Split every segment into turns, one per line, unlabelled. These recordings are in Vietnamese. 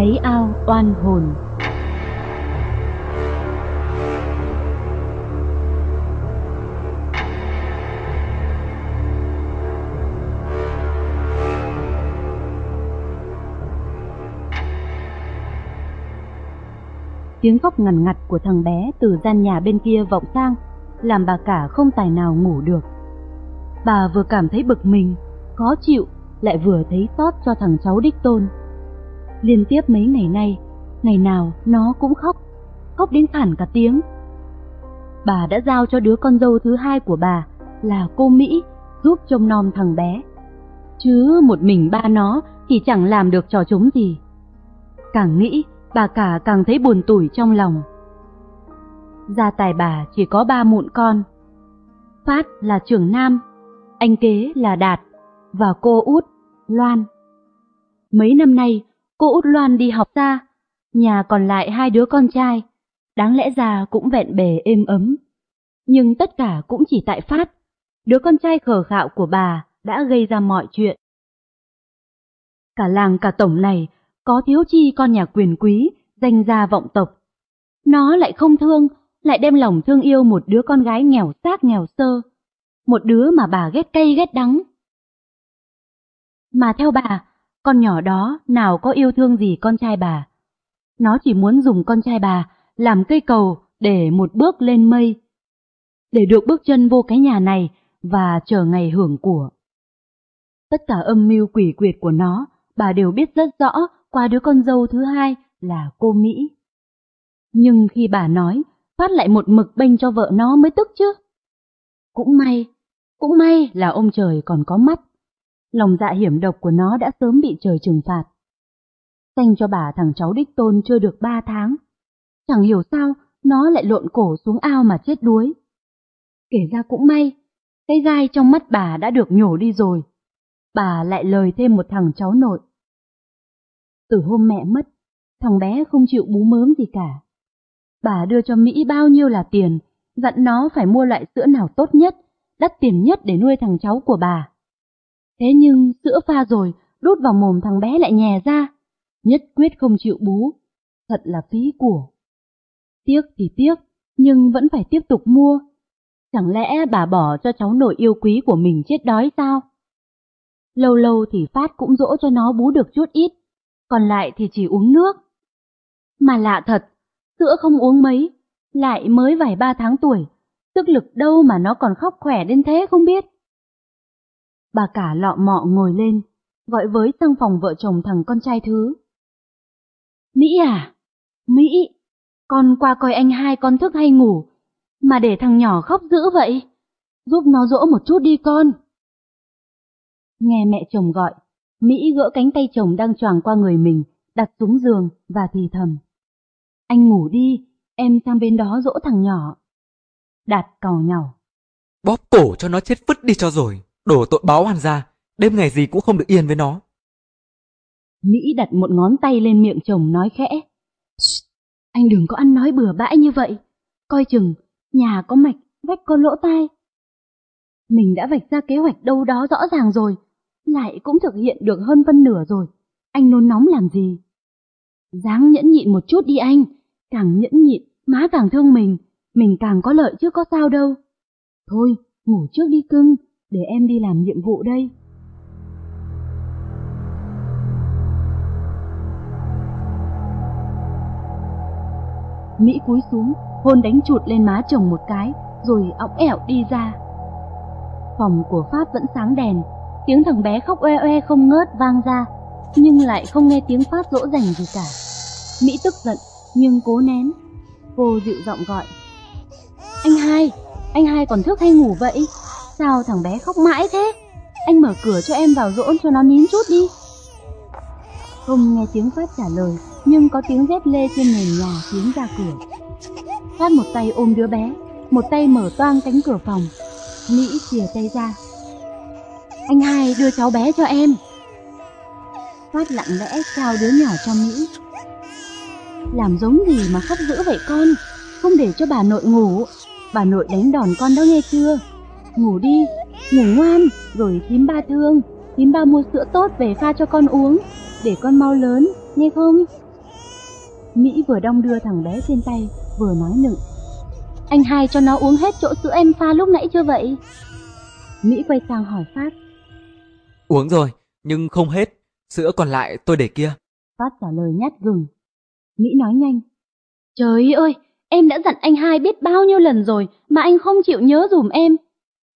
đáy ao oan hồn. Tiếng khóc ngằn ngặt của thằng bé từ gian nhà bên kia vọng sang, làm bà cả không tài nào ngủ được. Bà vừa cảm thấy bực mình, khó chịu, lại vừa thấy xót cho thằng cháu đích tôn liên tiếp mấy ngày nay, ngày nào nó cũng khóc khóc đến phản cả tiếng. Bà đã giao cho đứa con dâu thứ hai của bà là cô mỹ giúp trông nom thằng bé. Chứ một mình ba nó thì chẳng làm được trò chống gì. Càng nghĩ, bà cả càng thấy buồn tủi trong lòng. Gia tài bà chỉ có ba mụn con. Phát là trưởng nam, anh kế là đạt và cô út loan. Mấy năm nay cô út loan đi học xa. Nhà còn lại hai đứa con trai. Đáng lẽ ra cũng vẹn bề êm ấm. Nhưng tất cả cũng chỉ tại phát đứa con trai khờ khạo của bà đã gây ra mọi chuyện. Cả làng cả tổng này có thiếu chi con nhà quyền quý, danh gia vọng tộc. Nó lại không thương, lại đem lòng thương yêu một đứa con gái nghèo xác nghèo sơ, một đứa mà bà ghét cay ghét đắng. Mà theo bà, con nhỏ đó nào có yêu thương gì con trai bà. Nó chỉ muốn dùng con trai bà làm cây cầu để một bước lên mây, để được bước chân vô cái nhà này và chờ ngày hưởng của. Tất cả âm mưu quỷ quyệt của nó, bà đều biết rất rõ qua đứa con dâu thứ hai là cô Mỹ. Nhưng khi bà nói, Phát lại một mực bênh cho vợ nó mới tức chứ. Cũng may, cũng may là ông trời còn có mắt. Lòng dạ hiểm độc của nó đã sớm bị trời trừng phạt. Xanh cho bà thằng cháu đích tôn chưa được ba tháng. Chẳng hiểu sao nó lại lộn cổ xuống ao mà chết đuối. Kể ra cũng may, cái gai trong mắt bà đã được nhổ đi rồi. Bà lại lời thêm một thằng cháu nội. Từ hôm mẹ mất, thằng bé không chịu bú mớm gì cả. Bà đưa cho Mỹ bao nhiêu là tiền, dặn nó phải mua loại sữa nào tốt nhất, đắt tiền nhất để nuôi thằng cháu của bà. Thế nhưng sữa pha rồi, đút vào mồm thằng bé lại nhè ra, nhất quyết không chịu bú, thật là phí của. Tiếc thì tiếc, nhưng vẫn phải tiếp tục mua. Chẳng lẽ bà bỏ cho cháu nội yêu quý của mình chết đói sao? Lâu lâu thì Phát cũng dỗ cho nó bú được chút ít, còn lại thì chỉ uống nước. Mà lạ thật, sữa không uống mấy, lại mới vài ba tháng tuổi, sức lực đâu mà nó còn khóc khỏe đến thế không biết. Bà cả lọ mọ ngồi lên, gọi với sang phòng vợ chồng thằng con trai thứ. Mỹ à, Mỹ, con qua coi anh hai con thức hay ngủ, mà để thằng nhỏ khóc dữ vậy, giúp nó dỗ một chút đi con. Nghe mẹ chồng gọi, Mỹ gỡ cánh tay chồng đang choàng qua người mình, đặt xuống giường và thì thầm. Anh ngủ đi, em sang bên đó dỗ thằng nhỏ. Đạt cào nhàu.
Bóp cổ cho nó chết vứt đi cho rồi, đổ tội báo oan ra, đêm ngày gì cũng không được yên với nó.
Mỹ đặt một ngón tay lên miệng chồng nói khẽ. Anh đừng có ăn nói bừa bãi như vậy, coi chừng, nhà có mạch, vách có lỗ tai. Mình đã vạch ra kế hoạch đâu đó rõ ràng rồi, lại cũng thực hiện được hơn phân nửa rồi. Anh nôn nóng làm gì? Dáng nhẫn nhịn một chút đi anh, càng nhẫn nhịn, má càng thương mình, mình càng có lợi chứ có sao đâu. Thôi, ngủ trước đi cưng, để em đi làm nhiệm vụ đây. Mỹ cúi xuống, hôn đánh chụt lên má chồng một cái, rồi ống ẻo đi ra. Phòng của Pháp vẫn sáng đèn, Tiếng thằng bé khóc oe oe không ngớt vang ra, nhưng lại không nghe tiếng phát dỗ dành gì cả. Mỹ tức giận, nhưng cố nén. Cô dịu giọng gọi. Anh hai, anh hai còn thức hay ngủ vậy? Sao thằng bé khóc mãi thế? Anh mở cửa cho em vào rỗn cho nó nín chút đi. Không nghe tiếng Phát trả lời, nhưng có tiếng dép lê trên nền nhà tiến ra cửa. Phát một tay ôm đứa bé, một tay mở toang cánh cửa phòng. Mỹ chìa tay ra, anh hai đưa cháu bé cho em. Phát lặng lẽ trao đứa nhỏ cho Mỹ. Làm giống gì mà khóc dữ vậy con, không để cho bà nội ngủ. Bà nội đánh đòn con đó nghe chưa? Ngủ đi, ngủ ngoan, rồi thím ba thương. Thím ba mua sữa tốt về pha cho con uống, để con mau lớn, nghe không? Mỹ vừa đong đưa thằng bé trên tay, vừa nói nựng. Anh hai cho nó uống hết chỗ sữa em pha lúc nãy chưa vậy? Mỹ quay sang hỏi Phát.
Uống rồi, nhưng không hết. Sữa còn lại tôi để kia.
Phát trả lời nhát gừng. Mỹ nói nhanh. Trời ơi, em đã dặn anh hai biết bao nhiêu lần rồi mà anh không chịu nhớ dùm em.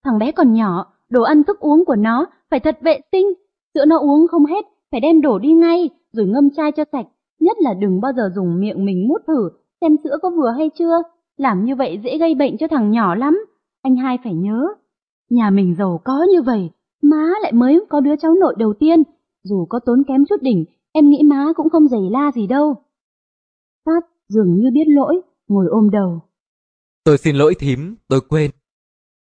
Thằng bé còn nhỏ, đồ ăn thức uống của nó phải thật vệ sinh. Sữa nó uống không hết, phải đem đổ đi ngay, rồi ngâm chai cho sạch. Nhất là đừng bao giờ dùng miệng mình mút thử, xem sữa có vừa hay chưa. Làm như vậy dễ gây bệnh cho thằng nhỏ lắm. Anh hai phải nhớ. Nhà mình giàu có như vậy, má lại mới có đứa cháu nội đầu tiên. Dù có tốn kém chút đỉnh, em nghĩ má cũng không giày la gì đâu. Phát dường như biết lỗi, ngồi ôm đầu.
Tôi xin lỗi thím, tôi quên.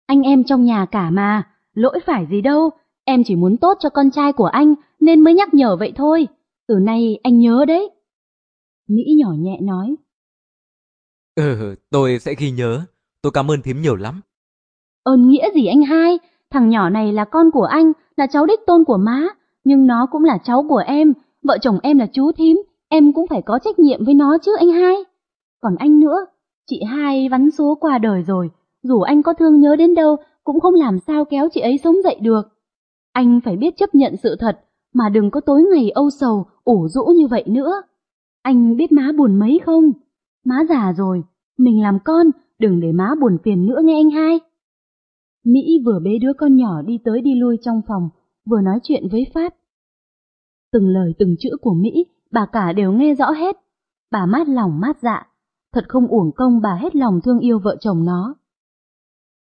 Anh em trong nhà cả mà, lỗi phải gì đâu, em chỉ muốn tốt cho con trai của anh nên mới nhắc nhở vậy thôi. Từ nay anh nhớ đấy. Mỹ nhỏ nhẹ nói.
Ừ, tôi sẽ ghi nhớ. Tôi cảm ơn thím nhiều lắm.
Ơn nghĩa gì anh hai? Thằng nhỏ này là con của anh, là cháu đích tôn của má. Nhưng nó cũng là cháu của em. Vợ chồng em là chú thím. Em cũng phải có trách nhiệm với nó chứ anh hai. Còn anh nữa, chị hai vắn số qua đời rồi. Dù anh có thương nhớ đến đâu, cũng không làm sao kéo chị ấy sống dậy được. Anh phải biết chấp nhận sự thật, mà đừng có tối ngày âu sầu, ủ rũ như vậy nữa. Anh biết má buồn mấy không? Má già rồi, mình làm con, đừng để má buồn phiền nữa nghe anh hai. Mỹ vừa bế đứa con nhỏ đi tới đi lui trong phòng, vừa nói chuyện với Phát. Từng lời từng chữ của Mỹ, bà cả đều nghe rõ hết. Bà mát lòng mát dạ, thật không uổng công bà hết lòng thương yêu vợ chồng nó.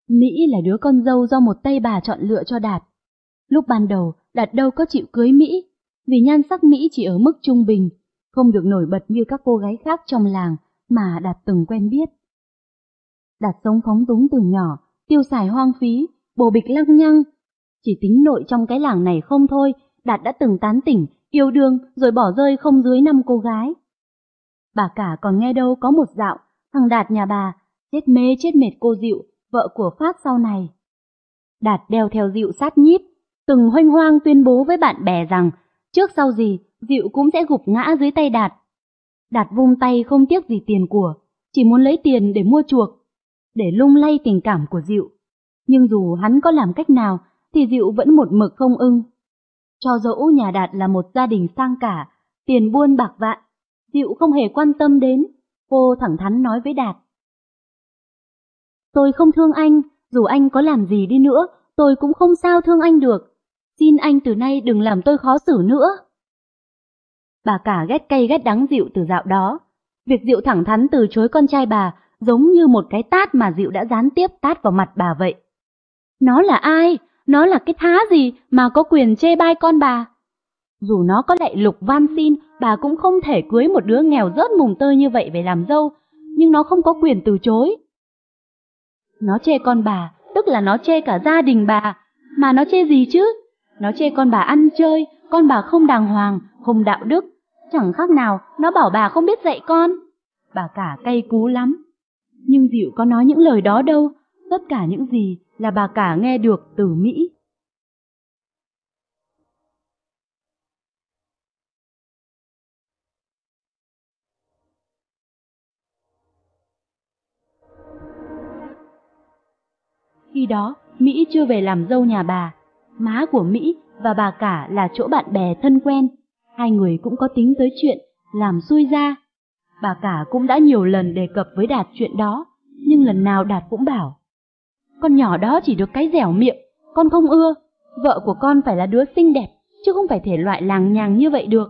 Mỹ là đứa con dâu do một tay bà chọn lựa cho Đạt. Lúc ban đầu, Đạt đâu có chịu cưới Mỹ, vì nhan sắc Mỹ chỉ ở mức trung bình, không được nổi bật như các cô gái khác trong làng mà Đạt từng quen biết. Đạt sống phóng túng từ nhỏ, tiêu xài hoang phí, bồ bịch lăng nhăng. Chỉ tính nội trong cái làng này không thôi, Đạt đã từng tán tỉnh, yêu đương rồi bỏ rơi không dưới năm cô gái. Bà cả còn nghe đâu có một dạo, thằng Đạt nhà bà, chết mê chết mệt cô Diệu, vợ của Phát sau này. Đạt đeo theo Dịu sát nhíp, từng hoanh hoang tuyên bố với bạn bè rằng trước sau gì Dịu cũng sẽ gục ngã dưới tay Đạt. Đạt vung tay không tiếc gì tiền của, chỉ muốn lấy tiền để mua chuộc, để lung lay tình cảm của Dịu. Nhưng dù hắn có làm cách nào thì Dịu vẫn một mực không ưng. Cho dẫu nhà Đạt là một gia đình sang cả, tiền buôn bạc vạn, Dịu không hề quan tâm đến, cô thẳng thắn nói với Đạt. Tôi không thương anh, dù anh có làm gì đi nữa, tôi cũng không sao thương anh được. Xin anh từ nay đừng làm tôi khó xử nữa. Bà cả ghét cay ghét đắng Diệu từ dạo đó. Việc Diệu thẳng thắn từ chối con trai bà giống như một cái tát mà Diệu đã gián tiếp tát vào mặt bà vậy. Nó là ai? Nó là cái thá gì mà có quyền chê bai con bà? Dù nó có lệ lục van xin, bà cũng không thể cưới một đứa nghèo rớt mùng tơi như vậy về làm dâu, nhưng nó không có quyền từ chối. Nó chê con bà, tức là nó chê cả gia đình bà, mà nó chê gì chứ? Nó chê con bà ăn chơi, con bà không đàng hoàng, không đạo đức, chẳng khác nào nó bảo bà không biết dạy con. Bà cả cay cú lắm. Nhưng Diệu có nói những lời đó đâu, tất cả những gì là bà cả nghe được từ Mỹ. Khi đó, Mỹ chưa về làm dâu nhà bà. Má của Mỹ và bà cả là chỗ bạn bè thân quen. Hai người cũng có tính tới chuyện, làm xui ra. Bà cả cũng đã nhiều lần đề cập với Đạt chuyện đó, nhưng lần nào Đạt cũng bảo. Con nhỏ đó chỉ được cái dẻo miệng, con không ưa. Vợ của con phải là đứa xinh đẹp, chứ không phải thể loại làng nhàng như vậy được.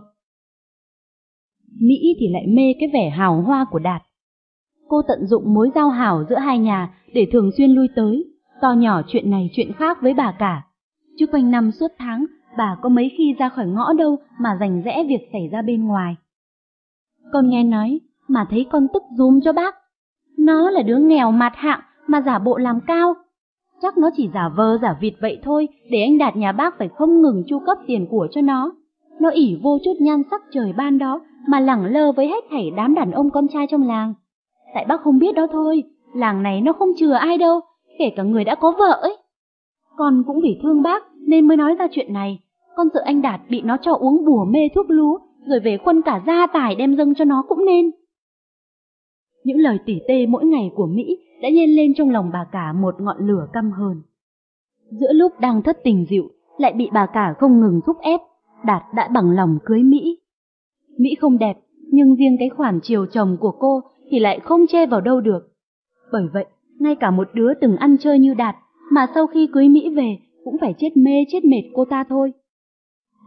Mỹ thì lại mê cái vẻ hào hoa của Đạt. Cô tận dụng mối giao hảo giữa hai nhà để thường xuyên lui tới, to nhỏ chuyện này chuyện khác với bà cả. Chứ quanh năm suốt tháng, bà có mấy khi ra khỏi ngõ đâu mà rành rẽ việc xảy ra bên ngoài. Con nghe nói, mà thấy con tức rúm cho bác. Nó là đứa nghèo mặt hạng mà giả bộ làm cao. Chắc nó chỉ giả vờ giả vịt vậy thôi để anh Đạt nhà bác phải không ngừng chu cấp tiền của cho nó. Nó ỉ vô chút nhan sắc trời ban đó mà lẳng lơ với hết thảy đám đàn ông con trai trong làng. Tại bác không biết đó thôi, làng này nó không chừa ai đâu, kể cả người đã có vợ ấy. Con cũng vì thương bác nên mới nói ra chuyện này. Con sợ anh Đạt bị nó cho uống bùa mê thuốc lú, rồi về khuân cả gia tài đem dâng cho nó cũng nên. Những lời tỉ tê mỗi ngày của Mỹ đã nhen lên trong lòng bà cả một ngọn lửa căm hờn. Giữa lúc đang thất tình dịu, lại bị bà cả không ngừng thúc ép, Đạt đã bằng lòng cưới Mỹ. Mỹ không đẹp, nhưng riêng cái khoản chiều chồng của cô thì lại không che vào đâu được. Bởi vậy, ngay cả một đứa từng ăn chơi như Đạt, mà sau khi cưới Mỹ về cũng phải chết mê chết mệt cô ta thôi.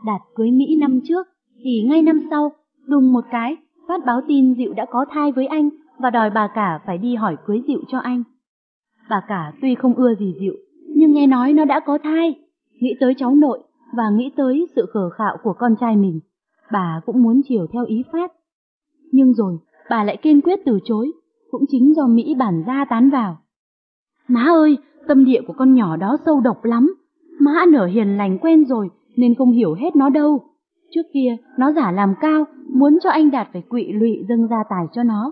Đạt cưới Mỹ năm trước, thì ngay năm sau, đùng một cái, phát báo tin Diệu đã có thai với anh và đòi bà cả phải đi hỏi cưới Diệu cho anh. Bà cả tuy không ưa gì Diệu, nhưng nghe nói nó đã có thai, nghĩ tới cháu nội và nghĩ tới sự khờ khạo của con trai mình, bà cũng muốn chiều theo ý Phát. Nhưng rồi, bà lại kiên quyết từ chối, cũng chính do Mỹ bản ra tán vào. Má ơi, tâm địa của con nhỏ đó sâu độc lắm, má ăn ở hiền lành quen rồi nên không hiểu hết nó đâu. Trước kia, nó giả làm cao, muốn cho anh Đạt phải quỵ lụy dâng gia tài cho nó.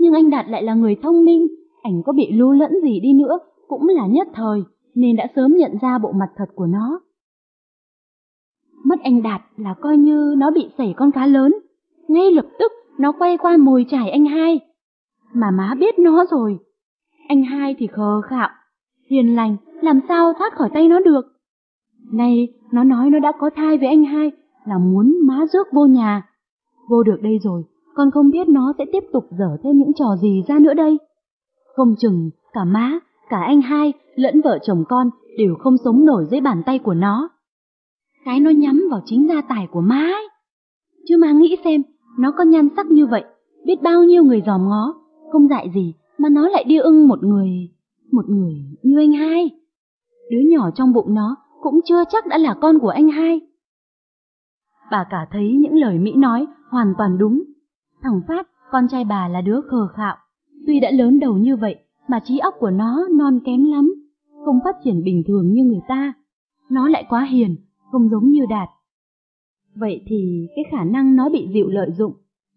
Nhưng anh Đạt lại là người thông minh, ảnh có bị lưu lẫn gì đi nữa, cũng là nhất thời, nên đã sớm nhận ra bộ mặt thật của nó. Mất anh Đạt là coi như nó bị sẩy con cá lớn. Ngay lập tức, nó quay qua mồi chải anh hai. Mà má biết nó rồi. Anh hai thì khờ khạo, hiền lành, làm sao thoát khỏi tay nó được. Nay, nó nói nó đã có thai với anh hai, là muốn má rước vô nhà. Vô được đây rồi, con không biết nó sẽ tiếp tục dở thêm những trò gì ra nữa đây. Không chừng, cả má, cả anh hai, lẫn vợ chồng con đều không sống nổi dưới bàn tay của nó. Cái nó nhắm vào chính gia tài của má ấy. Chứ má nghĩ xem, nó có nhan sắc như vậy, biết bao nhiêu người dòm ngó, không dại gì mà nó lại đi ưng một người, một người như anh hai. Đứa nhỏ trong bụng nó cũng chưa chắc đã là con của anh hai. Bà cả thấy những lời Mỹ nói hoàn toàn đúng. Thằng Phát, con trai bà là đứa khờ khạo, tuy đã lớn đầu như vậy mà trí óc của nó non kém lắm, không phát triển bình thường như người ta. Nó lại quá hiền, không giống như Đạt. Vậy thì cái khả năng nó bị Diệu lợi dụng,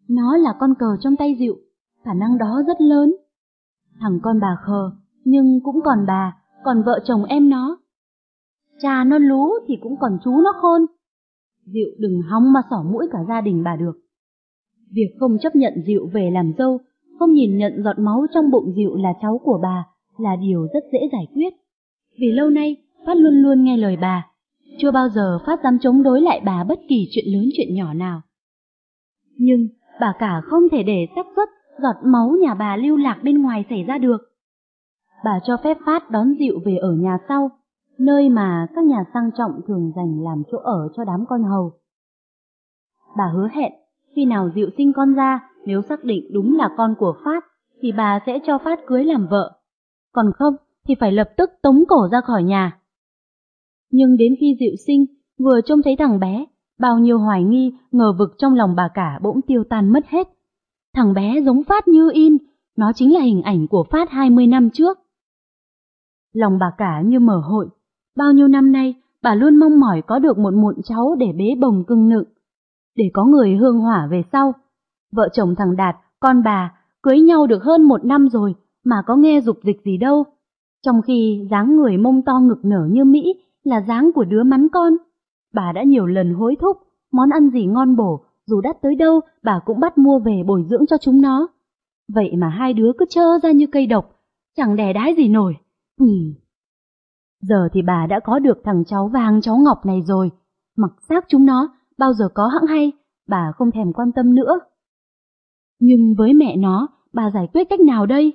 nó là con cờ trong tay Diệu, khả năng đó rất lớn. Thằng con bà khờ, nhưng cũng còn bà, còn vợ chồng em nó. Cha nó lú thì cũng còn chú nó khôn. Diệu đừng hóng mà sỏ mũi cả gia đình bà được. Việc không chấp nhận Diệu về làm dâu, không nhìn nhận giọt máu trong bụng Diệu là cháu của bà là điều rất dễ giải quyết. Vì lâu nay, Phát luôn luôn nghe lời bà, chưa bao giờ Phát dám chống đối lại bà bất kỳ chuyện lớn chuyện nhỏ nào. Nhưng bà cả không thể để xác suất giọt máu nhà bà lưu lạc bên ngoài xảy ra được. Bà cho phép Phát đón Diệu về ở nhà sau, nơi mà các nhà sang trọng thường dành làm chỗ ở cho đám con hầu. Bà hứa hẹn, khi nào Diệu sinh con ra, nếu xác định đúng là con của Phát, thì bà sẽ cho Phát cưới làm vợ. Còn không, thì phải lập tức tống cổ ra khỏi nhà. Nhưng đến khi Diệu sinh, vừa trông thấy thằng bé, bao nhiêu hoài nghi, ngờ vực trong lòng bà cả bỗng tiêu tan mất hết. Thằng bé giống Phát như in, nó chính là hình ảnh của Phát 20 năm trước. Lòng bà cả như mở hội, bao nhiêu năm nay bà luôn mong mỏi có được một muộn cháu để bế bồng cưng nựng, để có người hương hỏa về sau. Vợ chồng thằng Đạt, con bà, cưới nhau được hơn một năm rồi mà có nghe dục dịch gì đâu. Trong khi dáng người mông to ngực nở như Mỹ là dáng của đứa mắn con. Bà đã nhiều lần hối thúc, món ăn gì ngon bổ, dù đắt tới đâu bà cũng bắt mua về bồi dưỡng cho chúng nó. Vậy mà hai đứa cứ trơ ra như cây độc, chẳng đẻ đái gì nổi. Ừ. Giờ thì bà đã có được thằng cháu vàng cháu ngọc này rồi, mặc xác chúng nó, bao giờ có hãng hay, bà không thèm quan tâm nữa. Nhưng với mẹ nó, bà giải quyết cách nào đây?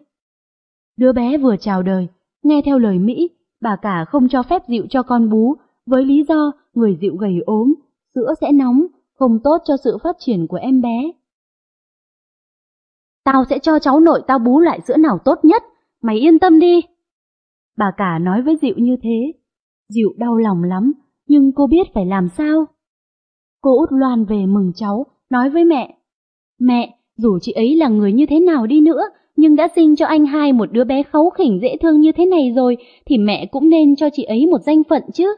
Đứa bé vừa chào đời, nghe theo lời Mỹ, bà cả không cho phép dịu cho con bú, với lý do người dịu gầy ốm, sữa sẽ nóng, không tốt cho sự phát triển của em bé. Tao sẽ cho cháu nội tao bú loại sữa nào tốt nhất, mày yên tâm đi. Bà cả nói với Dịu như thế. Dịu đau lòng lắm, nhưng cô biết phải làm sao. Cô út loan về mừng cháu, nói với mẹ. Mẹ, dù chị ấy là người như thế nào đi nữa, nhưng đã sinh cho anh hai một đứa bé khấu khỉnh dễ thương như thế này rồi, thì mẹ cũng nên cho chị ấy một danh phận chứ.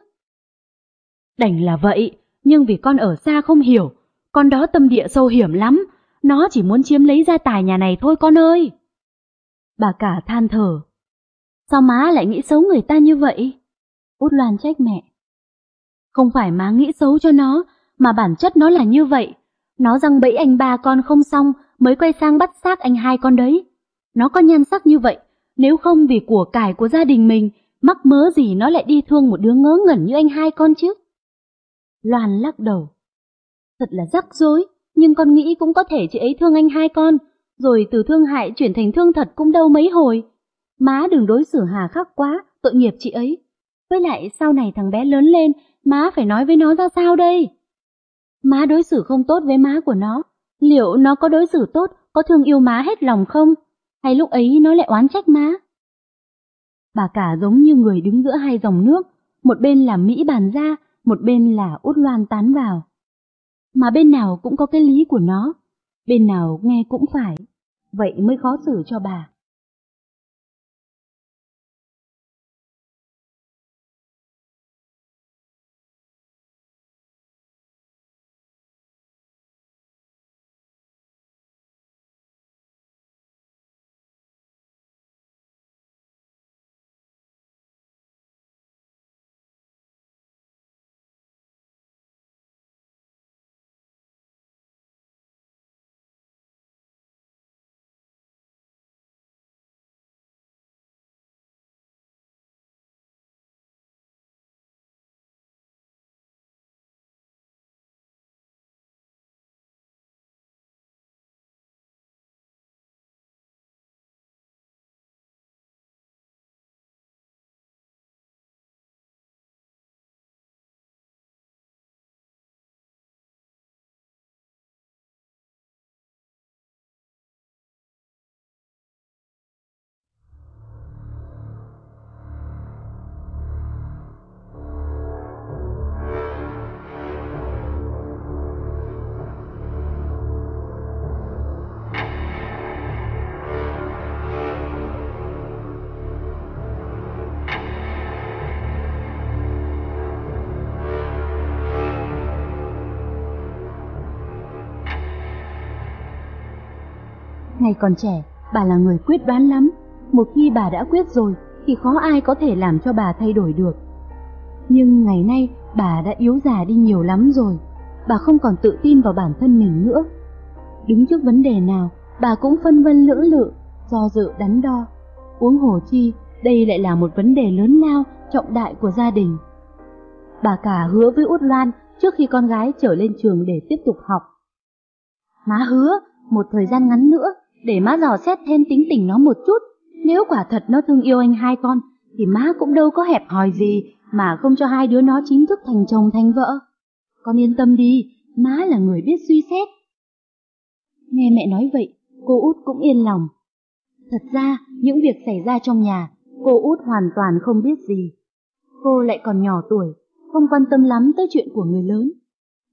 Đành là vậy, nhưng vì con ở xa không hiểu, con đó tâm địa sâu hiểm lắm, nó chỉ muốn chiếm lấy gia tài nhà này thôi con ơi. Bà cả than thở. Sao má lại nghĩ xấu người ta như vậy? Út Loan trách mẹ. Không phải má nghĩ xấu cho nó, mà bản chất nó là như vậy. Nó răng bẫy anh ba con không xong mới quay sang bắt xác anh hai con đấy. Nó có nhan sắc như vậy, nếu không vì của cải của gia đình mình, mắc mớ gì nó lại đi thương một đứa ngớ ngẩn như anh hai con chứ? Loan lắc đầu. Thật là rắc rối, nhưng con nghĩ cũng có thể chị ấy thương anh hai con, rồi từ thương hại chuyển thành thương thật cũng đâu mấy hồi. Má đừng đối xử hà khắc quá, tội nghiệp chị ấy. Với lại sau này thằng bé lớn lên, má phải nói với nó ra sao đây? Má đối xử không tốt với má của nó, liệu nó có đối xử tốt, có thương yêu má hết lòng không? Hay lúc ấy nó lại oán trách má? Bà cả giống như người đứng giữa hai dòng nước, một bên là Mỹ bàn ra, một bên là út loan tán vào. Mà bên nào cũng có cái lý của nó, bên nào nghe cũng phải, vậy mới khó xử cho bà. Ngày còn trẻ, bà là người quyết đoán lắm. Một khi bà đã quyết rồi thì khó ai có thể làm cho bà thay đổi được. Nhưng ngày nay bà đã yếu già đi nhiều lắm rồi. Bà không còn tự tin vào bản thân mình nữa. Đứng trước vấn đề nào, bà cũng phân vân lưỡng lự, do dự đắn đo. Uống hồ chi, đây lại là một vấn đề lớn lao, trọng đại của gia đình. Bà cả hứa với Út Loan trước khi con gái trở lên trường để tiếp tục học. Má hứa, một thời gian ngắn nữa, để má dò xét thêm tính tình nó một chút. Nếu quả thật nó thương yêu anh hai con, thì má cũng đâu có hẹp hòi gì mà không cho hai đứa nó chính thức thành chồng thành vợ. Con yên tâm đi, má là người biết suy xét. Nghe mẹ nói vậy, cô út cũng yên lòng. Thật ra, những việc xảy ra trong nhà, cô út hoàn toàn không biết gì. Cô lại còn nhỏ tuổi, không quan tâm lắm tới chuyện của người lớn.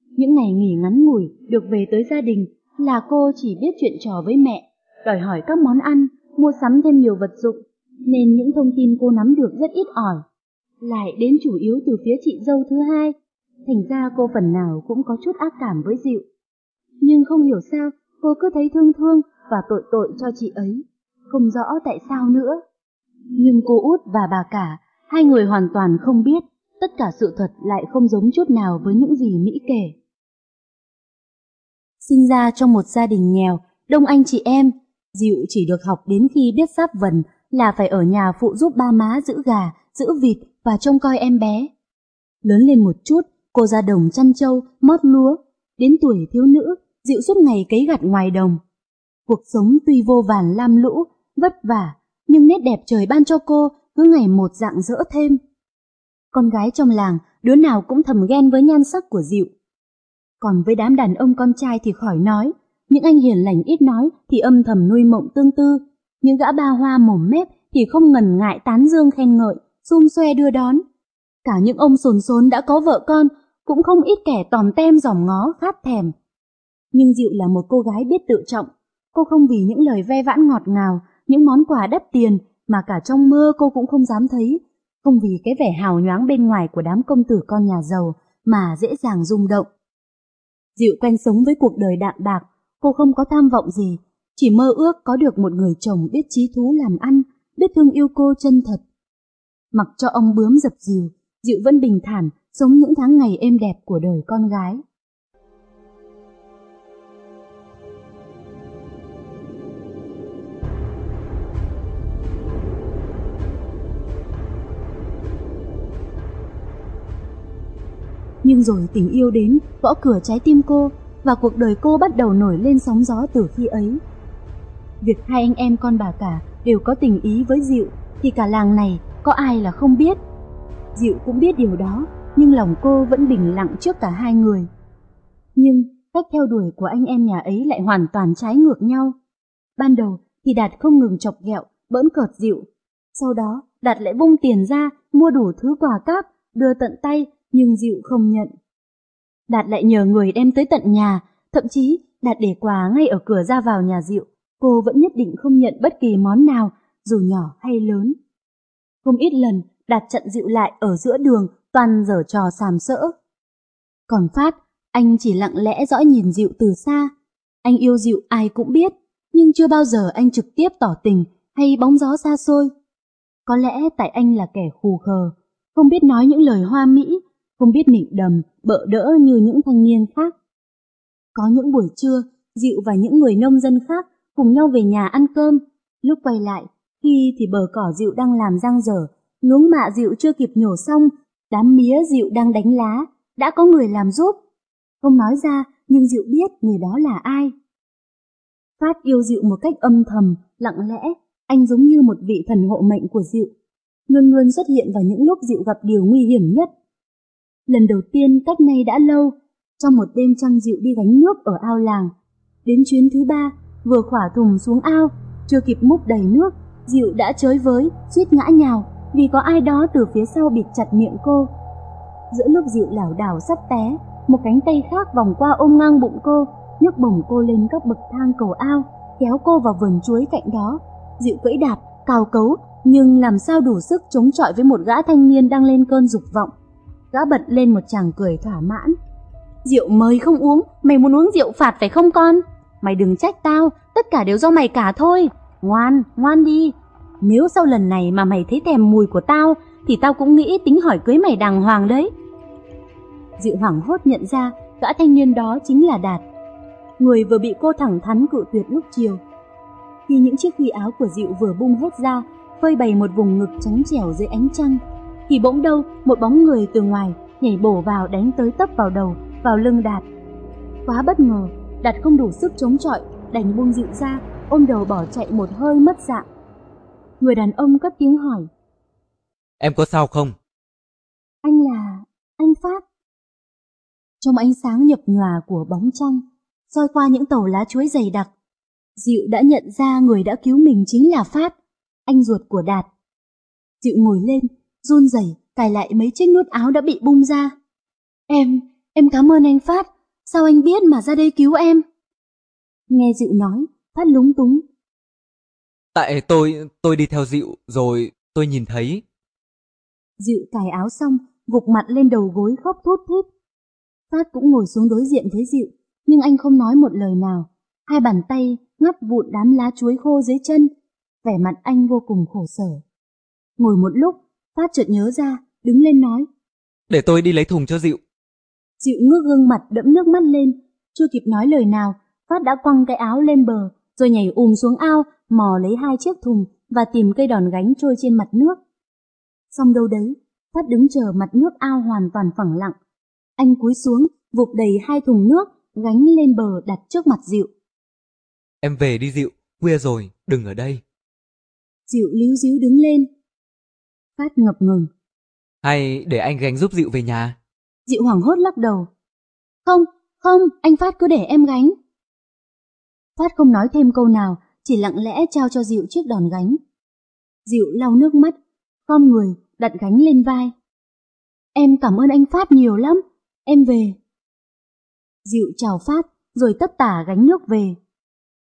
Những ngày nghỉ ngắn ngủi được về tới gia đình là cô chỉ biết chuyện trò với mẹ đòi hỏi các món ăn, mua sắm thêm nhiều vật dụng, nên những thông tin cô nắm được rất ít ỏi. Lại đến chủ yếu từ phía chị dâu thứ hai, thành ra cô phần nào cũng có chút ác cảm với Diệu. Nhưng không hiểu sao, cô cứ thấy thương thương và tội tội cho chị ấy, không rõ tại sao nữa. Nhưng cô út và bà cả, hai người hoàn toàn không biết, tất cả sự thật lại không giống chút nào với những gì Mỹ kể. Sinh ra trong một gia đình nghèo, đông anh chị em, Dịu chỉ được học đến khi biết sắp vần là phải ở nhà phụ giúp ba má giữ gà, giữ vịt và trông coi em bé. Lớn lên một chút, cô ra đồng chăn trâu, mót lúa. Đến tuổi thiếu nữ, dịu suốt ngày cấy gặt ngoài đồng. Cuộc sống tuy vô vàn lam lũ, vất vả, nhưng nét đẹp trời ban cho cô cứ ngày một dạng dỡ thêm. Con gái trong làng, đứa nào cũng thầm ghen với nhan sắc của dịu. Còn với đám đàn ông con trai thì khỏi nói, những anh hiền lành ít nói thì âm thầm nuôi mộng tương tư, những gã ba hoa mồm mép thì không ngần ngại tán dương khen ngợi, xung xoe đưa đón. Cả những ông sồn sồn đã có vợ con, cũng không ít kẻ tòm tem dòm ngó khát thèm. Nhưng Diệu là một cô gái biết tự trọng, cô không vì những lời ve vãn ngọt ngào, những món quà đắt tiền mà cả trong mơ cô cũng không dám thấy, không vì cái vẻ hào nhoáng bên ngoài của đám công tử con nhà giàu mà dễ dàng rung động. Diệu quen sống với cuộc đời đạm bạc, cô không có tham vọng gì, chỉ mơ ước có được một người chồng biết trí thú làm ăn, biết thương yêu cô chân thật. Mặc cho ông bướm dập dìu, Diệu vẫn bình thản, sống những tháng ngày êm đẹp của đời con gái. Nhưng rồi tình yêu đến, gõ cửa trái tim cô, và cuộc đời cô bắt đầu nổi lên sóng gió từ khi ấy. Việc hai anh em con bà cả đều có tình ý với Diệu thì cả làng này có ai là không biết. Diệu cũng biết điều đó, nhưng lòng cô vẫn bình lặng trước cả hai người. Nhưng cách theo đuổi của anh em nhà ấy lại hoàn toàn trái ngược nhau. Ban đầu thì Đạt không ngừng chọc ghẹo, bỡn cợt Diệu. Sau đó, Đạt lại vung tiền ra, mua đủ thứ quà cáp, đưa tận tay, nhưng Diệu không nhận. Đạt lại nhờ người đem tới tận nhà, thậm chí Đạt để quà ngay ở cửa ra vào nhà Diệu. Cô vẫn nhất định không nhận bất kỳ món nào, dù nhỏ hay lớn. Không ít lần, Đạt chặn Diệu lại ở giữa đường, toàn dở trò sàm sỡ. Còn Phát, anh chỉ lặng lẽ dõi nhìn Diệu từ xa. Anh yêu Diệu ai cũng biết, nhưng chưa bao giờ anh trực tiếp tỏ tình hay bóng gió xa xôi. Có lẽ tại anh là kẻ khù khờ, không biết nói những lời hoa mỹ, không biết nịnh đầm, bợ đỡ như những thanh niên khác. Có những buổi trưa, Dịu và những người nông dân khác cùng nhau về nhà ăn cơm. Lúc quay lại, khi thì bờ cỏ Dịu đang làm răng dở, luống mạ Dịu chưa kịp nhổ xong, đám mía Dịu đang đánh lá, đã có người làm giúp. Không nói ra, nhưng Dịu biết người đó là ai. Phát yêu Dịu một cách âm thầm, lặng lẽ, anh giống như một vị thần hộ mệnh của Dịu. luôn luôn xuất hiện vào những lúc Dịu gặp điều nguy hiểm nhất. Lần đầu tiên cách nay đã lâu, trong một đêm trăng dịu đi gánh nước ở ao làng. Đến chuyến thứ ba, vừa khỏa thùng xuống ao, chưa kịp múc đầy nước, dịu đã chới với, suýt ngã nhào vì có ai đó từ phía sau bịt chặt miệng cô. Giữa lúc dịu lảo đảo sắp té, một cánh tay khác vòng qua ôm ngang bụng cô, nhấc bổng cô lên các bậc thang cầu ao, kéo cô vào vườn chuối cạnh đó. dịu cưỡi đạp, cào cấu, nhưng làm sao đủ sức chống chọi với một gã thanh niên đang lên cơn dục vọng. Gã bật lên một chàng cười thỏa mãn. Rượu mời không uống, mày muốn uống rượu phạt phải không con? Mày đừng trách tao, tất cả đều do mày cả thôi. Ngoan, ngoan đi. Nếu sau lần này mà mày thấy thèm mùi của tao, thì tao cũng nghĩ tính hỏi cưới mày đàng hoàng đấy. Diệu hoảng hốt nhận ra gã thanh niên đó chính là Đạt. Người vừa bị cô thẳng thắn cự tuyệt lúc chiều. Khi những chiếc huy áo của Diệu vừa bung hết ra, phơi bày một vùng ngực trắng trẻo dưới ánh trăng, thì bỗng đâu một bóng người từ ngoài nhảy bổ vào đánh tới tấp vào đầu, vào lưng Đạt. Quá bất ngờ, Đạt không đủ sức chống chọi, đành buông dịu ra, ôm đầu bỏ chạy một hơi mất dạng. Người đàn ông cất tiếng hỏi.
Em có sao không?
Anh là... anh Phát. Trong ánh sáng nhập nhòa của bóng trăng, soi qua những tàu lá chuối dày đặc, Diệu đã nhận ra người đã cứu mình chính là Phát, anh ruột của Đạt. Diệu ngồi lên, run rẩy cài lại mấy chiếc nút áo đã bị bung ra. Em, em cảm ơn anh Phát, sao anh biết mà ra đây cứu em? Nghe Diệu nói, Phát lúng túng.
Tại tôi, tôi đi theo Diệu rồi tôi nhìn thấy.
Diệu cài áo xong, gục mặt lên đầu gối khóc thút thít. Phát cũng ngồi xuống đối diện với Diệu, nhưng anh không nói một lời nào. Hai bàn tay ngắt vụn đám lá chuối khô dưới chân, vẻ mặt anh vô cùng khổ sở. Ngồi một lúc, Phát chợt nhớ ra, đứng lên nói.
Để tôi đi lấy thùng cho Diệu.
Diệu ngước gương mặt đẫm nước mắt lên, chưa kịp nói lời nào, Phát đã quăng cái áo lên bờ, rồi nhảy ùm xuống ao, mò lấy hai chiếc thùng và tìm cây đòn gánh trôi trên mặt nước. Xong đâu đấy, Phát đứng chờ mặt nước ao hoàn toàn phẳng lặng. Anh cúi xuống, vụt đầy hai thùng nước, gánh lên bờ đặt trước mặt Diệu.
Em về đi Diệu, khuya rồi, đừng ở đây.
Diệu líu díu đứng lên. Phát ngập ngừng.
Hay để anh gánh giúp Diệu về nhà?
Diệu hoảng hốt lắc đầu. Không, không, anh Phát cứ để em gánh. Phát không nói thêm câu nào, chỉ lặng lẽ trao cho Diệu chiếc đòn gánh. Diệu lau nước mắt, khom người, đặt gánh lên vai. Em cảm ơn anh Phát nhiều lắm, em về. Diệu chào Phát, rồi tất tả gánh nước về.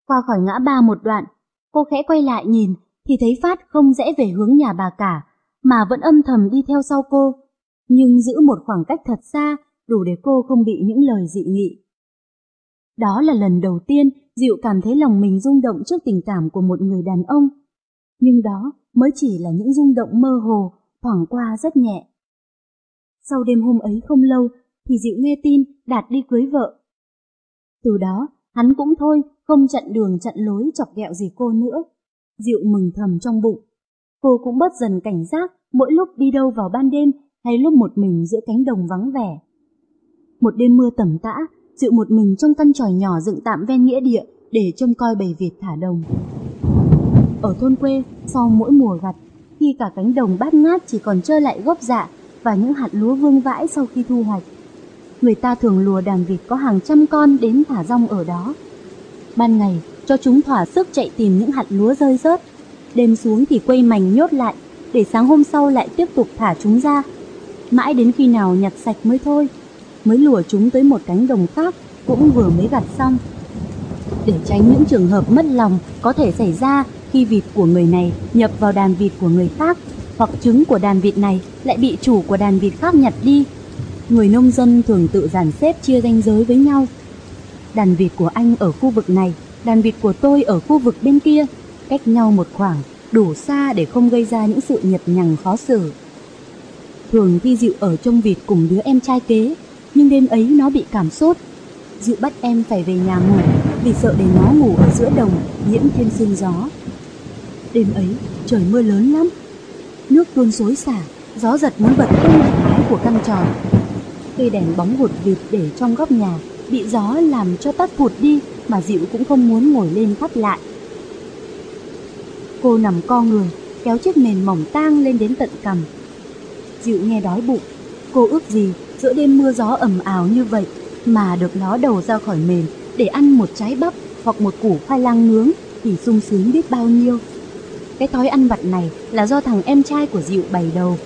Qua khỏi ngã ba một đoạn, cô khẽ quay lại nhìn thì thấy Phát không rẽ về hướng nhà bà cả, mà vẫn âm thầm đi theo sau cô, nhưng giữ một khoảng cách thật xa đủ để cô không bị những lời dị nghị. Đó là lần đầu tiên Diệu cảm thấy lòng mình rung động trước tình cảm của một người đàn ông, nhưng đó mới chỉ là những rung động mơ hồ, thoảng qua rất nhẹ. Sau đêm hôm ấy không lâu thì Diệu nghe tin Đạt đi cưới vợ. Từ đó, hắn cũng thôi, không chặn đường chặn lối chọc ghẹo gì cô nữa. Diệu mừng thầm trong bụng. Cô cũng bớt dần cảnh giác mỗi lúc đi đâu vào ban đêm hay lúc một mình giữa cánh đồng vắng vẻ. Một đêm mưa tầm tã, Diệu một mình trong căn tròi nhỏ dựng tạm ven nghĩa địa để trông coi bầy Việt thả đồng. Ở thôn quê, sau mỗi mùa gặt, khi cả cánh đồng bát ngát chỉ còn trơ lại gốc dạ và những hạt lúa vương vãi sau khi thu hoạch, người ta thường lùa đàn vịt có hàng trăm con đến thả rong ở đó. Ban ngày, cho chúng thỏa sức chạy tìm những hạt lúa rơi rớt, đêm xuống thì quây mảnh nhốt lại, để sáng hôm sau lại tiếp tục thả chúng ra. Mãi đến khi nào nhặt sạch mới thôi, mới lùa chúng tới một cánh đồng khác cũng vừa mới gặt xong. Để tránh những trường hợp mất lòng có thể xảy ra khi vịt của người này nhập vào đàn vịt của người khác hoặc trứng của đàn vịt này lại bị chủ của đàn vịt khác nhặt đi. Người nông dân thường tự dàn xếp chia ranh giới với nhau. Đàn vịt của anh ở khu vực này, đàn vịt của tôi ở khu vực bên kia, cách nhau một khoảng, đủ xa để không gây ra những sự nhập nhằng khó xử. Thường khi Diệu ở trong vịt cùng đứa em trai kế, nhưng đêm ấy nó bị cảm sốt. Diệu bắt em phải về nhà ngủ vì sợ để nó ngủ ở giữa đồng nhiễm thêm sương gió. Đêm ấy trời mưa lớn lắm, nước tuôn xối xả, gió giật muốn bật tung mặt mái của căn tròn Cây đèn bóng hụt vịt để trong góc nhà bị gió làm cho tắt vụt đi mà Diệu cũng không muốn ngồi lên thắp lại. Cô nằm co người, kéo chiếc mền mỏng tang lên đến tận cằm. dịu nghe đói bụng, cô ước gì giữa đêm mưa gió ẩm ào như vậy mà được ló đầu ra khỏi mền để ăn một trái bắp hoặc một củ khoai lang nướng thì sung sướng biết bao nhiêu. Cái thói ăn vặt này là do thằng em trai của dịu bày đầu.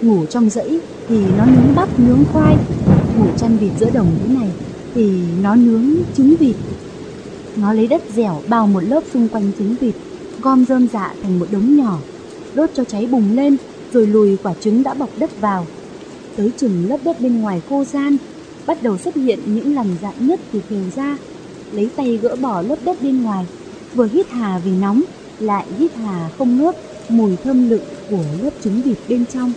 Ngủ trong dãy thì nó nướng bắp nướng khoai, ngủ chăn vịt giữa đồng thế này thì nó nướng trứng vịt. Nó lấy đất dẻo bao một lớp xung quanh trứng vịt, gom rơm dạ thành một đống nhỏ, đốt cho cháy bùng lên rồi lùi quả trứng đã bọc đất vào. Tới chừng lớp đất bên ngoài khô gian, bắt đầu xuất hiện những lằn dạn nhất từ khều ra, lấy tay gỡ bỏ lớp đất bên ngoài, vừa hít hà vì nóng, lại hít hà không ngớt mùi thơm lựng của lớp trứng vịt bên trong.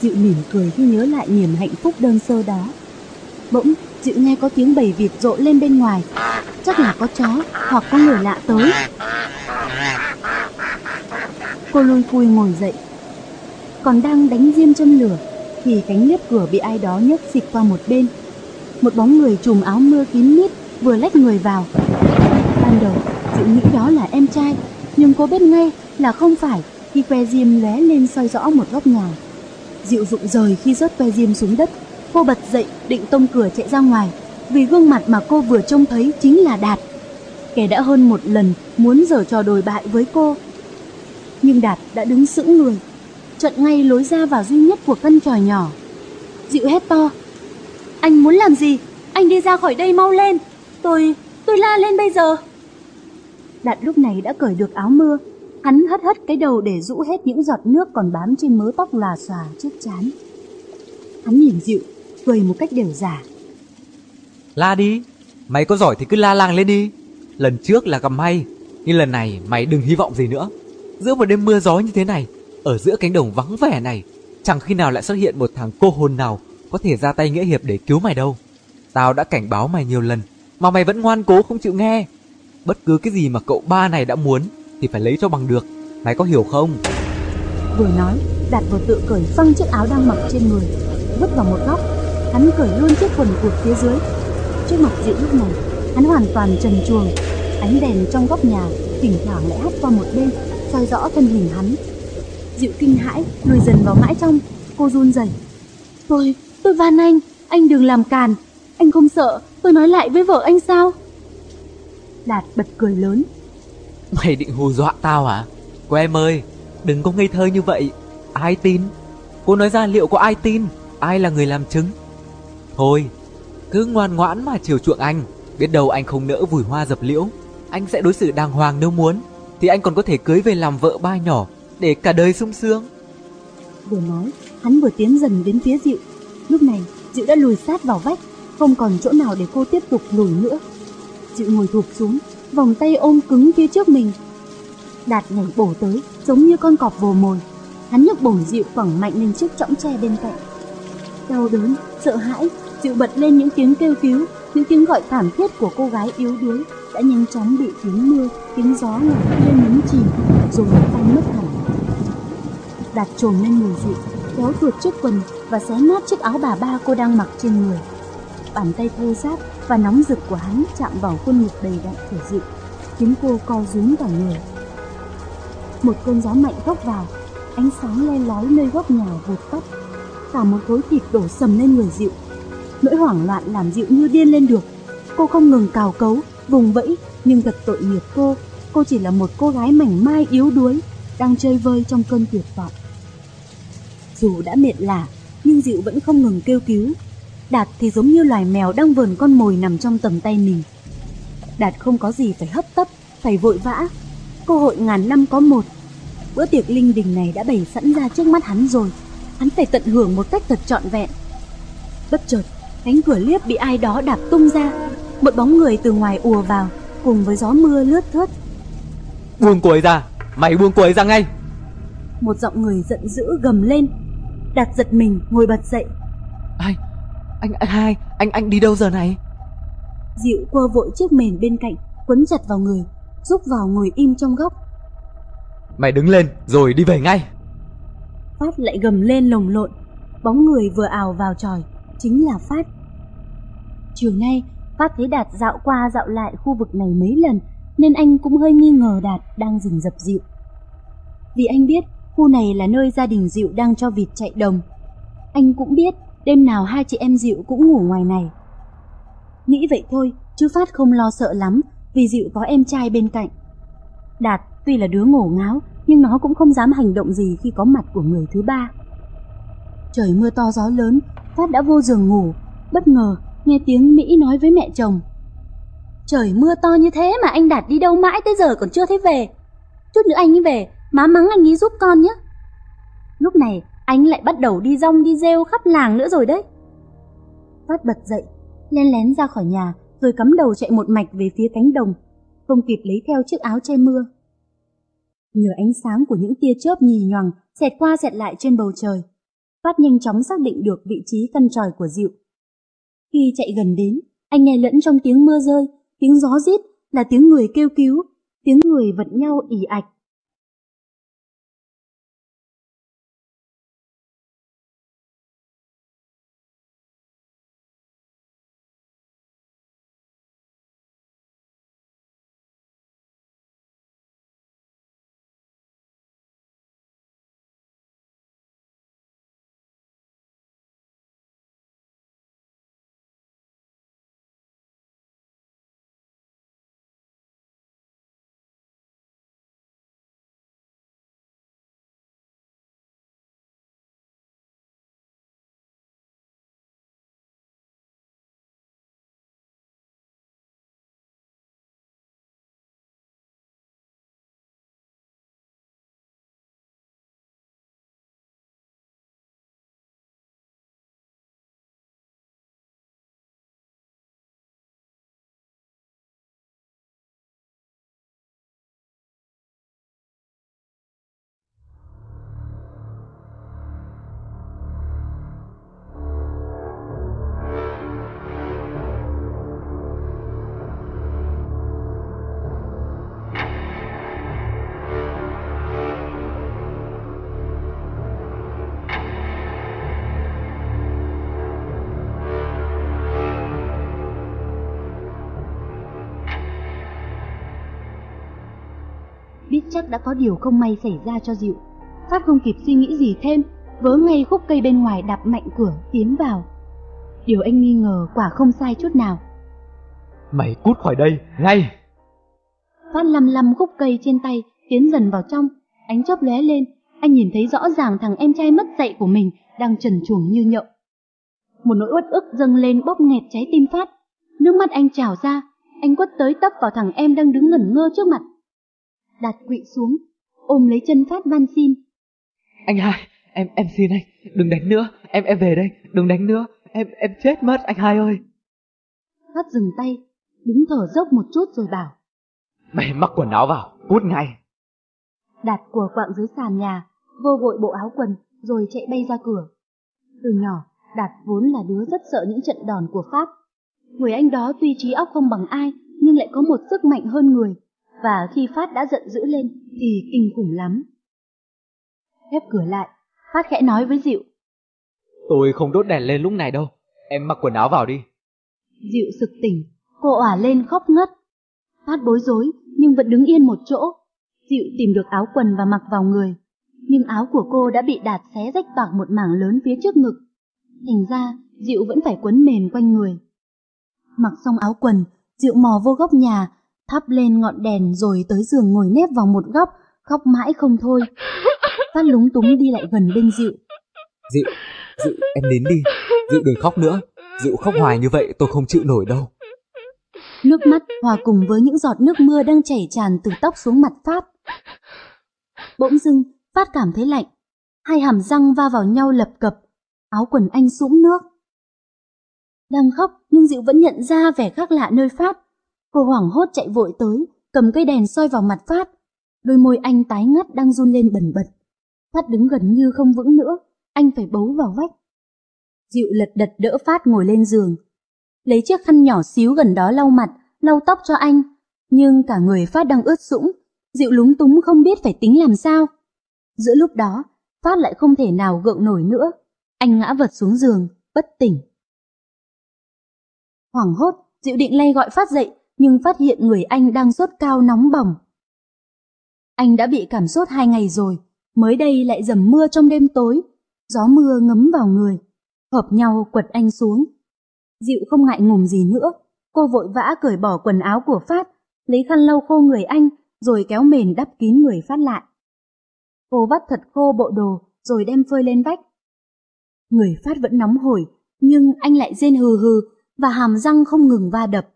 Dịu mỉm cười khi nhớ lại niềm hạnh phúc đơn sơ đó. Bỗng Dịu nghe có tiếng bầy vịt rộ lên bên ngoài. Chắc là có chó hoặc có người lạ tới. Cô lui cui ngồi dậy. Còn đang đánh diêm châm lửa, Thì cánh liếp cửa bị ai đó nhấc xịt qua một bên. Một bóng người trùm áo mưa kín mít Vừa lách người vào. Ban đầu Dịu nghĩ đó là em trai, Nhưng cô biết ngay là không phải Khi que diêm lóe lên soi rõ một góc nhà. Dịu rụng rời khi rớt que diêm xuống đất Cô bật dậy định tông cửa chạy ra ngoài Vì gương mặt mà cô vừa trông thấy chính là Đạt. Kẻ đã hơn một lần muốn giở trò đồi bại với cô. Nhưng Đạt đã đứng sững người Chặn ngay lối ra vào duy nhất của căn tròi nhỏ. Dịu hét to Anh muốn làm gì? Anh đi ra khỏi đây mau lên. Tôi, tôi la lên bây giờ. Đạt lúc này đã cởi được áo mưa. Hắn hất hất cái đầu để rũ hết những giọt nước còn bám trên mớ tóc lòa xòa trước chán Hắn nhìn dịu cười một cách đều giả.
La đi, mày có giỏi thì cứ la làng lên đi. Lần trước là gặp may, nhưng lần này mày đừng hy vọng gì nữa. Giữa một đêm mưa gió như thế này, ở giữa cánh đồng vắng vẻ này, chẳng khi nào lại xuất hiện một thằng cô hồn nào có thể ra tay nghĩa hiệp để cứu mày đâu. Tao đã cảnh báo mày nhiều lần, mà mày vẫn ngoan cố không chịu nghe. Bất cứ cái gì mà cậu ba này đã muốn thì phải lấy cho bằng được, mày có hiểu không?
Vừa nói, Đạt vừa tự cởi phăng chiếc áo đang mặc trên người, vứt vào một góc hắn cởi luôn chiếc quần cụt phía dưới. Trước mặt diệu lúc này hắn hoàn toàn trần truồng. Ánh đèn trong góc nhà thỉnh thoảng lại hắt qua một bên soi rõ thân hình hắn. Diệu kinh hãi lùi dần vào mãi trong. Cô run rẩy. Tôi tôi van anh anh đừng làm càn. Anh không sợ tôi nói lại với vợ anh sao? Đạt bật cười lớn.
Mày định hù dọa tao à? Cô em ơi đừng có ngây thơ như vậy. Ai tin? Cô nói ra liệu có ai tin? Ai là người làm chứng Thôi, cứ ngoan ngoãn mà chiều chuộng anh, biết đâu anh không nỡ vùi hoa dập liễu, anh sẽ đối xử đàng hoàng nếu muốn, thì anh còn có thể cưới về làm vợ ba nhỏ để cả đời sung sướng.
Vừa nói, hắn vừa tiến dần đến phía Diệu. Lúc này, Diệu đã lùi sát vào vách, không còn chỗ nào để cô tiếp tục lùi nữa. Diệu ngồi thụp xuống, vòng tay ôm cứng phía trước mình. Đạt nhảy bổ tới, giống như con cọp vồ mồi. Hắn nhấc bổng Diệu quẳng mạnh lên chiếc chõng tre bên cạnh. Đau đớn, sợ hãi, Dịu bật lên những tiếng kêu cứu, những tiếng gọi thảm thiết của cô gái yếu đuối đã nhanh chóng bị tiếng mưa, tiếng gió ngoài kia nhấn chìm, rồi tan mất hẳn. Đạt trồm lên người Dịu, kéo tuột chiếc quần, và xé nát chiếc áo bà ba cô đang mặc trên người. Bàn tay thô ráp và nóng rực của hắn chạm vào khuôn ngực đầy đặn của dịu khiến cô co rúm cả người. Một cơn gió mạnh tốc vào, ánh sáng le lói nơi góc nhà vụt tắt. Cả một khối thịt đổ sầm lên người dịu. Nỗi hoảng loạn làm Diệu như điên lên được. Cô không ngừng cào cấu, vùng vẫy, nhưng thật tội nghiệp cô. Cô chỉ là một cô gái mảnh mai yếu đuối, đang chơi vơi trong cơn tuyệt vọng. Dù đã mệt lả, nhưng Diệu vẫn không ngừng kêu cứu. Đạt thì giống như loài mèo đang vờn con mồi nằm trong tầm tay mình. Đạt không có gì phải hấp tấp, phải vội vã. Cơ hội ngàn năm có một. Bữa tiệc linh đình này đã bày sẵn ra trước mắt hắn rồi. Hắn phải tận hưởng một cách thật trọn vẹn. Bất chợt, cánh cửa liếp bị ai đó đạp tung ra. Một bóng người từ ngoài ùa vào, cùng với gió mưa lướt thướt.
Buông cô ấy ra, mày buông cô ấy ra ngay.
Một giọng người giận dữ gầm lên. Đạt giật mình ngồi bật dậy.
Anh, anh, anh hai, anh, anh đi đâu giờ này?
Diệu quơ vội chiếc mền bên cạnh, quấn chặt vào người, giúp vào ngồi im trong góc.
Mày đứng lên, rồi đi về ngay.
Phát lại gầm lên lồng lộn, bóng người vừa ào vào tròi, chính là Phát. Chiều nay, Phát thấy Đạt dạo qua dạo lại khu vực này mấy lần, nên anh cũng hơi nghi ngờ Đạt đang rình rập Diệu. Vì anh biết khu này là nơi gia đình Diệu đang cho vịt chạy đồng. Anh cũng biết đêm nào hai chị em Diệu cũng ngủ ngoài này. Nghĩ vậy thôi, chứ Phát không lo sợ lắm vì Diệu có em trai bên cạnh. Đạt tuy là đứa ngổ ngáo nhưng nó cũng không dám hành động gì khi có mặt của người thứ ba. Trời mưa to gió lớn, Phát đã vô giường ngủ, bất ngờ nghe tiếng Mỹ nói với mẹ chồng. Trời mưa to như thế mà anh Đạt đi đâu mãi tới giờ còn chưa thấy về. Chút nữa anh ấy về, má mắng anh ấy giúp con nhé. Lúc này anh lại bắt đầu đi rong đi rêu khắp làng nữa rồi đấy. Phát bật dậy, len lén ra khỏi nhà rồi cắm đầu chạy một mạch về phía cánh đồng, không kịp lấy theo chiếc áo che mưa. Nhờ ánh sáng của những tia chớp nhì nhoằng xẹt qua xẹt lại trên bầu trời, Phát nhanh chóng xác định được vị trí căn tròi của Diệu. Khi chạy gần đến, anh nghe lẫn trong tiếng mưa rơi, tiếng gió rít là tiếng người kêu cứu, tiếng người vật nhau ỉ ạch. Chắc đã có điều không may xảy ra cho Diệu. Pháp không kịp suy nghĩ gì thêm, vớ ngay khúc cây bên ngoài đạp mạnh cửa tiến vào. Điều anh nghi ngờ quả không sai chút nào.
Mày cút khỏi đây, ngay!
Phát lăm lăm khúc cây trên tay, tiến dần vào trong, ánh chớp lóe lên, anh nhìn thấy rõ ràng thằng em trai mất dạy của mình đang trần truồng như nhậu. Một nỗi uất ức dâng lên bóp nghẹt trái tim Phát, nước mắt anh trào ra, anh quất tới tấp vào thằng em đang đứng ngẩn ngơ trước mặt. Đạt quỵ xuống, ôm lấy chân Phát van xin.
Anh hai, em em xin anh, đừng đánh nữa, em em về đây, đừng đánh nữa, em em chết mất anh hai ơi.
Phát dừng tay, đứng thở dốc một chút rồi bảo.
Mày mặc quần áo vào, cút ngay.
Đạt của quạng dưới sàn nhà, vô vội bộ áo quần, rồi chạy bay ra cửa. Từ nhỏ, Đạt vốn là đứa rất sợ những trận đòn của Pháp. Người anh đó tuy trí óc không bằng ai, nhưng lại có một sức mạnh hơn người, và khi Phát đã giận dữ lên thì kinh khủng lắm. Khép cửa lại, Phát khẽ nói với Diệu.
Tôi không đốt đèn lên lúc này đâu. Em mặc quần áo vào đi.
Dịu sực tỉnh, cô òa lên khóc ngất. Phát bối rối nhưng vẫn đứng yên một chỗ. Dịu tìm được áo quần và mặc vào người. Nhưng áo của cô đã bị đạt xé rách toạc một mảng lớn phía trước ngực. Thành ra, Dịu vẫn phải quấn mền quanh người. Mặc xong áo quần, Dịu mò vô góc nhà, thắp lên ngọn đèn rồi tới giường ngồi nép vào một góc, khóc mãi không thôi. Phát lúng túng đi lại gần bên Dịu.
Dịu, Dịu em nín đi, Dịu đừng khóc nữa. Dịu khóc hoài như vậy tôi không chịu nổi đâu.
Nước mắt hòa cùng với những giọt nước mưa đang chảy tràn từ tóc xuống mặt Phát. Bỗng dưng, Phát cảm thấy lạnh. Hai hàm răng va vào nhau lập cập, áo quần anh sũng nước. Đang khóc nhưng Diệu vẫn nhận ra vẻ khác lạ nơi Phát. Cô hoảng hốt chạy vội tới, cầm cây đèn soi vào mặt Phát. Đôi môi anh tái ngắt đang run lên bần bật. Phát đứng gần như không vững nữa, anh phải bấu vào vách. Diệu lật đật đỡ Phát ngồi lên giường. Lấy chiếc khăn nhỏ xíu gần đó lau mặt, lau tóc cho anh. Nhưng cả người Phát đang ướt sũng, Diệu lúng túng không biết phải tính làm sao. Giữa lúc đó, Phát lại không thể nào gượng nổi nữa. Anh ngã vật xuống giường, bất tỉnh. Hoảng hốt, Diệu định lay gọi Phát dậy, nhưng phát hiện người anh đang sốt cao nóng bỏng. Anh đã bị cảm sốt hai ngày rồi, mới đây lại dầm mưa trong đêm tối, gió mưa ngấm vào người, hợp nhau quật anh xuống. dịu không ngại ngùng gì nữa, cô vội vã cởi bỏ quần áo của Phát, lấy khăn lau khô người anh, rồi kéo mền đắp kín người Phát lại. Cô vắt thật khô bộ đồ, rồi đem phơi lên vách. Người Phát vẫn nóng hổi, nhưng anh lại rên hừ hừ và hàm răng không ngừng va đập.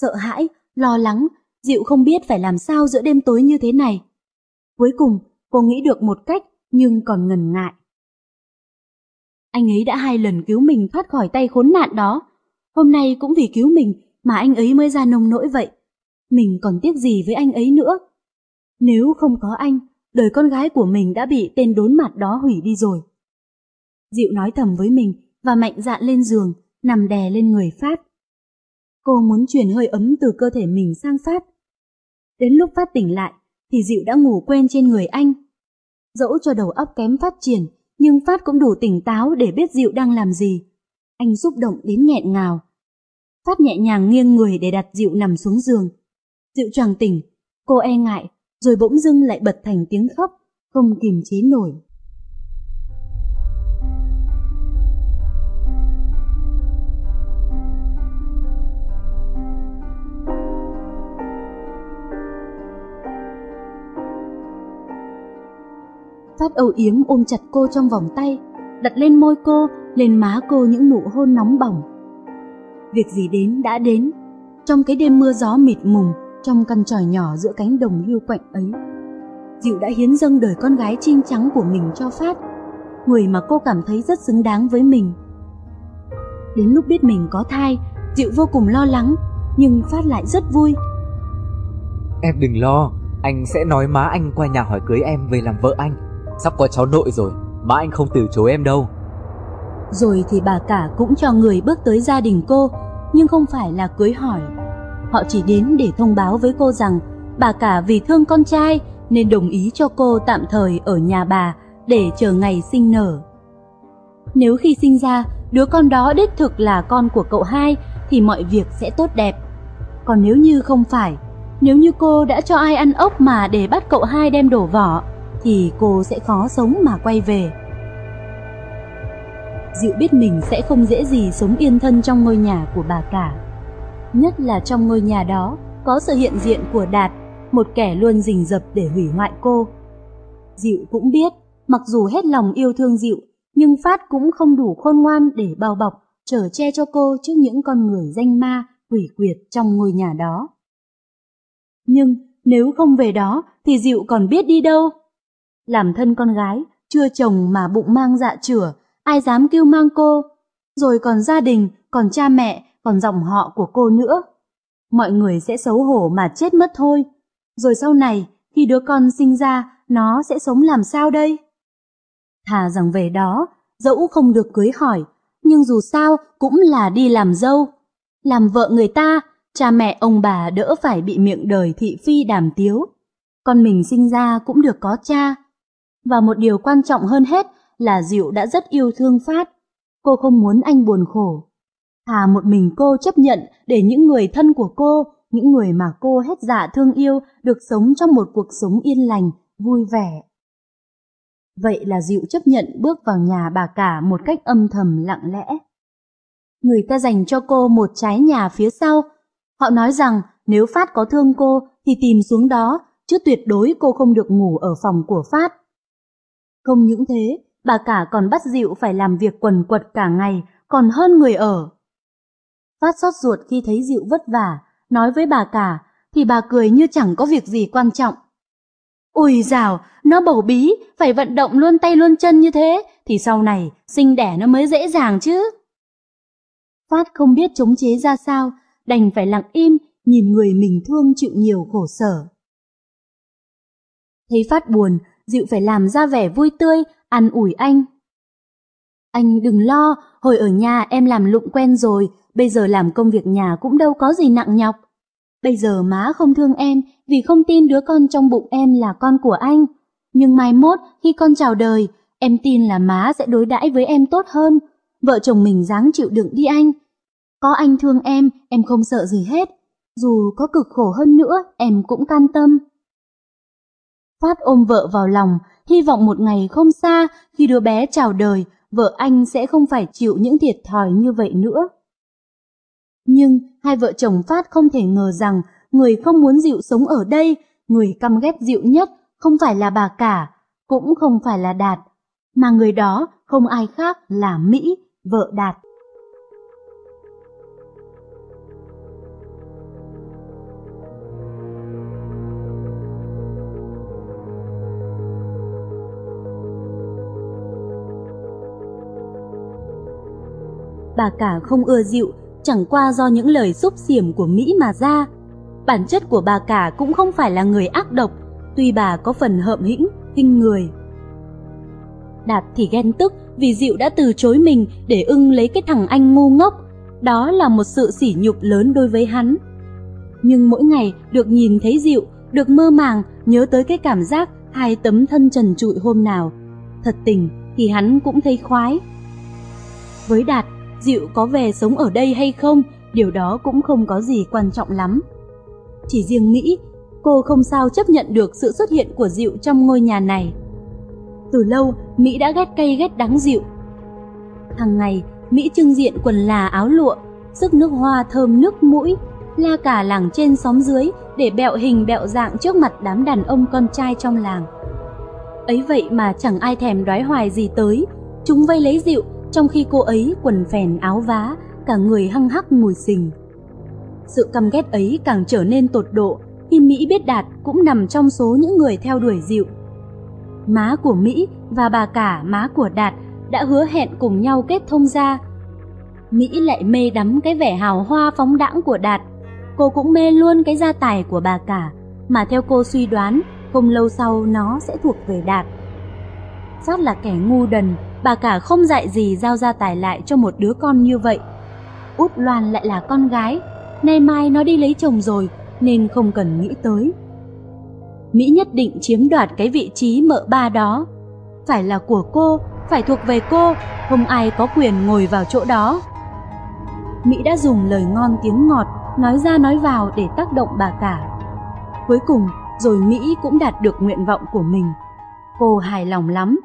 Sợ hãi, lo lắng, Diệu không biết phải làm sao giữa đêm tối như thế này. Cuối cùng, cô nghĩ được một cách nhưng còn ngần ngại. Anh ấy đã hai lần cứu mình thoát khỏi tay khốn nạn đó. Hôm nay cũng vì cứu mình mà anh ấy mới ra nông nỗi vậy. Mình còn tiếc gì với anh ấy nữa? Nếu không có anh, đời con gái của mình đã bị tên đốn mặt đó hủy đi rồi. Diệu nói thầm với mình và mạnh dạn lên giường, nằm đè lên người Phát. Cô muốn truyền hơi ấm từ cơ thể mình sang Phát. Đến lúc Phát tỉnh lại, thì Diệu đã ngủ quên trên người anh. Dẫu cho đầu óc kém phát triển, nhưng Phát cũng đủ tỉnh táo để biết Diệu đang làm gì. Anh xúc động đến nghẹn ngào. Phát nhẹ nhàng nghiêng người để đặt Diệu nằm xuống giường. Diệu choàng tỉnh, cô e ngại, rồi bỗng dưng lại bật thành tiếng khóc, không kìm chế nổi. Phát âu yếm ôm chặt cô trong vòng tay, đặt lên môi cô, lên má cô những nụ hôn nóng bỏng. Việc gì đến đã đến, trong cái đêm mưa gió mịt mùng, trong căn tròi nhỏ giữa cánh đồng hưu quạnh ấy. Diệu đã hiến dâng đời con gái trinh trắng của mình cho Phát, người mà cô cảm thấy rất xứng đáng với mình. Đến lúc biết mình có thai, Diệu vô cùng lo lắng, nhưng Phát lại rất vui.
Em đừng lo, anh sẽ nói má anh qua nhà hỏi cưới em về làm vợ anh. Sắp có cháu nội rồi, má anh không từ chối em đâu.
Rồi thì bà cả cũng cho người bước tới gia đình cô, nhưng không phải là cưới hỏi. Họ chỉ đến để thông báo với cô rằng bà cả vì thương con trai nên đồng ý cho cô tạm thời ở nhà bà để chờ ngày sinh nở. Nếu khi sinh ra, đứa con đó đích thực là con của cậu hai thì mọi việc sẽ tốt đẹp. Còn nếu như không phải, nếu như cô đã cho ai ăn ốc mà để bắt cậu hai đem đổ vỏ, thì cô sẽ khó sống mà quay về. Diệu biết mình sẽ không dễ gì sống yên thân trong ngôi nhà của bà cả. Nhất là trong ngôi nhà đó có sự hiện diện của Đạt, một kẻ luôn rình rập để hủy hoại cô. Diệu cũng biết, mặc dù hết lòng yêu thương Diệu, nhưng Phát cũng không đủ khôn ngoan để bao bọc, trở che cho cô trước những con người danh ma, quỷ quyệt trong ngôi nhà đó. Nhưng nếu không về đó thì Diệu còn biết đi đâu. Làm thân con gái, chưa chồng mà bụng mang dạ chửa, ai dám kêu mang cô. Rồi còn gia đình, còn cha mẹ, còn dòng họ của cô nữa. Mọi người sẽ xấu hổ mà chết mất thôi. Rồi sau này, khi đứa con sinh ra, nó sẽ sống làm sao đây? Thà rằng về đó, dẫu không được cưới hỏi, nhưng dù sao cũng là đi làm dâu. Làm vợ người ta, cha mẹ ông bà đỡ phải bị miệng đời thị phi đàm tiếu. Con mình sinh ra cũng được có cha, và một điều quan trọng hơn hết là Diệu đã rất yêu thương Phát. Cô không muốn anh buồn khổ. Thà một mình cô chấp nhận để những người thân của cô, những người mà cô hết dạ thương yêu được sống trong một cuộc sống yên lành, vui vẻ. Vậy là Diệu chấp nhận bước vào nhà bà cả một cách âm thầm lặng lẽ. Người ta dành cho cô một trái nhà phía sau. Họ nói rằng nếu Phát có thương cô thì tìm xuống đó, chứ tuyệt đối cô không được ngủ ở phòng của Phát. Không những thế, bà cả còn bắt Diệu phải làm việc quần quật cả ngày, còn hơn người ở. Phát xót ruột khi thấy Diệu vất vả, nói với bà cả, thì bà cười như chẳng có việc gì quan trọng. Ôi dào, nó bầu bí, phải vận động luôn tay luôn chân như thế, thì sau này sinh đẻ nó mới dễ dàng chứ. Phát không biết chống chế ra sao, đành phải lặng im, nhìn người mình thương chịu nhiều khổ sở. Thấy Phát buồn, Dịu phải làm ra vẻ vui tươi, ăn ủi anh. Anh đừng lo, hồi ở nhà em làm lụng quen rồi, bây giờ làm công việc nhà cũng đâu có gì nặng nhọc. Bây giờ má không thương em vì không tin đứa con trong bụng em là con của anh. Nhưng mai mốt khi con chào đời, em tin là má sẽ đối đãi với em tốt hơn. Vợ chồng mình dáng chịu đựng đi anh. Có anh thương em, em không sợ gì hết. Dù có cực khổ hơn nữa, em cũng can tâm. Phát ôm vợ vào lòng, hy vọng một ngày không xa khi đứa bé chào đời, vợ anh sẽ không phải chịu những thiệt thòi như vậy nữa. Nhưng hai vợ chồng Phát không thể ngờ rằng người không muốn Diệu sống ở đây, người căm ghét Diệu nhất không phải là bà cả, cũng không phải là Đạt, mà người đó không ai khác là Mỹ, vợ Đạt. Bà cả không ưa dịu, chẳng qua do những lời xúc xiểm của Mỹ mà ra. Bản chất của bà cả cũng không phải là người ác độc, tuy bà có phần hợm hĩnh, khinh người. Đạt thì ghen tức vì Diệu đã từ chối mình để ưng lấy cái thằng anh ngu ngốc. Đó là một sự sỉ nhục lớn đối với hắn. Nhưng mỗi ngày được nhìn thấy Diệu, được mơ màng, nhớ tới cái cảm giác hai tấm thân trần trụi hôm nào. Thật tình thì hắn cũng thấy khoái. Với Đạt, Diệu có về sống ở đây hay không, điều đó cũng không có gì quan trọng lắm. Chỉ riêng Mỹ, cô không sao chấp nhận được sự xuất hiện của Diệu trong ngôi nhà này. Từ lâu, Mỹ đã ghét cay ghét đắng Diệu. Hằng ngày, Mỹ trưng diện quần là áo lụa, sức nước hoa thơm nước mũi, la cả làng trên xóm dưới để bẹo hình bẹo dạng trước mặt đám đàn ông con trai trong làng. Ấy vậy mà chẳng ai thèm đoái hoài gì tới, chúng vây lấy Diệu trong khi cô ấy quần phèn áo vá, cả người hăng hắc mùi xình. Sự căm ghét ấy càng trở nên tột độ khi Mỹ biết Đạt cũng nằm trong số những người theo đuổi Diệu. Má của Mỹ và bà cả má của Đạt đã hứa hẹn cùng nhau kết thông gia. Mỹ lại mê đắm cái vẻ hào hoa phóng đãng của Đạt. Cô cũng mê luôn cái gia tài của bà cả, mà theo cô suy đoán, không lâu sau nó sẽ thuộc về Đạt. Sát là kẻ ngu đần, bà cả không dạy gì giao gia tài lại cho một đứa con như vậy. Út Loan lại là con gái, nay mai nó đi lấy chồng rồi nên không cần nghĩ tới. Mỹ nhất định chiếm đoạt cái vị trí mợ ba đó. Phải là của cô, phải thuộc về cô, không ai có quyền ngồi vào chỗ đó. Mỹ đã dùng lời ngon tiếng ngọt, nói ra nói vào để tác động bà cả. Cuối cùng, rồi Mỹ cũng đạt được nguyện vọng của mình. Cô hài lòng lắm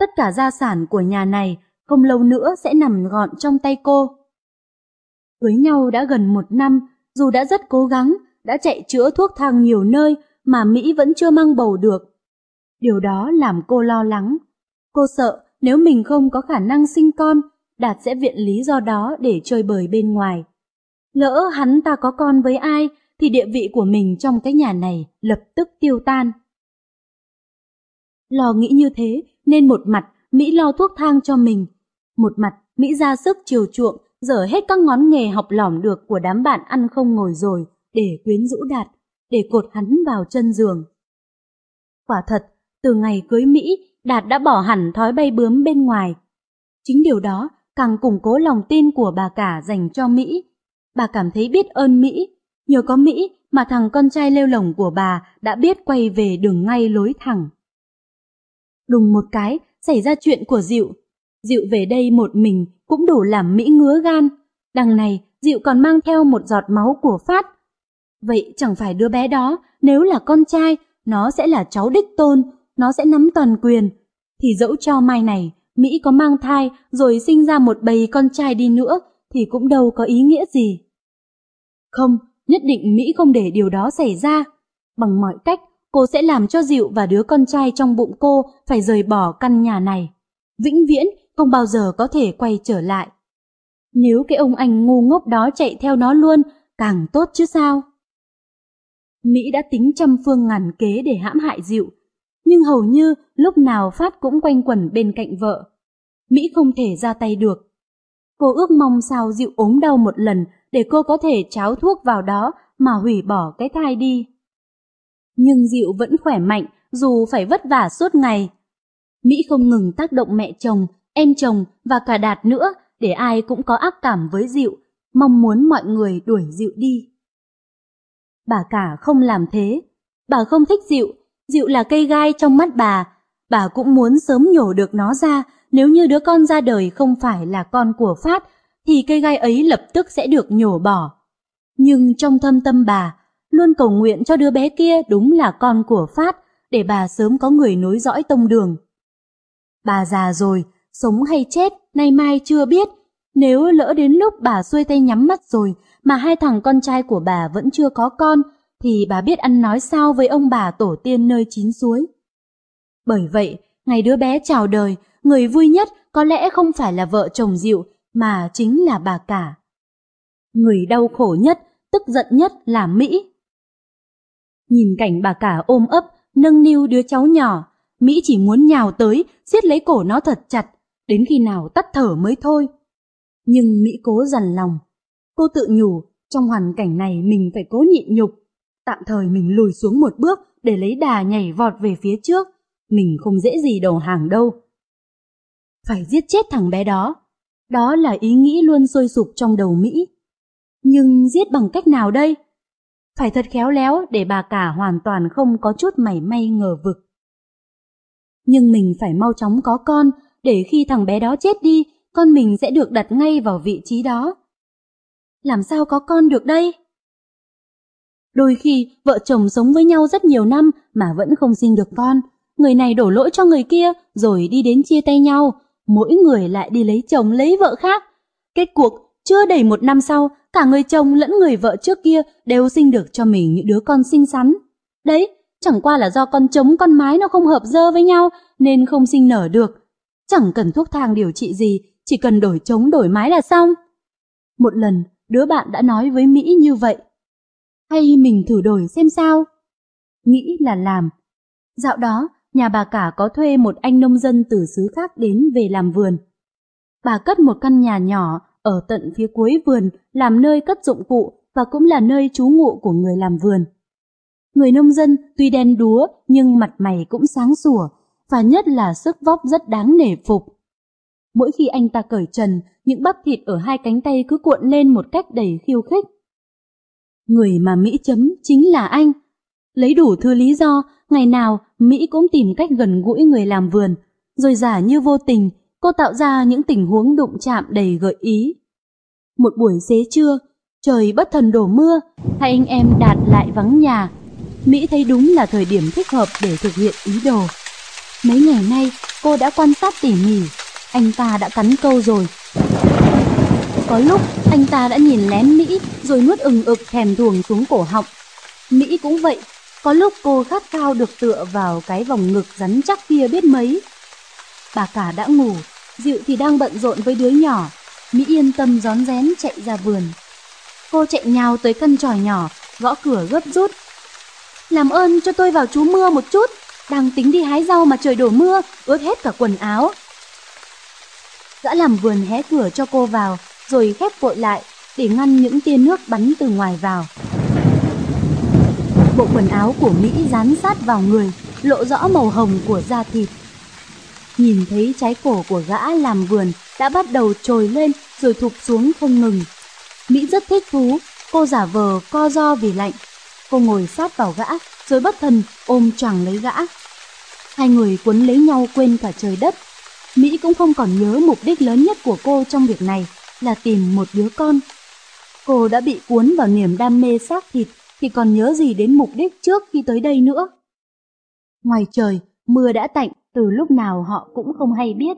tất cả gia sản của nhà này không lâu nữa sẽ nằm gọn trong tay cô. Cưới nhau đã gần một năm, dù đã rất cố gắng, đã chạy chữa thuốc thang nhiều nơi mà Mỹ vẫn chưa mang bầu được. Điều đó làm cô lo lắng. Cô sợ nếu mình không có khả năng sinh con, Đạt sẽ viện lý do đó để chơi bời bên ngoài. Lỡ hắn ta có con với ai thì địa vị của mình trong cái nhà này lập tức tiêu tan. Lo nghĩ như thế nên một mặt Mỹ lo thuốc thang cho mình, một mặt Mỹ ra sức chiều chuộng, dở hết các ngón nghề học lỏm được của đám bạn ăn không ngồi rồi để quyến rũ Đạt, để cột hắn vào chân giường. Quả thật, từ ngày cưới Mỹ, Đạt đã bỏ hẳn thói bay bướm bên ngoài. Chính điều đó càng củng cố lòng tin của bà cả dành cho Mỹ. Bà cảm thấy biết ơn Mỹ, nhờ có Mỹ mà thằng con trai lêu lồng của bà đã biết quay về đường ngay lối thẳng. Đùng một cái, xảy ra chuyện của Diệu. Diệu về đây một mình cũng đủ làm Mỹ ngứa gan. Đằng này, Diệu còn mang theo một giọt máu của Phát. Vậy chẳng phải đứa bé đó, nếu là con trai, nó sẽ là cháu đích tôn, nó sẽ nắm toàn quyền. Thì dẫu cho mai này, Mỹ có mang thai rồi sinh ra một bầy con trai đi nữa, thì cũng đâu có ý nghĩa gì. Không, nhất định Mỹ không để điều đó xảy ra. Bằng mọi cách, cô sẽ làm cho Dịu và đứa con trai trong bụng cô phải rời bỏ căn nhà này. Vĩnh viễn không bao giờ có thể quay trở lại. Nếu cái ông anh ngu ngốc đó chạy theo nó luôn, càng tốt chứ sao? Mỹ đã tính trăm phương ngàn kế để hãm hại Dịu, nhưng hầu như lúc nào Phát cũng quanh quẩn bên cạnh vợ. Mỹ không thể ra tay được. Cô ước mong sao Dịu ốm đau một lần để cô có thể cháo thuốc vào đó mà hủy bỏ cái thai đi. Nhưng Diệu vẫn khỏe mạnh dù phải vất vả suốt ngày. Mỹ không ngừng tác động mẹ chồng, em chồng và cả Đạt nữa để ai cũng có ác cảm với Diệu, mong muốn mọi người đuổi Diệu đi. Bà cả không làm thế, bà không thích Diệu, Diệu là cây gai trong mắt bà, bà cũng muốn sớm nhổ được nó ra nếu như đứa con ra đời không phải là con của Phát thì cây gai ấy lập tức sẽ được nhổ bỏ. Nhưng trong thâm tâm bà, luôn cầu nguyện cho đứa bé kia đúng là con của Phát để bà sớm có người nối dõi tông đường. Bà già rồi, sống hay chết, nay mai chưa biết. Nếu lỡ đến lúc bà xuôi tay nhắm mắt rồi mà hai thằng con trai của bà vẫn chưa có con, thì bà biết ăn nói sao với ông bà tổ tiên nơi chín suối. Bởi vậy, ngày đứa bé chào đời, người vui nhất có lẽ không phải là vợ chồng Diệu mà chính là bà cả. Người đau khổ nhất, tức giận nhất là Mỹ. Nhìn cảnh bà cả ôm ấp, nâng niu đứa cháu nhỏ, Mỹ chỉ muốn nhào tới, siết lấy cổ nó thật chặt, đến khi nào tắt thở mới thôi. Nhưng Mỹ cố dằn lòng. Cô tự nhủ, trong hoàn cảnh này mình phải cố nhịn nhục. Tạm thời mình lùi xuống một bước để lấy đà nhảy vọt về phía trước. Mình không dễ gì đầu hàng đâu. Phải giết chết thằng bé đó. Đó là ý nghĩ luôn sôi sục trong đầu Mỹ. Nhưng giết bằng cách nào đây? Phải thật khéo léo để bà cả hoàn toàn không có chút mảy may ngờ vực. Nhưng mình phải mau chóng có con để khi thằng bé đó chết đi, con mình sẽ được đặt ngay vào vị trí đó. Làm sao có con được đây? Đôi khi vợ chồng sống với nhau rất nhiều năm mà vẫn không sinh được con, người này đổ lỗi cho người kia rồi đi đến chia tay nhau, mỗi người lại đi lấy chồng lấy vợ khác. Kết cuộc, chưa đầy một năm sau, cả người chồng lẫn người vợ trước kia đều sinh được cho mình những đứa con xinh xắn. Đấy, chẳng qua là do con trống con mái nó không hợp dơ với nhau nên không sinh nở được. Chẳng cần thuốc thang điều trị gì, chỉ cần đổi trống đổi mái là xong. Một lần, đứa bạn đã nói với Mỹ như vậy. Hay mình thử đổi xem sao? Nghĩ là làm. Dạo đó, nhà bà cả có thuê một anh nông dân từ xứ khác đến về làm vườn. Bà cất một căn nhà nhỏ ở tận phía cuối vườn làm nơi cất dụng cụ và cũng là nơi trú ngụ của người làm vườn. Người nông dân tuy đen đúa nhưng mặt mày cũng sáng sủa và nhất là sức vóc rất đáng nể phục. Mỗi khi anh ta cởi trần, những bắp thịt ở hai cánh tay cứ cuộn lên một cách đầy khiêu khích. Người mà Mỹ chấm chính là anh. Lấy đủ thứ lý do, ngày nào Mỹ cũng tìm cách gần gũi người làm vườn, rồi giả như vô tình, cô tạo ra những tình huống đụng chạm đầy gợi ý. Một buổi xế trưa, trời bất thần đổ mưa, hai anh em đạt lại vắng nhà. Mỹ thấy đúng là thời điểm thích hợp để thực hiện ý đồ. Mấy ngày nay, cô đã quan sát tỉ mỉ, anh ta đã cắn câu rồi. Có lúc, anh ta đã nhìn lén Mỹ rồi nuốt ừng ực thèm thuồng xuống cổ họng. Mỹ cũng vậy, có lúc cô khát khao được tựa vào cái vòng ngực rắn chắc kia biết mấy. Bà cả đã ngủ, Diệu thì đang bận rộn với đứa nhỏ. Mỹ yên tâm rón rén chạy ra vườn. Cô chạy nhào tới căn tròi nhỏ, gõ cửa gấp rút. Làm ơn cho tôi vào trú mưa một chút, đang tính đi hái rau mà trời đổ mưa, ướt hết cả quần áo. Gã làm vườn hé cửa cho cô vào, rồi khép vội lại để ngăn những tia nước bắn từ ngoài vào. Bộ quần áo của Mỹ dán sát vào người, lộ rõ màu hồng của da thịt. Nhìn thấy trái cổ của gã làm vườn đã bắt đầu trồi lên rồi thụp xuống không ngừng. Mỹ rất thích thú, cô giả vờ co do vì lạnh. Cô ngồi sát vào gã rồi bất thần ôm choàng lấy gã. Hai người cuốn lấy nhau quên cả trời đất Mỹ cũng không còn nhớ mục đích lớn nhất của cô trong việc này là tìm một đứa con. Cô đã bị cuốn vào niềm đam mê xác thịt thì còn nhớ gì đến mục đích trước khi tới đây nữa. Ngoài trời, mưa đã tạnh từ lúc nào họ cũng không hay biết.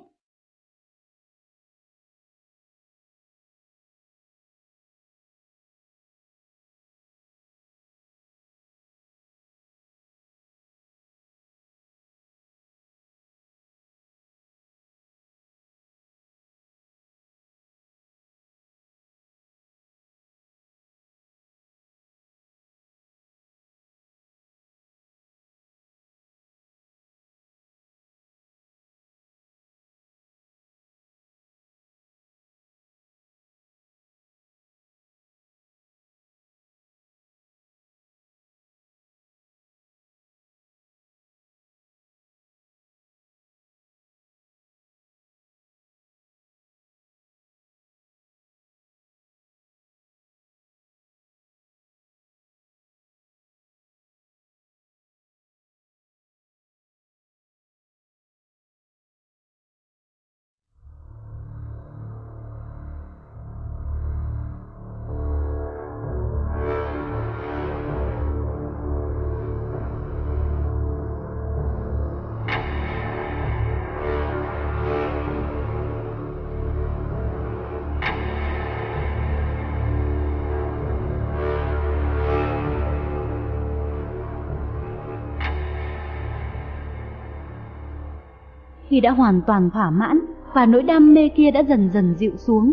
Khi đã hoàn toàn thỏa mãn và nỗi đam mê kia đã dần dần dịu xuống,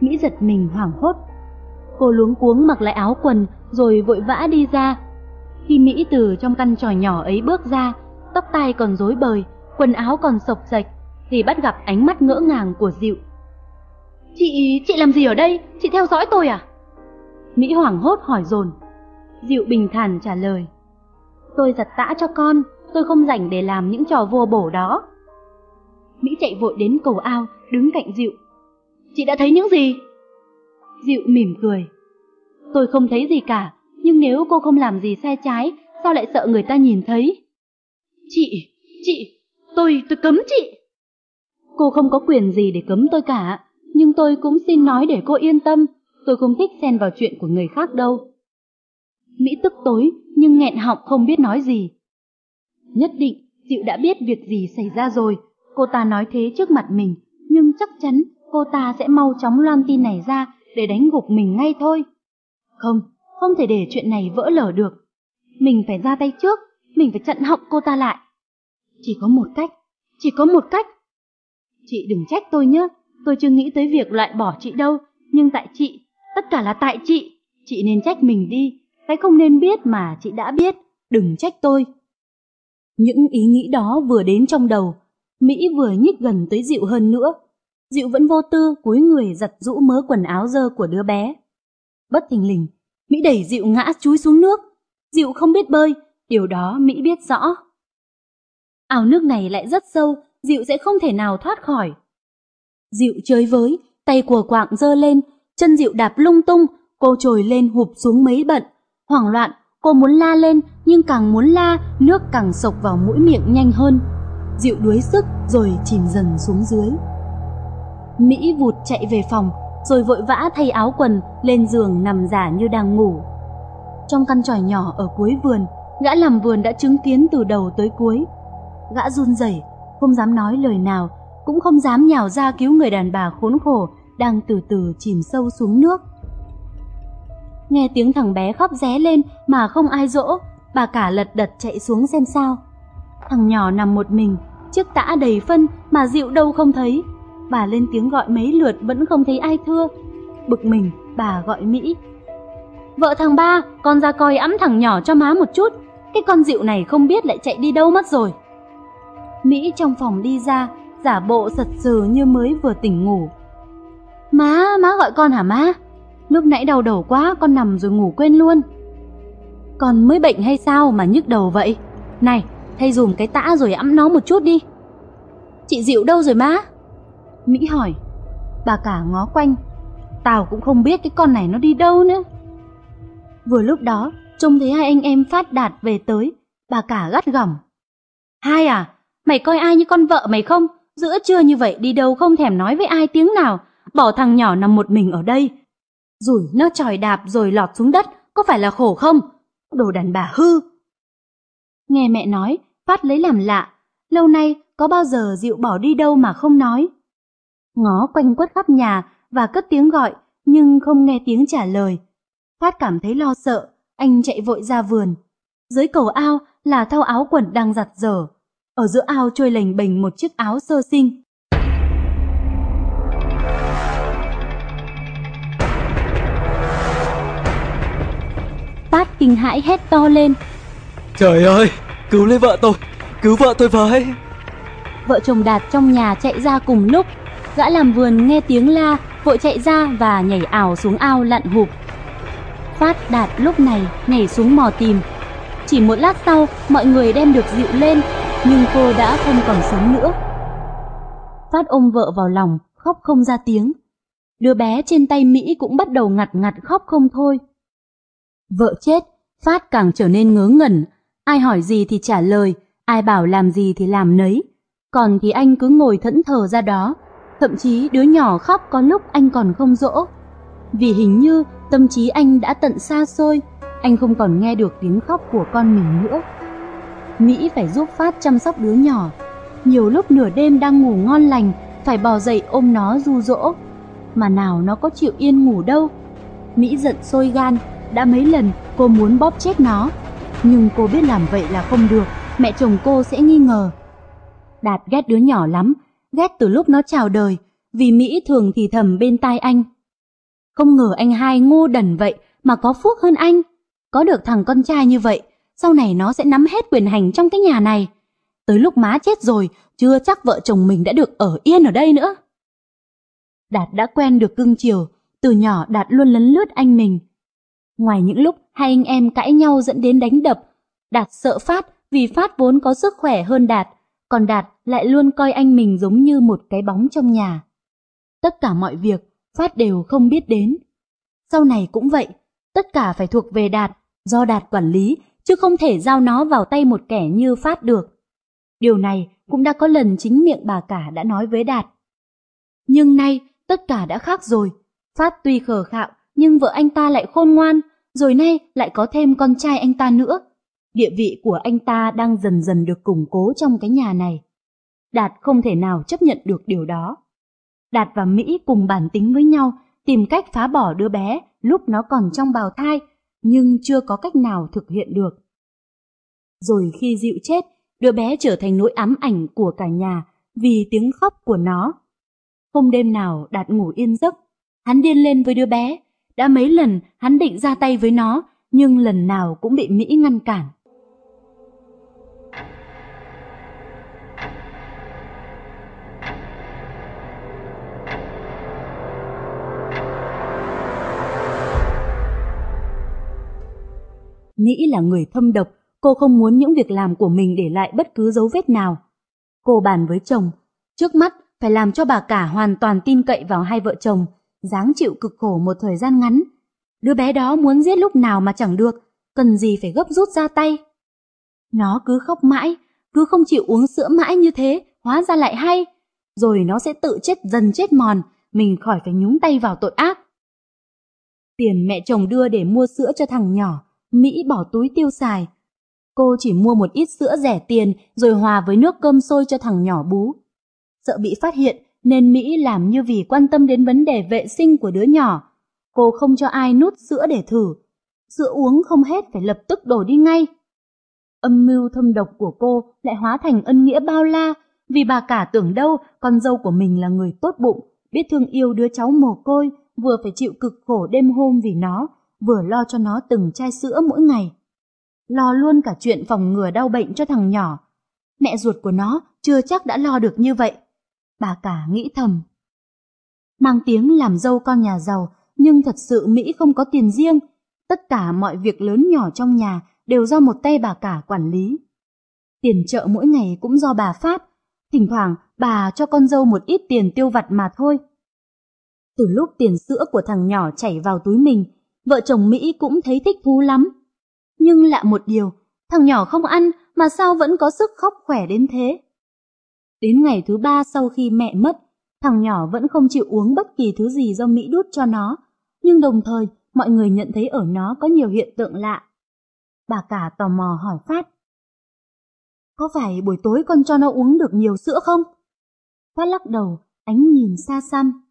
Mỹ giật mình hoảng hốt. Cô luống cuống mặc lại áo quần rồi vội vã đi ra. Khi Mỹ từ trong căn tròi nhỏ ấy bước ra, tóc tai còn rối bời, quần áo còn sộc sạch, thì bắt gặp ánh mắt ngỡ ngàng của Diệu. Chị, chị làm gì ở đây? Chị theo dõi tôi à? Mỹ hoảng hốt hỏi dồn. Diệu bình thản trả lời. Tôi giặt tã cho con, tôi không rảnh để làm những trò vô bổ đó. Mỹ chạy vội đến cầu ao, đứng cạnh Diệu. Chị đã thấy những gì? Diệu mỉm cười. Tôi không thấy gì cả, nhưng nếu cô không làm gì sai trái, sao lại sợ người ta nhìn thấy? Chị, chị, tôi, tôi cấm chị. Cô không có quyền gì để cấm tôi cả, nhưng tôi cũng xin nói để cô yên tâm, tôi không thích xen vào chuyện của người khác đâu. Mỹ tức tối, nhưng nghẹn họng không biết nói gì. Nhất định, Diệu đã biết việc gì xảy ra rồi, Cô ta nói thế trước mặt mình, nhưng chắc chắn cô ta sẽ mau chóng loan tin này ra để đánh gục mình ngay thôi. Không, không thể để chuyện này vỡ lở được. Mình phải ra tay trước, mình phải chặn họng cô ta lại. Chỉ có một cách, chỉ có một cách. Chị đừng trách tôi nhé, tôi chưa nghĩ tới việc loại bỏ chị đâu, nhưng tại chị, tất cả là tại chị. Chị nên trách mình đi, cái không nên biết mà chị đã biết, đừng trách tôi. Những ý nghĩ đó vừa đến trong đầu, Mỹ vừa nhích gần tới Dịu hơn nữa. Dịu vẫn vô tư cúi người giặt rũ mớ quần áo dơ của đứa bé. Bất thình lình, Mỹ đẩy Dịu ngã chúi xuống nước. Dịu không biết bơi, điều đó Mỹ biết rõ. Ao nước này lại rất sâu, Dịu sẽ không thể nào thoát khỏi. Dịu chơi với, tay của quạng dơ lên, chân Dịu đạp lung tung, cô trồi lên hụp xuống mấy bận. Hoảng loạn, cô muốn la lên, nhưng càng muốn la, nước càng sộc vào mũi miệng nhanh hơn dịu đuối sức rồi chìm dần xuống dưới. Mỹ vụt chạy về phòng, rồi vội vã thay áo quần lên giường nằm giả như đang ngủ. Trong căn tròi nhỏ ở cuối vườn, gã làm vườn đã chứng kiến từ đầu tới cuối. Gã run rẩy, không dám nói lời nào, cũng không dám nhào ra cứu người đàn bà khốn khổ đang từ từ chìm sâu xuống nước. Nghe tiếng thằng bé khóc ré lên mà không ai dỗ, bà cả lật đật chạy xuống xem sao. Thằng nhỏ nằm một mình, chiếc tã đầy phân mà dịu đâu không thấy. Bà lên tiếng gọi mấy lượt vẫn không thấy ai thưa. Bực mình, bà gọi Mỹ. Vợ thằng ba, con ra coi ẵm thằng nhỏ cho má một chút. Cái con dịu này không biết lại chạy đi đâu mất rồi. Mỹ trong phòng đi ra, giả bộ sật sừ như mới vừa tỉnh ngủ. Má, má gọi con hả má? Lúc nãy đau đầu quá, con nằm rồi ngủ quên luôn. Con mới bệnh hay sao mà nhức đầu vậy? Này, thay dùm cái tã rồi ẵm nó một chút đi. Chị Diệu đâu rồi má? Mỹ hỏi. Bà cả ngó quanh. Tao cũng không biết cái con này nó đi đâu nữa. Vừa lúc đó, trông thấy hai anh em phát đạt về tới, bà cả gắt gỏng. Hai à, mày coi ai như con vợ mày không? giữa trưa như vậy đi đâu không thèm nói với ai tiếng nào, bỏ thằng nhỏ nằm một mình ở đây. Rồi nó tròi đạp rồi lọt xuống đất, có phải là khổ không? Đồ đàn bà hư. Nghe mẹ nói, Phát lấy làm lạ, lâu nay có bao giờ dịu bỏ đi đâu mà không nói. Ngó quanh quất khắp nhà và cất tiếng gọi, nhưng không nghe tiếng trả lời. Phát cảm thấy lo sợ, anh chạy vội ra vườn. Dưới cầu ao là thau áo quần đang giặt dở. Ở giữa ao trôi lềnh bềnh một chiếc áo sơ sinh. Phát kinh hãi hét to lên.
Trời ơi, cứu lấy vợ tôi, cứu vợ tôi với.
Vợ chồng Đạt trong nhà chạy ra cùng lúc. Gã làm vườn nghe tiếng la, vội chạy ra và nhảy ảo xuống ao lặn hụp. Phát Đạt lúc này nhảy xuống mò tìm. Chỉ một lát sau, mọi người đem được dịu lên, nhưng cô đã không còn sống nữa. Phát ôm vợ vào lòng, khóc không ra tiếng. Đứa bé trên tay Mỹ cũng bắt đầu ngặt ngặt khóc không thôi. Vợ chết, Phát càng trở nên ngớ ngẩn, ai hỏi gì thì trả lời, ai bảo làm gì thì làm nấy. Còn thì anh cứ ngồi thẫn thờ ra đó, thậm chí đứa nhỏ khóc có lúc anh còn không dỗ. Vì hình như tâm trí anh đã tận xa xôi, anh không còn nghe được tiếng khóc của con mình nữa. Mỹ phải giúp Phát chăm sóc đứa nhỏ. Nhiều lúc nửa đêm đang ngủ ngon lành, phải bò dậy ôm nó ru dỗ. Mà nào nó có chịu yên ngủ đâu. Mỹ giận sôi gan, đã mấy lần cô muốn bóp chết nó. Nhưng cô biết làm vậy là không được, mẹ chồng cô sẽ nghi ngờ. Đạt ghét đứa nhỏ lắm, ghét từ lúc nó chào đời, vì Mỹ thường thì thầm bên tai anh. Không ngờ anh hai ngu đần vậy mà có phúc hơn anh. Có được thằng con trai như vậy, sau này nó sẽ nắm hết quyền hành trong cái nhà này. Tới lúc má chết rồi, chưa chắc vợ chồng mình đã được ở yên ở đây nữa. Đạt đã quen được cưng chiều, từ nhỏ Đạt luôn lấn lướt anh mình. Ngoài những lúc hai anh em cãi nhau dẫn đến đánh đập, Đạt sợ Phát vì Phát vốn có sức khỏe hơn Đạt, còn Đạt lại luôn coi anh mình giống như một cái bóng trong nhà. Tất cả mọi việc, Phát đều không biết đến. Sau này cũng vậy, tất cả phải thuộc về Đạt, do Đạt quản lý, chứ không thể giao nó vào tay một kẻ như Phát được. Điều này cũng đã có lần chính miệng bà cả đã nói với Đạt. Nhưng nay, tất cả đã khác rồi. Phát tuy khờ khạo, nhưng vợ anh ta lại khôn ngoan, rồi nay lại có thêm con trai anh ta nữa. Địa vị của anh ta đang dần dần được củng cố trong cái nhà này. Đạt không thể nào chấp nhận được điều đó. Đạt và Mỹ cùng bản tính với nhau tìm cách phá bỏ đứa bé lúc nó còn trong bào thai, nhưng chưa có cách nào thực hiện được. Rồi khi dịu chết, đứa bé trở thành nỗi ám ảnh của cả nhà vì tiếng khóc của nó. Hôm đêm nào Đạt ngủ yên giấc, hắn điên lên với đứa bé. Đã mấy lần hắn định ra tay với nó, nhưng lần nào cũng bị Mỹ ngăn cản. Mỹ là người thâm độc, cô không muốn những việc làm của mình để lại bất cứ dấu vết nào. Cô bàn với chồng, trước mắt phải làm cho bà cả hoàn toàn tin cậy vào hai vợ chồng, dáng chịu cực khổ một thời gian ngắn. Đứa bé đó muốn giết lúc nào mà chẳng được, cần gì phải gấp rút ra tay. Nó cứ khóc mãi, cứ không chịu uống sữa mãi như thế, hóa ra lại hay. Rồi nó sẽ tự chết dần chết mòn, mình khỏi phải nhúng tay vào tội ác. Tiền mẹ chồng đưa để mua sữa cho thằng nhỏ, Mỹ bỏ túi tiêu xài. Cô chỉ mua một ít sữa rẻ tiền rồi hòa với nước cơm sôi cho thằng nhỏ bú. Sợ bị phát hiện nên Mỹ làm như vì quan tâm đến vấn đề vệ sinh của đứa nhỏ. Cô không cho ai nút sữa để thử. Sữa uống không hết phải lập tức đổ đi ngay. Âm mưu thâm độc của cô lại hóa thành ân nghĩa bao la vì bà cả tưởng đâu con dâu của mình là người tốt bụng, biết thương yêu đứa cháu mồ côi, vừa phải chịu cực khổ đêm hôm vì nó, vừa lo cho nó từng chai sữa mỗi ngày. Lo luôn cả chuyện phòng ngừa đau bệnh cho thằng nhỏ. Mẹ ruột của nó chưa chắc đã lo được như vậy. Bà cả nghĩ thầm. Mang tiếng làm dâu con nhà giàu, nhưng thật sự Mỹ không có tiền riêng. Tất cả mọi việc lớn nhỏ trong nhà đều do một tay bà cả quản lý. Tiền chợ mỗi ngày cũng do bà phát, thỉnh thoảng bà cho con dâu một ít tiền tiêu vặt mà thôi. Từ lúc tiền sữa của thằng nhỏ chảy vào túi mình, vợ chồng Mỹ cũng thấy thích thú lắm. Nhưng lạ một điều, thằng nhỏ không ăn mà sao vẫn có sức khóc khỏe đến thế. Đến ngày thứ ba sau khi mẹ mất, thằng nhỏ vẫn không chịu uống bất kỳ thứ gì do Mỹ đút cho nó, nhưng đồng thời mọi người nhận thấy ở nó có nhiều hiện tượng lạ. Bà cả tò mò hỏi Phát. Có phải buổi tối con cho nó uống được nhiều sữa không? Phát lắc đầu, ánh nhìn xa xăm.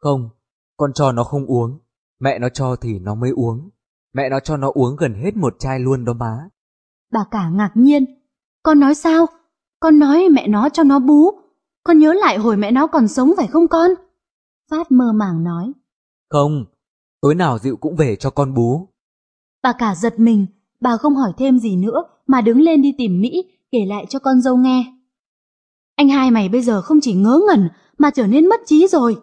Không, con cho nó không uống. Mẹ nó cho thì nó mới uống. Mẹ nó cho nó uống gần hết một chai luôn đó má.
Bà cả ngạc nhiên. Con nói sao? Con nói mẹ nó cho nó bú. Con nhớ lại hồi mẹ nó còn sống phải không con? Phát mơ màng nói.
Không, tối nào Dịu cũng về cho con bú.
Bà cả giật mình, bà không hỏi thêm gì nữa mà đứng lên đi tìm Mỹ kể lại cho con dâu nghe. Anh hai mày bây giờ không chỉ ngớ ngẩn mà trở nên mất trí rồi.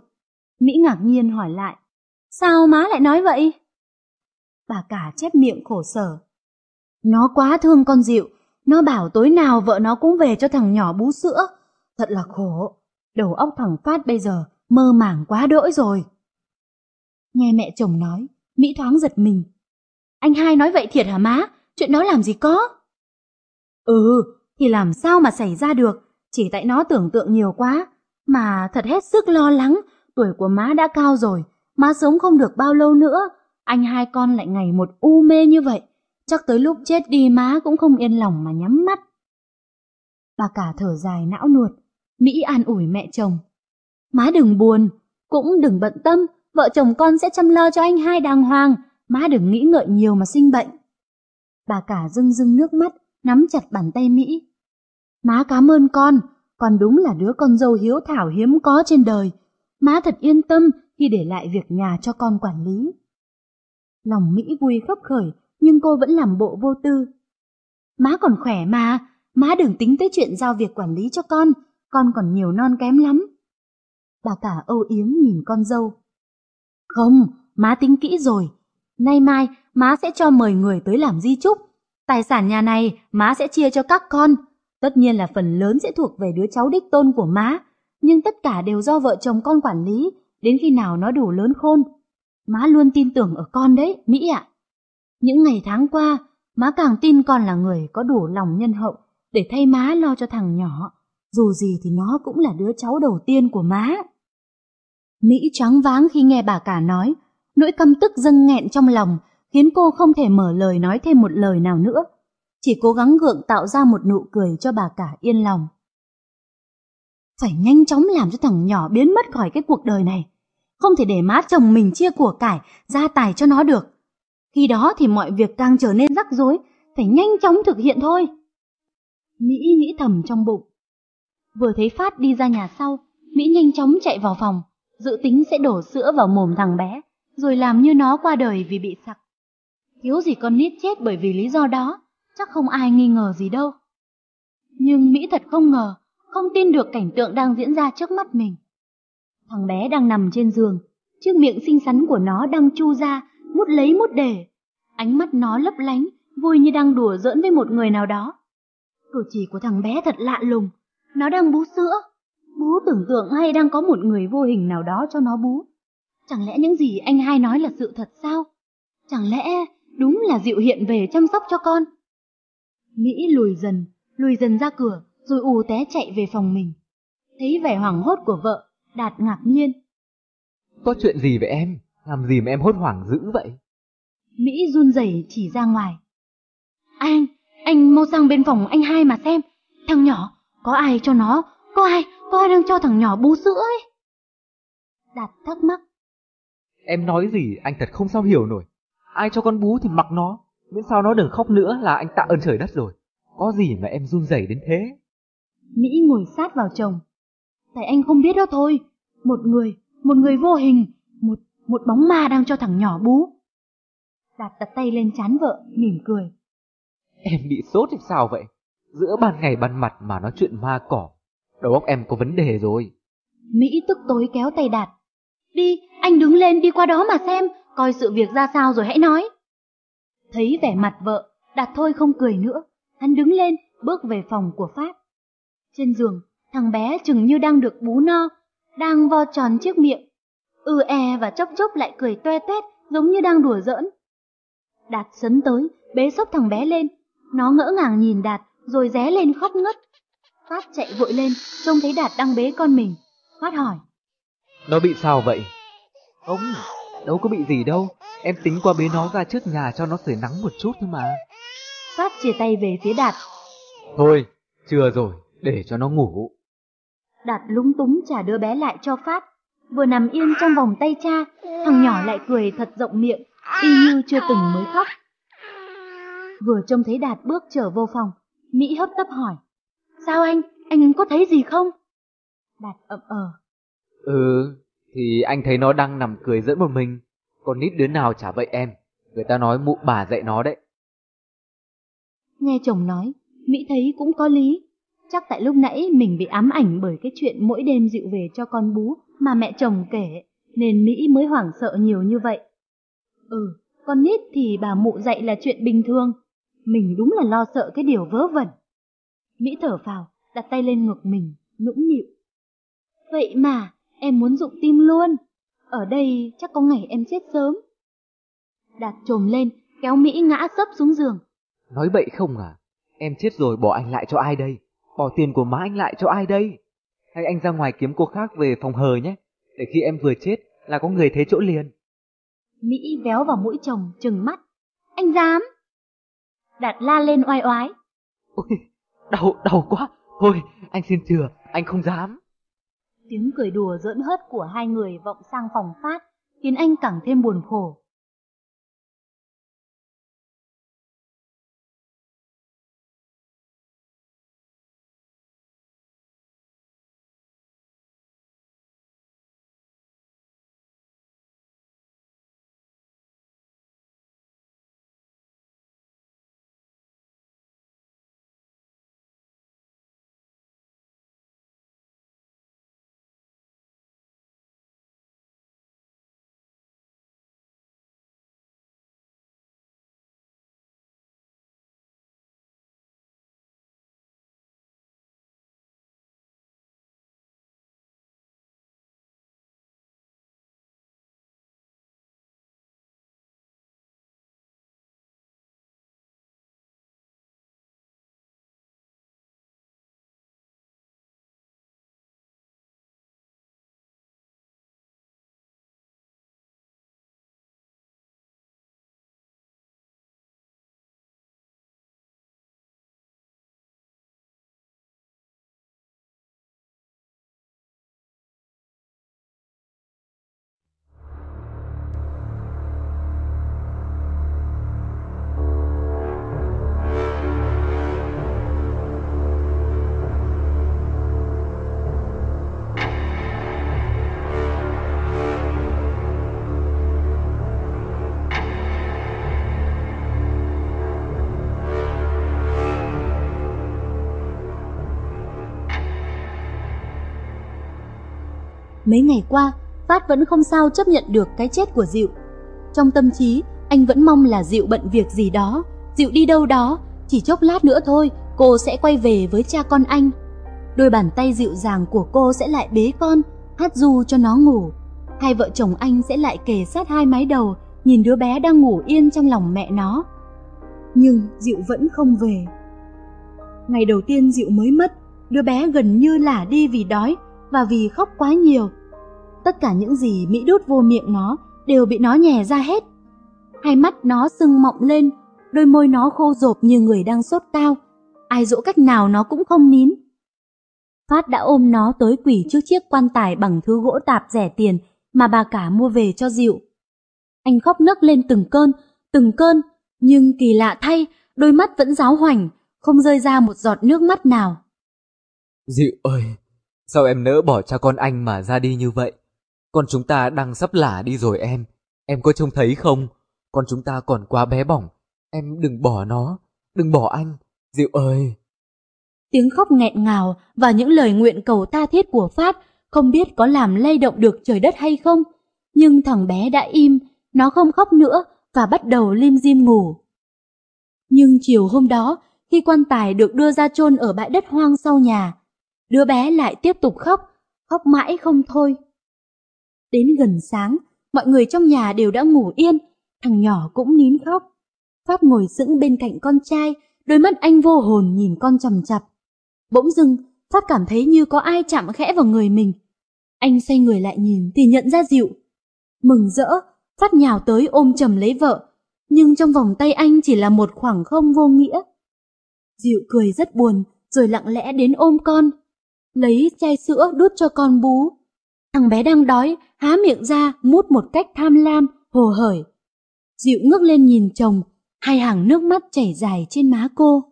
Mỹ ngạc nhiên hỏi lại. Sao má lại nói vậy? Bà cả chép miệng khổ sở. Nó quá thương con dịu, nó bảo tối nào vợ nó cũng về cho thằng nhỏ bú sữa. Thật là khổ, đầu óc thằng Phát bây giờ mơ màng quá đỗi rồi. Nghe mẹ chồng nói, Mỹ thoáng giật mình. Anh hai nói vậy thiệt hả má? Chuyện đó làm gì có? Ừ, thì làm sao mà xảy ra được, chỉ tại nó tưởng tượng nhiều quá. Mà thật hết sức lo lắng, tuổi của má đã cao rồi, má sống không được bao lâu nữa. Anh hai con lại ngày một u mê như vậy, chắc tới lúc chết đi má cũng không yên lòng mà nhắm mắt. Bà cả thở dài não nuột, Mỹ an ủi mẹ chồng. Má đừng buồn, cũng đừng bận tâm, vợ chồng con sẽ chăm lo cho anh hai đàng hoàng, má đừng nghĩ ngợi nhiều mà sinh bệnh. Bà cả rưng rưng nước mắt, nắm chặt bàn tay Mỹ. Má cảm ơn con, con đúng là đứa con dâu hiếu thảo hiếm có trên đời. Má thật yên tâm khi để lại việc nhà cho con quản lý. Lòng Mỹ vui khấp khởi, nhưng cô vẫn làm bộ vô tư. Má còn khỏe mà, má đừng tính tới chuyện giao việc quản lý cho con, con còn nhiều non kém lắm. Bà cả âu yếm nhìn con dâu. Không, má tính kỹ rồi. Nay mai, má sẽ cho mời người tới làm di chúc. Tài sản nhà này, má sẽ chia cho các con. Tất nhiên là phần lớn sẽ thuộc về đứa cháu đích tôn của má, nhưng tất cả đều do vợ chồng con quản lý, đến khi nào nó đủ lớn khôn. Má luôn tin tưởng ở con đấy, Mỹ ạ. Những ngày tháng qua, má càng tin con là người có đủ lòng nhân hậu để thay má lo cho thằng nhỏ, dù gì thì nó cũng là đứa cháu đầu tiên của má. Mỹ choáng váng khi nghe bà cả nói, nỗi căm tức dâng nghẹn trong lòng khiến cô không thể mở lời nói thêm một lời nào nữa, chỉ cố gắng gượng tạo ra một nụ cười cho bà cả yên lòng. Phải nhanh chóng làm cho thằng nhỏ biến mất khỏi cái cuộc đời này, không thể để má chồng mình chia của cải, gia tài cho nó được. Khi đó thì mọi việc càng trở nên rắc rối, phải nhanh chóng thực hiện thôi. Mỹ nghĩ thầm trong bụng. Vừa thấy Phát đi ra nhà sau, Mỹ nhanh chóng chạy vào phòng, dự tính sẽ đổ sữa vào mồm thằng bé, rồi làm như nó qua đời vì bị sặc. Thiếu gì con nít chết bởi vì lý do đó, chắc không ai nghi ngờ gì đâu. Nhưng Mỹ thật không ngờ, không tin được cảnh tượng đang diễn ra trước mắt mình. Thằng bé đang nằm trên giường, chiếc miệng xinh xắn của nó đang chu ra, mút lấy mút để. Ánh mắt nó lấp lánh, vui như đang đùa giỡn với một người nào đó. Cử chỉ của thằng bé thật lạ lùng, nó đang bú sữa. Bú tưởng tượng hay đang có một người vô hình nào đó cho nó bú. Chẳng lẽ những gì anh hai nói là sự thật sao? Chẳng lẽ đúng là diệu hiện về chăm sóc cho con? Mỹ lùi dần, lùi dần ra cửa, rồi ù té chạy về phòng mình. Thấy vẻ hoảng hốt của vợ, Đạt ngạc nhiên.
Có chuyện gì vậy em? Làm gì mà em hốt hoảng dữ vậy?
Mỹ run rẩy chỉ ra ngoài. Anh, anh mau sang bên phòng anh hai mà xem. Thằng nhỏ, có ai cho nó, có ai, có ai đang cho thằng nhỏ bú sữa ấy? Đạt thắc mắc.
Em nói gì anh thật không sao hiểu nổi. Ai cho con bú thì mặc nó, miễn sao nó đừng khóc nữa là anh tạ ơn trời đất rồi. Có gì mà em run rẩy đến thế?
Mỹ ngồi sát vào chồng. Tại anh không biết đó thôi. Một người, một người vô hình, một bóng ma đang cho thằng nhỏ bú. Đạt đặt tay lên chán vợ, mỉm cười.
Em bị sốt thì sao vậy? Giữa ban ngày ban mặt mà nói chuyện ma cỏ. Đầu óc em có vấn đề rồi.
Mỹ tức tối kéo tay Đạt. Đi, anh đứng lên đi qua đó mà xem, coi sự việc ra sao rồi hãy nói. Thấy vẻ mặt vợ, Đạt thôi không cười nữa. Hắn đứng lên, bước về phòng của Phát. Trên giường, thằng bé chừng như đang được bú no, đang vo tròn chiếc miệng. Ừ e và chốc chốc lại cười toe toét giống như đang đùa giỡn. Đạt sấn tới, bế sốc thằng bé lên. Nó ngỡ ngàng nhìn Đạt, rồi ré lên khóc ngất. Phát chạy vội lên, trông thấy Đạt đang bế con mình. Phát hỏi.
Nó bị sao vậy? Không, đâu có bị gì đâu. Em tính qua bế nó ra trước nhà cho nó sưởi nắng một chút thôi mà.
Phát chia tay về phía Đạt.
Thôi, chưa rồi, để cho nó ngủ.
Đạt lúng túng trả đứa bé lại cho Phát. Vừa nằm yên trong vòng tay cha, thằng nhỏ lại cười thật rộng miệng, y như chưa từng mới khóc. Vừa trông thấy Đạt bước trở vô phòng, Mỹ hấp tấp hỏi. Sao anh? Anh có thấy gì không? Đạt ậm ờ.
Ừ, thì anh thấy nó đang nằm cười dẫn một mình. Còn nít đứa nào chả vậy em. Người ta nói mụ bà dạy nó đấy.
Nghe chồng nói, Mỹ thấy cũng có lý. Chắc tại lúc nãy mình bị ám ảnh bởi cái chuyện mỗi đêm dịu về cho con bú mà mẹ chồng kể, nên Mỹ mới hoảng sợ nhiều như vậy. Ừ, con nít thì bà mụ dạy là chuyện bình thường. Mình đúng là lo sợ cái điều vớ vẩn. Mỹ thở phào, đặt tay lên ngực mình, nũng nịu. Vậy mà, em muốn dụng tim luôn. Ở đây chắc có ngày em chết sớm. Đạt trồm lên, kéo Mỹ ngã sấp xuống giường.
Nói bậy không à? Em chết rồi bỏ anh lại cho ai đây? Bỏ tiền của má anh lại cho ai đây? Hay anh ra ngoài kiếm cô khác về phòng hờ nhé, để khi em vừa chết là có người thế chỗ liền.
Mỹ véo vào mũi chồng, trừng mắt. Anh dám? Đạt la lên oai oái.
Ôi, đau, đau quá. Thôi, anh xin chừa, anh không dám.
Tiếng cười đùa giỡn hớt của hai người vọng sang phòng phát, khiến anh càng thêm buồn khổ. Mấy ngày qua, Phát vẫn không sao chấp nhận được cái chết của Diệu. Trong tâm trí, anh vẫn mong là Diệu bận việc gì đó, Diệu đi đâu đó, chỉ chốc lát nữa thôi cô sẽ quay về với cha con anh. Đôi bàn tay dịu dàng của cô sẽ lại bế con, hát du cho nó ngủ. Hai vợ chồng anh sẽ lại kề sát hai mái đầu, nhìn đứa bé đang ngủ yên trong lòng mẹ nó. Nhưng Diệu vẫn không về. Ngày đầu tiên Diệu mới mất, đứa bé gần như là đi vì đói và vì khóc quá nhiều. Tất cả những gì Mỹ đút vô miệng nó đều bị nó nhè ra hết. Hai mắt nó sưng mọng lên, đôi môi nó khô rộp như người đang sốt cao. Ai dỗ cách nào nó cũng không nín. Phát đã ôm nó tới quỷ trước chiếc quan tài bằng thứ gỗ tạp rẻ tiền mà bà cả mua về cho Diệu. Anh khóc nấc lên từng cơn, từng cơn, nhưng kỳ lạ thay, đôi mắt vẫn giáo hoành, không rơi ra một giọt nước mắt nào.
Diệu ơi, sao em nỡ bỏ cha con anh mà ra đi như vậy? Con chúng ta đang sắp lả đi rồi em, em có trông thấy không? Con chúng ta còn quá bé bỏng, em đừng bỏ nó, đừng bỏ anh, Diệu ơi.
Tiếng khóc nghẹn ngào và những lời nguyện cầu tha thiết của Phát không biết có làm lay động được trời đất hay không. Nhưng thằng bé đã im, nó không khóc nữa và bắt đầu lim dim ngủ. Nhưng chiều hôm đó, khi quan tài được đưa ra chôn ở bãi đất hoang sau nhà, đứa bé lại tiếp tục khóc, khóc mãi không thôi. Đến gần sáng, mọi người trong nhà đều đã ngủ yên, thằng nhỏ cũng nín khóc. Pháp ngồi sững bên cạnh con trai, đôi mắt anh vô hồn nhìn con chầm chập. Bỗng dưng, Pháp cảm thấy như có ai chạm khẽ vào người mình. Anh xoay người lại nhìn thì nhận ra Diệu. Mừng rỡ, Pháp nhào tới ôm chầm lấy vợ, nhưng trong vòng tay anh chỉ là một khoảng không vô nghĩa. Diệu cười rất buồn, rồi lặng lẽ đến ôm con. Lấy chai sữa đút cho con bú. Thằng bé đang đói, há miệng ra, mút một cách tham lam, hồ hởi. Diệu ngước lên nhìn chồng, hai hàng nước mắt chảy dài trên má cô.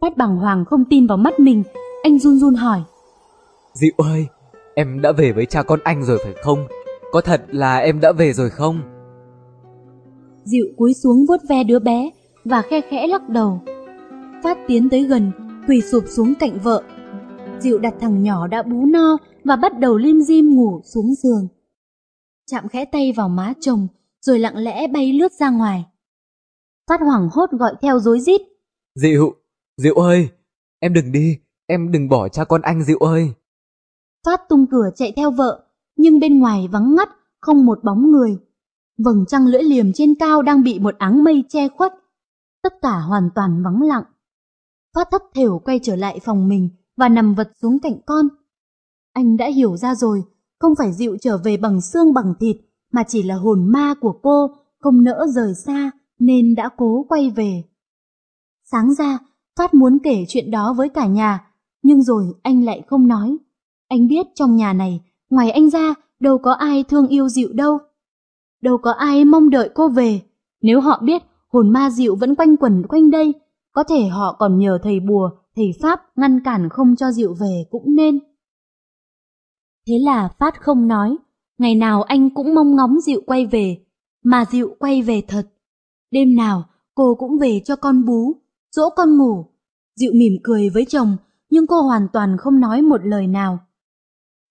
Phát bằng hoàng không tin vào mắt mình, anh run run hỏi.
Diệu ơi, em đã về với cha con anh rồi phải không? Có thật là em đã về rồi không?
Diệu cúi xuống vuốt ve đứa bé và khe khẽ lắc đầu. Phát tiến tới gần, quỳ sụp xuống cạnh vợ. Diệu đặt thằng nhỏ đã bú no và bắt đầu lim dim ngủ xuống giường. Chạm khẽ tay vào má chồng, rồi lặng lẽ bay lướt ra ngoài. Phát hoảng hốt gọi theo dối rít.
Diệu, Diệu ơi, em đừng đi, em đừng bỏ cha con anh Diệu ơi.
Phát tung cửa chạy theo vợ, nhưng bên ngoài vắng ngắt, không một bóng người. Vầng trăng lưỡi liềm trên cao đang bị một áng mây che khuất. Tất cả hoàn toàn vắng lặng. Phát thấp thểu quay trở lại phòng mình và nằm vật xuống cạnh con. Anh đã hiểu ra rồi, không phải dịu trở về bằng xương bằng thịt, mà chỉ là hồn ma của cô không nỡ rời xa nên đã cố quay về. Sáng ra, Phát muốn kể chuyện đó với cả nhà, nhưng rồi anh lại không nói. Anh biết trong nhà này, ngoài anh ra, đâu có ai thương yêu dịu đâu. Đâu có ai mong đợi cô về. Nếu họ biết hồn ma dịu vẫn quanh quẩn quanh đây, có thể họ còn nhờ thầy bùa, thầy Pháp ngăn cản không cho diệu về cũng nên. Thế là Phát không nói, ngày nào anh cũng mong ngóng diệu quay về, mà diệu quay về thật. Đêm nào cô cũng về cho con bú, dỗ con ngủ. diệu mỉm cười với chồng, nhưng cô hoàn toàn không nói một lời nào.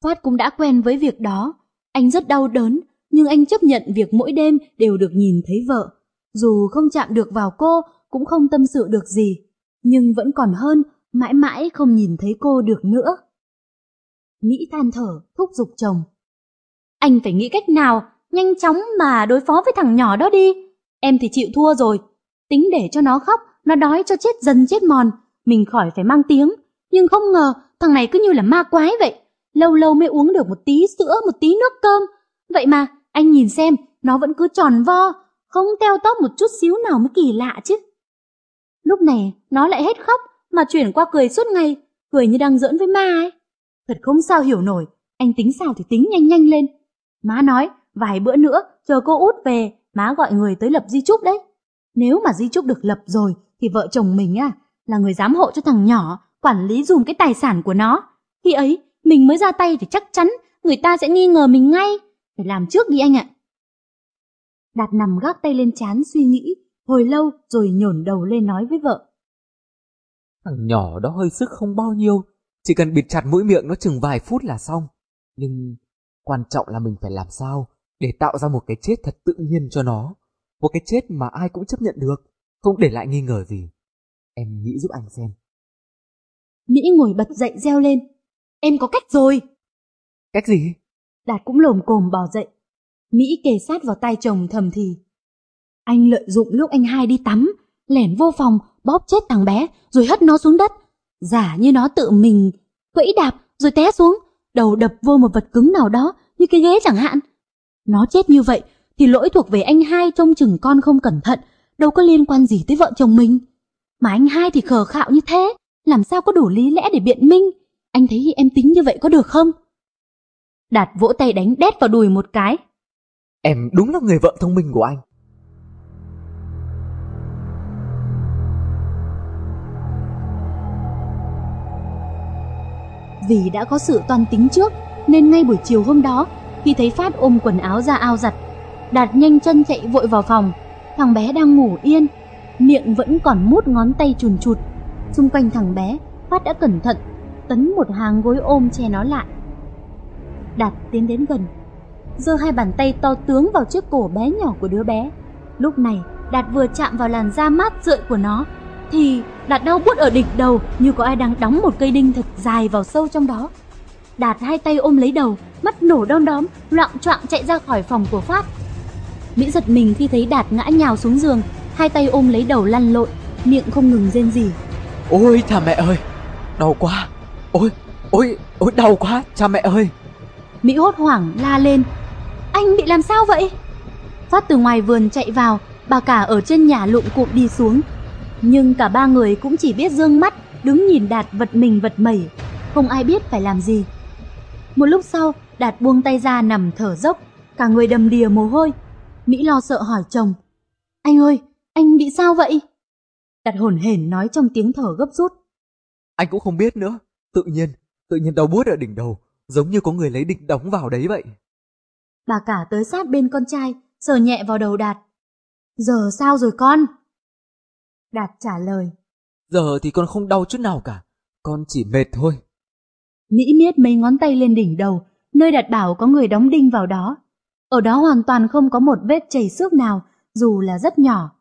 Phát cũng đã quen với việc đó. Anh rất đau đớn, nhưng anh chấp nhận việc mỗi đêm đều được nhìn thấy vợ. Dù không chạm được vào cô, cũng không tâm sự được gì. Nhưng vẫn còn hơn, mãi mãi không nhìn thấy cô được nữa. Mỹ than thở, thúc giục chồng. Anh phải nghĩ cách nào, nhanh chóng mà đối phó với thằng nhỏ đó đi. Em thì chịu thua rồi. Tính để cho nó khóc, nó đói cho chết dần chết mòn. Mình khỏi phải mang tiếng. Nhưng không ngờ thằng này cứ như là ma quái vậy lâu lâu mới uống được một tí sữa, một tí nước cơm. Vậy mà, anh nhìn xem, nó vẫn cứ tròn vo, không teo tóp một chút xíu nào mới kỳ lạ chứ. Lúc này, nó lại hết khóc, mà chuyển qua cười suốt ngày, cười như đang giỡn với ma ấy. Thật không sao hiểu nổi, anh tính sao thì tính nhanh nhanh lên. Má nói, vài bữa nữa, chờ cô út về, má gọi người tới lập di chúc đấy. Nếu mà di chúc được lập rồi, thì vợ chồng mình à, là người giám hộ cho thằng nhỏ, quản lý dùm cái tài sản của nó. Khi ấy, mình mới ra tay thì chắc chắn người ta sẽ nghi ngờ mình ngay. Phải làm trước đi anh ạ. Đạt nằm gác tay lên chán suy nghĩ, hồi lâu rồi nhổn đầu lên nói với vợ.
Thằng nhỏ đó hơi sức không bao nhiêu, chỉ cần bịt chặt mũi miệng nó chừng vài phút là xong. Nhưng quan trọng là mình phải làm sao để tạo ra một cái chết thật tự nhiên cho nó. Một cái chết mà ai cũng chấp nhận được, không để lại nghi ngờ gì. Em nghĩ giúp anh xem.
Mỹ ngồi bật dậy reo lên. Em có cách rồi.
Cách gì?
Đạt cũng lồm cồm bò dậy. Mỹ kề sát vào tay chồng thầm thì. Anh lợi dụng lúc anh hai đi tắm, lẻn vô phòng, bóp chết thằng bé, rồi hất nó xuống đất. Giả như nó tự mình quẫy đạp rồi té xuống, đầu đập vô một vật cứng nào đó, như cái ghế chẳng hạn. Nó chết như vậy thì lỗi thuộc về anh hai trông chừng con không cẩn thận, đâu có liên quan gì tới vợ chồng mình. Mà anh hai thì khờ khạo như thế, làm sao có đủ lý lẽ để biện minh? Anh thấy em tính như vậy có được không? Đạt vỗ tay đánh đét vào đùi một cái.
Em đúng là người vợ thông minh của anh.
Vì đã có sự toan tính trước, nên ngay buổi chiều hôm đó, khi thấy Phát ôm quần áo ra ao giặt, Đạt nhanh chân chạy vội vào phòng. Thằng bé đang ngủ yên, miệng vẫn còn mút ngón tay chùn chụt. Xung quanh thằng bé, Phát đã cẩn thận tấn một hàng gối ôm che nó lại. Đạt tiến đến gần, giơ hai bàn tay to tướng vào chiếc cổ bé nhỏ của đứa bé. Lúc này, Đạt vừa chạm vào làn da mát rượi của nó, thì Đạt đau buốt ở đỉnh đầu như có ai đang đóng một cây đinh thật dài vào sâu trong đó. Đạt hai tay ôm lấy đầu, mắt nổ đom đóm, loạn choạng chạy ra khỏi phòng của Phát. Mỹ giật mình khi thấy Đạt ngã nhào xuống giường, hai tay ôm lấy đầu lăn lộn, miệng không ngừng rên rỉ.
Ôi cha mẹ ơi, đau quá. Ôi, ôi, ôi đau quá, cha mẹ ơi.
Mỹ hốt hoảng la lên. Anh bị làm sao vậy? Phát từ ngoài vườn chạy vào, bà cả ở trên nhà lụng cụm đi xuống. Nhưng cả ba người cũng chỉ biết dương mắt, đứng nhìn Đạt vật mình vật mẩy, không ai biết phải làm gì. Một lúc sau, Đạt buông tay ra nằm thở dốc, cả người đầm đìa mồ hôi. Mỹ lo sợ hỏi chồng. Anh ơi, anh bị sao vậy? Đạt hồn hển nói trong tiếng thở gấp rút.
Anh cũng không biết nữa. Tự nhiên, tự nhiên đau buốt ở đỉnh đầu, giống như có người lấy địch đóng vào đấy vậy.
Bà cả tới sát bên con trai, sờ nhẹ vào đầu Đạt. Giờ sao rồi con? Đạt trả lời.
Giờ thì con không đau chút nào cả, con chỉ mệt thôi.
Mỹ miết mấy ngón tay lên đỉnh đầu, nơi Đạt bảo có người đóng đinh vào đó. Ở đó hoàn toàn không có một vết chảy xước nào, dù là rất nhỏ.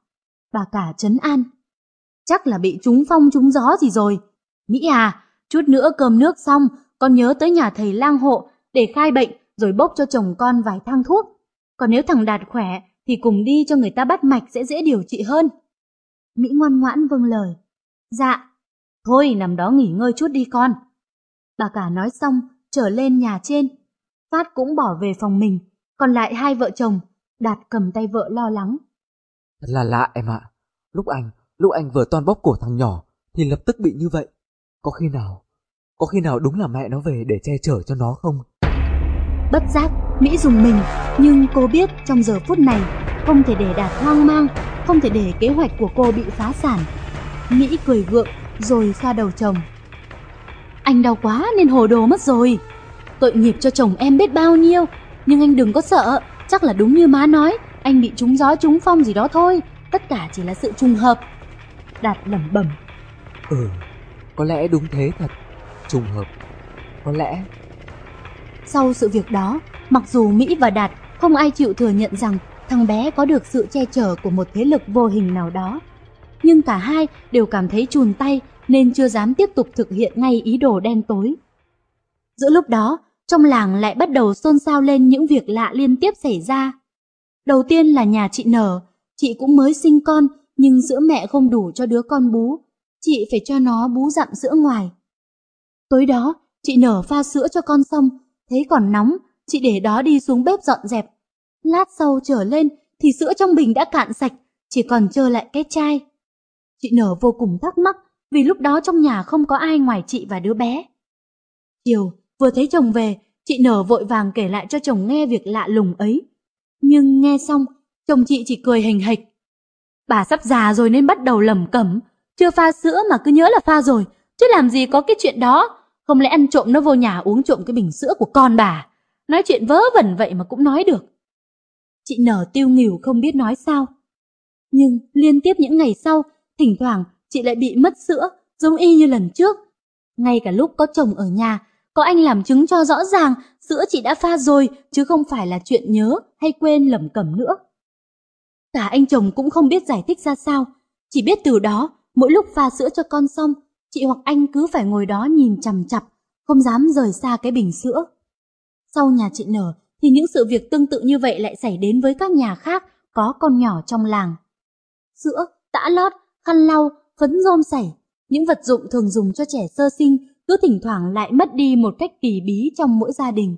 Bà cả chấn an. Chắc là bị trúng phong trúng gió gì rồi. Mỹ à, chút nữa cơm nước xong, con nhớ tới nhà thầy lang hộ để khai bệnh rồi bốc cho chồng con vài thang thuốc. Còn nếu thằng Đạt khỏe thì cùng đi cho người ta bắt mạch sẽ dễ điều trị hơn. Mỹ ngoan ngoãn vâng lời. Dạ, thôi nằm đó nghỉ ngơi chút đi con. Bà cả nói xong, trở lên nhà trên. Phát cũng bỏ về phòng mình, còn lại hai vợ chồng, Đạt cầm tay vợ lo lắng.
Thật là lạ em ạ. Lúc anh, lúc anh vừa toan bóp cổ thằng nhỏ, thì lập tức bị như vậy. Có khi nào, có khi nào đúng là mẹ nó về để che chở cho nó không?
Bất giác, Mỹ dùng mình, nhưng cô biết trong giờ phút này không thể để Đạt hoang mang, không thể để kế hoạch của cô bị phá sản. Mỹ cười gượng rồi xoa đầu chồng. Anh đau quá nên hồ đồ mất rồi. Tội nghiệp cho chồng em biết bao nhiêu, nhưng anh đừng có sợ, chắc là đúng như má nói, anh bị trúng gió trúng phong gì đó thôi, tất cả chỉ là sự trùng hợp. Đạt lẩm bẩm.
Ừ, có lẽ đúng thế thật, trùng hợp, có lẽ.
Sau sự việc đó, mặc dù Mỹ và Đạt không ai chịu thừa nhận rằng thằng bé có được sự che chở của một thế lực vô hình nào đó. Nhưng cả hai đều cảm thấy chùn tay nên chưa dám tiếp tục thực hiện ngay ý đồ đen tối. Giữa lúc đó, trong làng lại bắt đầu xôn xao lên những việc lạ liên tiếp xảy ra. Đầu tiên là nhà chị Nở, chị cũng mới sinh con nhưng sữa mẹ không đủ cho đứa con bú, chị phải cho nó bú dặm sữa ngoài. Tối đó, chị Nở pha sữa cho con xong, thấy còn nóng, chị để đó đi xuống bếp dọn dẹp. Lát sau trở lên thì sữa trong bình đã cạn sạch, chỉ còn trơ lại cái chai. Chị Nở vô cùng thắc mắc vì lúc đó trong nhà không có ai ngoài chị và đứa bé. Chiều, vừa thấy chồng về, chị Nở vội vàng kể lại cho chồng nghe việc lạ lùng ấy. Nhưng nghe xong, chồng chị chỉ cười hình hịch. Bà sắp già rồi nên bắt đầu lầm cẩm, chưa pha sữa mà cứ nhớ là pha rồi, chứ làm gì có cái chuyện đó. Không lẽ ăn trộm nó vô nhà uống trộm cái bình sữa của con bà. Nói chuyện vớ vẩn vậy mà cũng nói được. Chị nở tiêu nghỉu không biết nói sao. Nhưng liên tiếp những ngày sau, thỉnh thoảng chị lại bị mất sữa, giống y như lần trước. Ngay cả lúc có chồng ở nhà, có anh làm chứng cho rõ ràng sữa chị đã pha rồi, chứ không phải là chuyện nhớ hay quên lẩm cẩm nữa. Cả anh chồng cũng không biết giải thích ra sao, chỉ biết từ đó, mỗi lúc pha sữa cho con xong, chị hoặc anh cứ phải ngồi đó nhìn chằm chặp, không dám rời xa cái bình sữa. Sau nhà chị Nở thì những sự việc tương tự như vậy lại xảy đến với các nhà khác có con nhỏ trong làng. Sữa, tã lót, khăn lau, phấn rôm sảy, những vật dụng thường dùng cho trẻ sơ sinh cứ thỉnh thoảng lại mất đi một cách kỳ bí trong mỗi gia đình.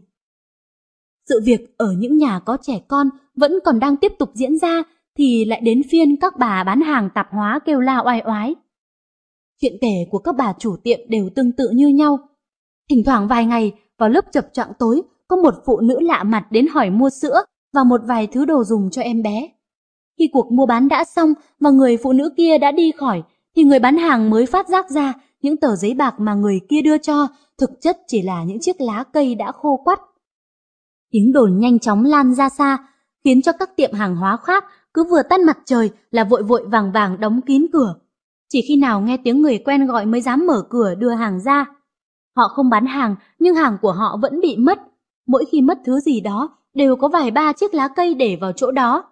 Sự việc ở những nhà có trẻ con vẫn còn đang tiếp tục diễn ra thì lại đến phiên các bà bán hàng tạp hóa kêu la oai oái. Chuyện kể của các bà chủ tiệm đều tương tự như nhau. Thỉnh thoảng vài ngày, vào lúc chập choạng tối, có một phụ nữ lạ mặt đến hỏi mua sữa và một vài thứ đồ dùng cho em bé. Khi cuộc mua bán đã xong và người phụ nữ kia đã đi khỏi, thì người bán hàng mới phát giác ra những tờ giấy bạc mà người kia đưa cho thực chất chỉ là những chiếc lá cây đã khô quắt. Tiếng đồn nhanh chóng lan ra xa, khiến cho các tiệm hàng hóa khác cứ vừa tắt mặt trời là vội vội vàng vàng đóng kín cửa. Chỉ khi nào nghe tiếng người quen gọi mới dám mở cửa đưa hàng ra. Họ không bán hàng nhưng hàng của họ vẫn bị mất mỗi khi mất thứ gì đó đều có vài ba chiếc lá cây để vào chỗ đó.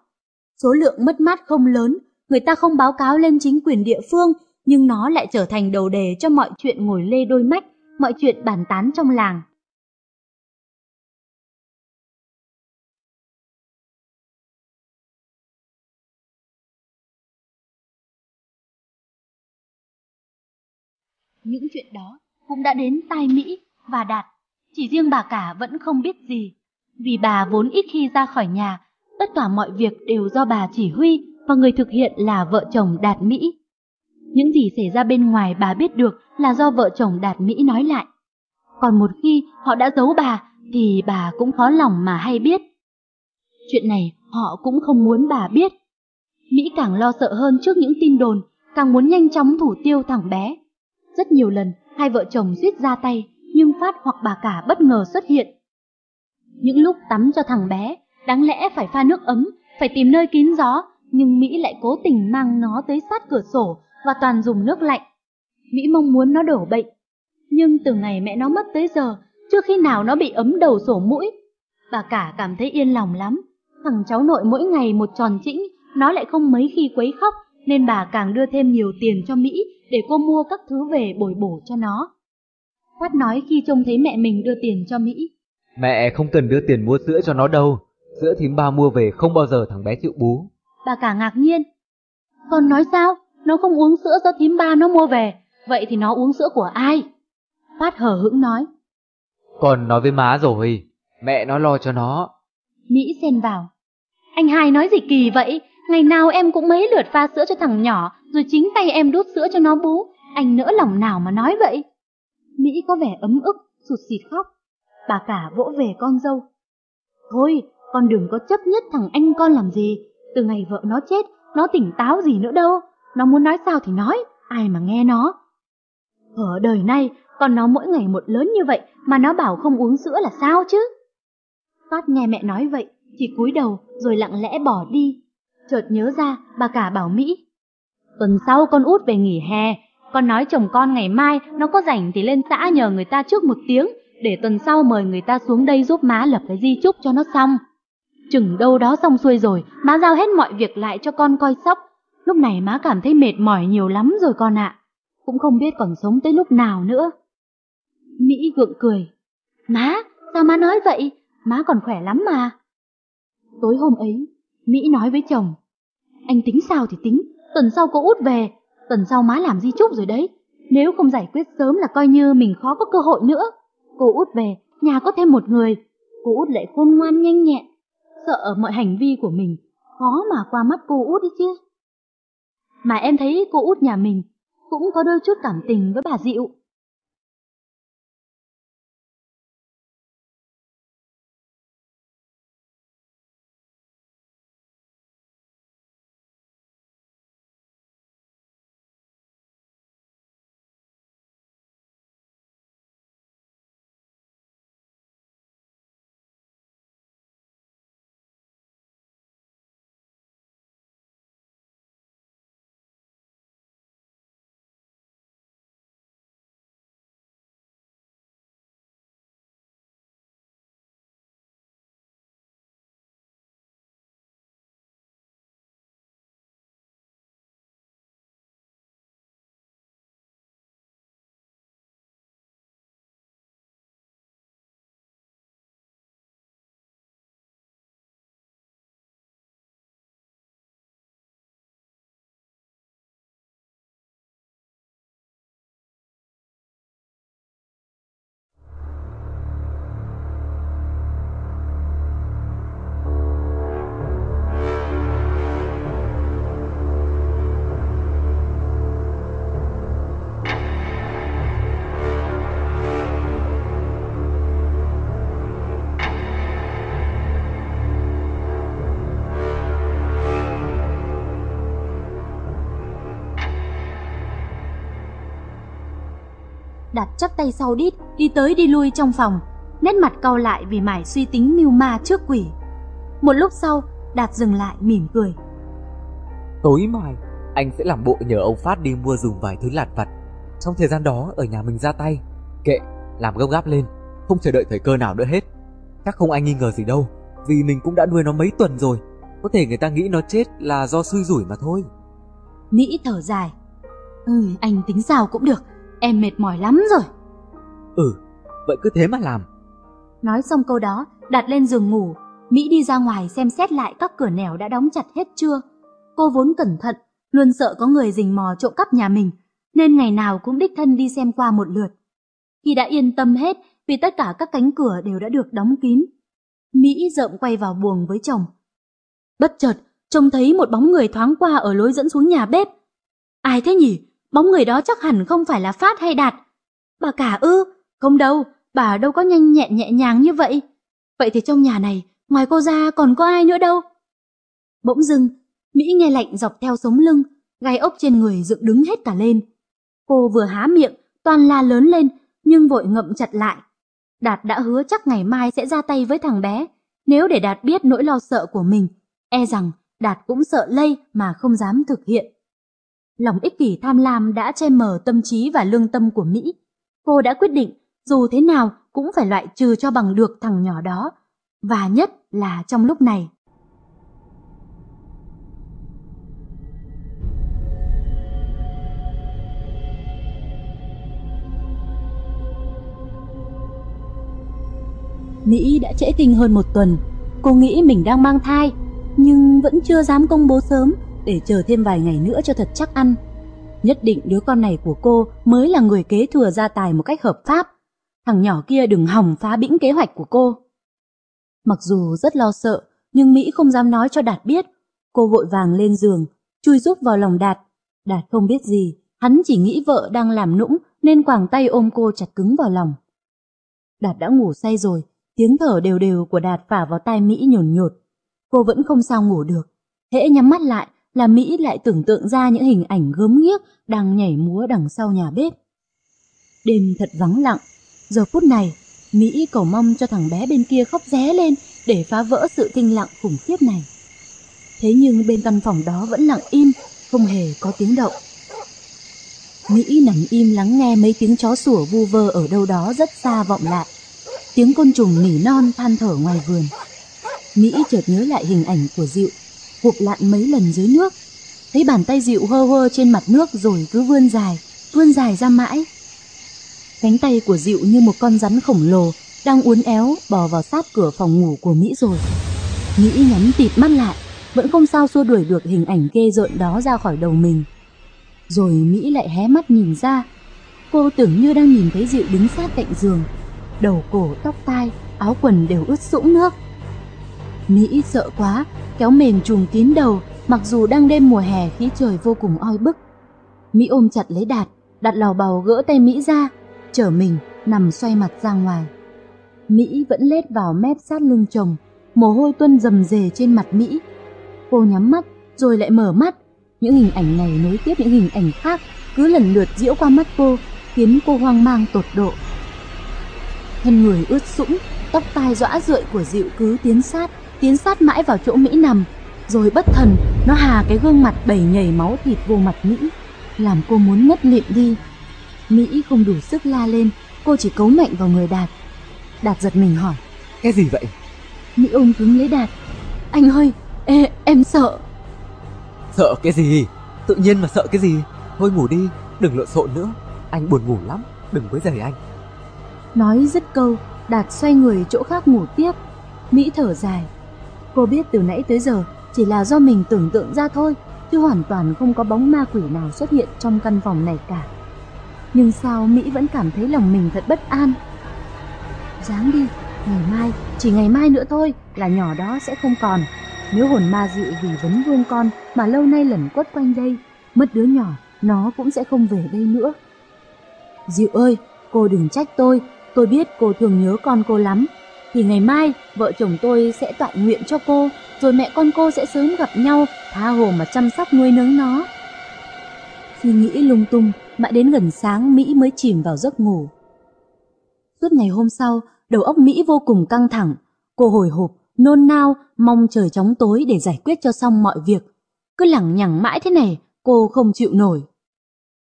Số lượng mất mát không lớn, người ta không báo cáo lên chính quyền địa phương, nhưng nó lại trở thành đầu đề cho mọi chuyện ngồi lê đôi mách, mọi chuyện bàn tán trong làng. Những chuyện đó cũng đã đến tai Mỹ và Đạt chỉ riêng bà cả vẫn không biết gì. Vì bà vốn ít khi ra khỏi nhà, tất cả mọi việc đều do bà chỉ huy và người thực hiện là vợ chồng Đạt Mỹ. Những gì xảy ra bên ngoài bà biết được là do vợ chồng Đạt Mỹ nói lại. Còn một khi họ đã giấu bà thì bà cũng khó lòng mà hay biết. Chuyện này họ cũng không muốn bà biết. Mỹ càng lo sợ hơn trước những tin đồn, càng muốn nhanh chóng thủ tiêu thằng bé. Rất nhiều lần, hai vợ chồng suýt ra tay, nhưng Phát hoặc bà cả bất ngờ xuất hiện. Những lúc tắm cho thằng bé, đáng lẽ phải pha nước ấm, phải tìm nơi kín gió, nhưng Mỹ lại cố tình mang nó tới sát cửa sổ và toàn dùng nước lạnh. Mỹ mong muốn nó đổ bệnh, nhưng từ ngày mẹ nó mất tới giờ, chưa khi nào nó bị ấm đầu sổ mũi. Bà cả cảm thấy yên lòng lắm, thằng cháu nội mỗi ngày một tròn chỉnh, nó lại không mấy khi quấy khóc, nên bà càng đưa thêm nhiều tiền cho Mỹ để cô mua các thứ về bồi bổ cho nó. Phát nói khi trông thấy mẹ mình đưa tiền cho Mỹ.
Mẹ không cần đưa tiền mua sữa cho nó đâu, sữa thím ba mua về không bao giờ thằng bé chịu bú.
Bà cả ngạc nhiên. Con nói sao? Nó không uống sữa do thím ba nó mua về, vậy thì nó uống sữa của ai? Phát hờ hững nói.
Còn nói với má rồi, mẹ nó lo cho nó.
Mỹ xen vào. Anh hai nói gì kỳ vậy? Ngày nào em cũng mấy lượt pha sữa cho thằng nhỏ, rồi chính tay em đút sữa cho nó bú. Anh nỡ lòng nào mà nói vậy? Mỹ có vẻ ấm ức, sụt sịt khóc. Bà cả vỗ về con dâu. Thôi, con đừng có chấp nhất thằng anh con làm gì. Từ ngày vợ nó chết, nó tỉnh táo gì nữa đâu. Nó muốn nói sao thì nói, ai mà nghe nó. Ở đời này, con nó mỗi ngày một lớn như vậy mà nó bảo không uống sữa là sao chứ? Toát nghe mẹ nói vậy, chỉ cúi đầu rồi lặng lẽ bỏ đi. Chợt nhớ ra, bà cả bảo Mỹ. Tuần sau con út về nghỉ hè, con nói chồng con ngày mai nó có rảnh thì lên xã nhờ người ta trước một tiếng, để tuần sau mời người ta xuống đây giúp má lập cái di chúc cho nó xong. Chừng đâu đó xong xuôi rồi, má giao hết mọi việc lại cho con coi sóc. Lúc này má cảm thấy mệt mỏi nhiều lắm rồi con ạ. Cũng không biết còn sống tới lúc nào nữa. Mỹ gượng cười. Má, sao má nói vậy? Má còn khỏe lắm mà. Tối hôm ấy, Mỹ nói với chồng. Anh tính sao thì tính, tuần sau cô út về, tuần sau má làm di chúc rồi đấy. Nếu không giải quyết sớm là coi như mình khó có cơ hội nữa. Cô út về, nhà có thêm một người. Cô út lại khôn ngoan nhanh nhẹn, sợ mọi hành vi của mình khó mà qua mắt cô út đi chứ. Mà em thấy cô út nhà mình cũng có đôi chút cảm tình với bà Diệu. Đạt chắp tay sau đít, đi tới đi lui trong phòng, nét mặt cau lại vì mải suy tính mưu ma trước quỷ. Một lúc sau, Đạt dừng lại mỉm cười.
Tối mai, anh sẽ làm bộ nhờ ông Phát đi mua dùng vài thứ lặt vặt. Trong thời gian đó ở nhà mình ra tay. Kệ, làm gấp gáp lên, không chờ đợi thời cơ nào nữa hết. Chắc không ai nghi ngờ gì đâu, vì mình cũng đã nuôi nó mấy tuần rồi. Có thể người ta nghĩ nó chết là do xui rủi mà thôi.
Mỹ thở dài. Ừ, anh tính sao cũng được, em mệt mỏi lắm rồi.
Ừ, vậy cứ thế mà làm.
Nói xong câu đó, đặt lên giường ngủ, Mỹ đi ra ngoài xem xét lại các cửa nẻo đã đóng chặt hết chưa. Cô vốn cẩn thận, luôn sợ có người rình mò trộm cắp nhà mình, nên ngày nào cũng đích thân đi xem qua một lượt. Khi đã yên tâm hết vì tất cả các cánh cửa đều đã được đóng kín, Mỹ rợm quay vào buồng với chồng. Bất chợt, trông thấy một bóng người thoáng qua ở lối dẫn xuống nhà bếp. Ai thế nhỉ? Bóng người đó chắc hẳn không phải là Phát hay Đạt. Bà cả ư? Không đâu, bà đâu có nhanh nhẹn nhẹ nhàng như vậy. Vậy thì trong nhà này, ngoài cô ra còn có ai nữa đâu? Bỗng dưng, Mỹ nghe lạnh dọc theo sống lưng, gai ốc trên người dựng đứng hết cả lên. Cô vừa há miệng, toàn la lớn lên, nhưng vội ngậm chặt lại. Đạt đã hứa chắc ngày mai sẽ ra tay với thằng bé. Nếu để Đạt biết nỗi lo sợ của mình, e rằng Đạt cũng sợ lây mà không dám thực hiện. Lòng ích kỷ tham lam đã che mờ tâm trí và lương tâm của Mỹ. Cô đã quyết định dù thế nào cũng phải loại trừ cho bằng được thằng nhỏ đó. Và nhất là trong lúc này. Mỹ đã trễ kinh hơn một tuần. Cô nghĩ mình đang mang thai, nhưng vẫn chưa dám công bố sớm để chờ thêm vài ngày nữa cho thật chắc ăn. Nhất định đứa con này của cô mới là người kế thừa gia tài một cách hợp pháp. Thằng nhỏ kia đừng hỏng phá bĩnh kế hoạch của cô. Mặc dù rất lo sợ, nhưng Mỹ không dám nói cho Đạt biết. Cô vội vàng lên giường, chui rúc vào lòng Đạt. Đạt không biết gì, hắn chỉ nghĩ vợ đang làm nũng nên quàng tay ôm cô chặt cứng vào lòng. Đạt đã ngủ say rồi, tiếng thở đều đều của Đạt phả vào tai Mỹ nhồn nhột. Cô vẫn không sao ngủ được. Hễ nhắm mắt lại là Mỹ lại tưởng tượng ra những hình ảnh gớm ghiếc đang nhảy múa đằng sau nhà bếp. Đêm thật vắng lặng, giờ phút này Mỹ cầu mong cho thằng bé bên kia khóc ré lên để phá vỡ sự kinh lặng khủng khiếp này. Thế nhưng bên căn phòng đó vẫn lặng im, không hề có tiếng động. Mỹ nằm im lắng nghe mấy tiếng chó sủa vu vơ ở đâu đó rất xa vọng lại. Tiếng côn trùng nỉ non than thở ngoài vườn. Mỹ chợt nhớ lại hình ảnh của Diệu, hụp lặn mấy lần dưới nước. Thấy bàn tay Diệu hơ hơ trên mặt nước rồi cứ vươn dài, vươn dài ra mãi. Cánh tay của Diệu như một con rắn khổng lồ đang uốn éo bò vào sát cửa phòng ngủ của Mỹ rồi. Mỹ nhắm tịt mắt lại, vẫn không sao xua đuổi được hình ảnh ghê rợn đó ra khỏi đầu mình. Rồi Mỹ lại hé mắt nhìn ra, cô tưởng như đang nhìn thấy Diệu đứng sát cạnh giường, đầu cổ tóc tai, áo quần đều ướt sũng nước. Mỹ sợ quá, kéo mền trùm kín đầu, mặc dù đang đêm mùa hè khí trời vô cùng oi bức. Mỹ ôm chặt lấy Đạt, đặt lào bào gỡ tay Mỹ ra, chở mình nằm xoay mặt ra ngoài. Mỹ vẫn lết vào mép sát lưng chồng, mồ hôi tuôn rầm rề trên mặt Mỹ. Cô nhắm mắt rồi lại mở mắt, những hình ảnh này nối tiếp những hình ảnh khác cứ lần lượt diễu qua mắt cô, khiến cô hoang mang tột độ. Thân người ướt sũng, tóc tai dõa rượi của dịu cứ tiến sát, tiến sát mãi vào chỗ Mỹ nằm, rồi bất thần nó hà cái gương mặt đầy nhảy máu thịt vô mặt Mỹ, làm cô muốn ngất lịm đi. Mỹ không đủ sức la lên, cô chỉ cấu mạnh vào người Đạt. Đạt giật mình hỏi.
Cái gì vậy?
Mỹ ôm cứng lấy Đạt. Anh ơi, ê, em sợ.
Sợ cái gì? Tự nhiên mà sợ cái gì? Thôi ngủ đi, đừng lộn xộn nữa. Anh buồn ngủ lắm, đừng quấy rầy anh.
Nói dứt câu, Đạt xoay người chỗ khác ngủ tiếp. Mỹ thở dài. Cô biết từ nãy tới giờ chỉ là do mình tưởng tượng ra thôi, chứ hoàn toàn không có bóng ma quỷ nào xuất hiện trong căn phòng này cả. Nhưng sao Mỹ vẫn cảm thấy lòng mình thật bất an? Dáng đi, ngày mai, chỉ ngày mai nữa thôi là nhỏ đó sẽ không còn. Nếu hồn ma dịu vì vấn vương con mà lâu nay lẩn quất quanh đây, mất đứa nhỏ, nó cũng sẽ không về đây nữa. Dịu ơi, cô đừng trách tôi, tôi biết cô thường nhớ con cô lắm. Thì ngày mai, vợ chồng tôi sẽ tọa nguyện cho cô, rồi mẹ con cô sẽ sớm gặp nhau, tha hồ mà chăm sóc nuôi nấng nó. Suy nghĩ lung tung, mãi đến gần sáng Mỹ mới chìm vào giấc ngủ. Suốt ngày hôm sau, đầu óc Mỹ vô cùng căng thẳng. Cô hồi hộp, nôn nao, mong trời chóng tối để giải quyết cho xong mọi việc. Cứ lẳng nhẳng mãi thế này, cô không chịu nổi.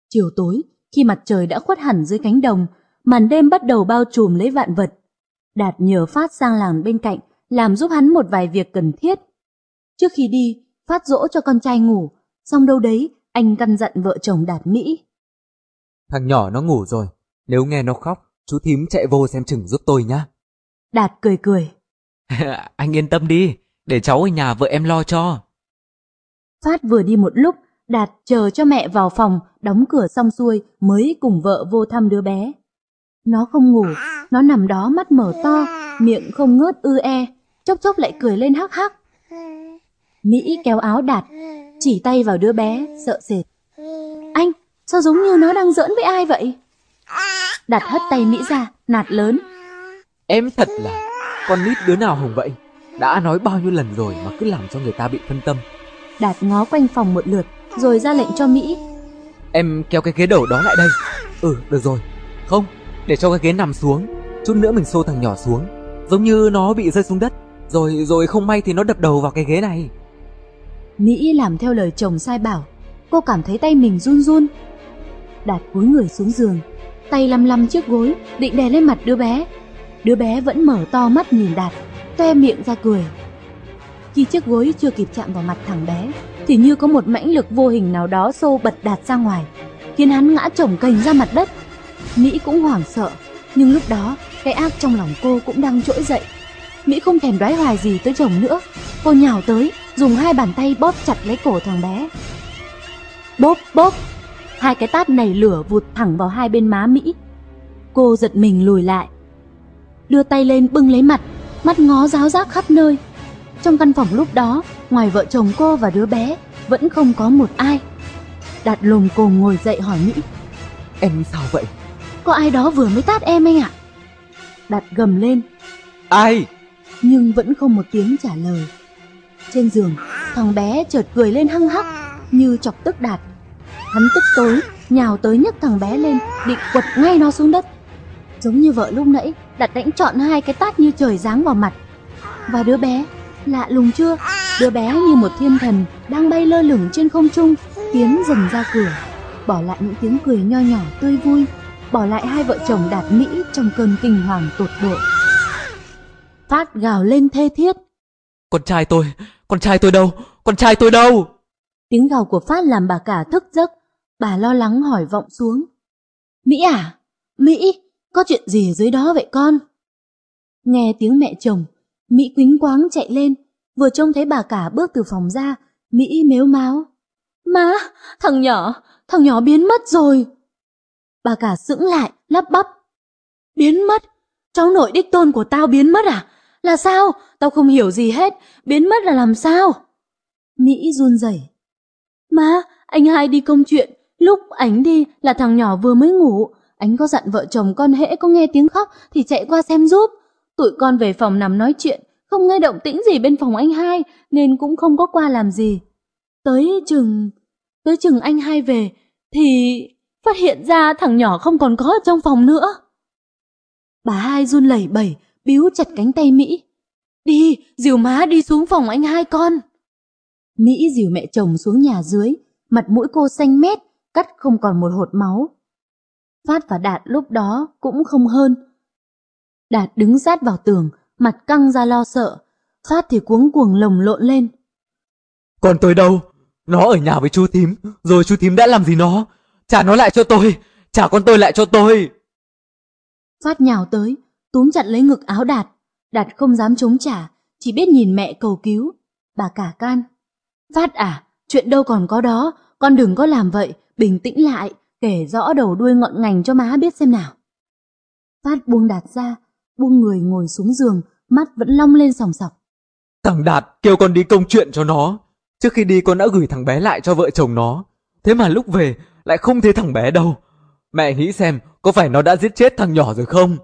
Chiều tối, khi mặt trời đã khuất hẳn dưới cánh đồng, màn đêm bắt đầu bao trùm lấy vạn vật. Đạt nhờ Phát sang làng bên cạnh, làm giúp hắn một vài việc cần thiết. Trước khi đi, Phát dỗ cho con trai ngủ, xong đâu đấy, anh căn dặn vợ chồng Đạt Mỹ.
Thằng nhỏ nó ngủ rồi, nếu nghe nó khóc, chú thím chạy vô xem chừng giúp tôi nhá.
Đạt cười cười.
anh yên tâm đi, để cháu ở nhà vợ em lo cho.
Phát vừa đi một lúc Đạt chờ cho mẹ vào phòng, đóng cửa xong xuôi mới cùng vợ vô thăm đứa bé. Nó không ngủ, nó nằm đó mắt mở to, miệng không ngớt ư e, chốc chốc lại cười lên hắc hắc. Mỹ kéo áo Đạt, chỉ tay vào đứa bé, sợ sệt. Anh, sao giống như nó đang giỡn với ai vậy? Đạt hất tay Mỹ ra, nạt lớn.
Em thật là, con nít đứa nào hùng vậy? Đã nói bao nhiêu lần rồi mà cứ làm cho người ta bị phân tâm.
Đạt ngó quanh phòng một lượt, rồi ra lệnh cho Mỹ.
Em kéo cái ghế đầu đó lại đây. Ừ, được rồi. Không, để cho cái ghế nằm xuống. Chút nữa mình xô thằng nhỏ xuống. Giống như nó bị rơi xuống đất. Rồi rồi không may thì nó đập đầu vào cái ghế này.
Mỹ làm theo lời chồng sai bảo. Cô cảm thấy tay mình run run. Đạt cúi người xuống giường, tay lăm lăm chiếc gối, định đè lên mặt đứa bé. Đứa bé vẫn mở to mắt nhìn Đạt, toe miệng ra cười. Khi chiếc gối chưa kịp chạm vào mặt thằng bé, thì như có một mãnh lực vô hình nào đó xô bật Đạt ra ngoài, khiến hắn ngã chồng cành ra mặt đất. Mỹ cũng hoảng sợ, nhưng lúc đó cái ác trong lòng cô cũng đang trỗi dậy. Mỹ không thèm đoái hoài gì tới chồng nữa, cô nhào tới, dùng hai bàn tay bóp chặt lấy cổ thằng bé. Bóp bóp, hai cái tát nảy lửa vụt thẳng vào hai bên má Mỹ. Cô giật mình lùi lại, đưa tay lên bưng lấy mặt, mắt ngó giáo giác khắp nơi. Trong căn phòng lúc đó, ngoài vợ chồng cô và đứa bé, vẫn không có một ai. Đạt lồm cồm ngồi dậy hỏi Mỹ.
Em sao vậy?
Có ai đó vừa mới tát em anh ạ? Đạt gầm lên.
Ai?
Nhưng vẫn không một tiếng trả lời. Trên giường, thằng bé chợt cười lên hăng hắc, như chọc tức Đạt. Hắn tức tối, nhào tới nhấc thằng bé lên, định quật ngay nó xuống đất. Giống như vợ lúc nãy, đặt đánh chọn hai cái tát như trời giáng vào mặt. Và đứa bé, lạ lùng chưa, đứa bé như một thiên thần đang bay lơ lửng trên không trung, tiến dần ra cửa, bỏ lại những tiếng cười nho nhỏ tươi vui, bỏ lại hai vợ chồng đạt Mỹ trong cơn kinh hoàng tột độ. Phát gào lên thê thiết.
Con trai tôi, con trai tôi đâu, con trai tôi đâu?
Tiếng gào của Phát làm bà cả thức giấc, bà lo lắng hỏi vọng xuống. Mỹ à, Mỹ, có chuyện gì dưới đó vậy con? Nghe tiếng mẹ chồng, Mỹ quính quáng chạy lên, vừa trông thấy bà cả bước từ phòng ra, Mỹ mếu máo. Má, thằng nhỏ, thằng nhỏ biến mất rồi. Bà cả sững lại, lắp bắp. Biến mất? Cháu nội đích tôn của tao biến mất à? Là sao? Tao không hiểu gì hết, biến mất là làm sao? Mỹ run rẩy. Má, anh hai đi công chuyện, lúc ảnh đi là thằng nhỏ vừa mới ngủ, anh có dặn vợ chồng con hễ có nghe tiếng khóc thì chạy qua xem giúp. Tụi con về phòng nằm nói chuyện, không nghe động tĩnh gì bên phòng anh hai nên cũng không có qua làm gì. Tới chừng, tới chừng anh hai về thì phát hiện ra thằng nhỏ không còn có ở trong phòng nữa. Bà hai run lẩy bẩy, biếu chặt cánh tay Mỹ. Đi, dìu má đi xuống phòng anh hai con. Mỹ dìu mẹ chồng xuống nhà dưới, mặt mũi cô xanh mét, cắt không còn một hột máu. Phát và Đạt lúc đó cũng không hơn. Đạt đứng sát vào tường, mặt căng ra lo sợ. Phát thì cuống cuồng lồng lộn lên.
Còn tôi đâu? Nó ở nhà với chú thím, rồi chú thím đã làm gì nó? Trả nó lại cho tôi, trả con tôi lại cho tôi.
Phát nhào tới, túm chặt lấy ngực áo Đạt. Đạt không dám chống trả, chỉ biết nhìn mẹ cầu cứu. Bà cả can. Phát à, chuyện đâu còn có đó, con đừng có làm vậy, bình tĩnh lại, kể rõ đầu đuôi ngọn ngành cho má biết xem nào. Phát buông Đạt ra, buông người ngồi xuống giường, mắt vẫn long lên sòng sọc.
Thằng Đạt kêu con đi công chuyện cho nó. Trước khi đi con đã gửi thằng bé lại cho vợ chồng nó. Thế mà lúc về lại không thấy thằng bé đâu. Mẹ nghĩ xem có phải nó đã giết chết thằng nhỏ rồi không?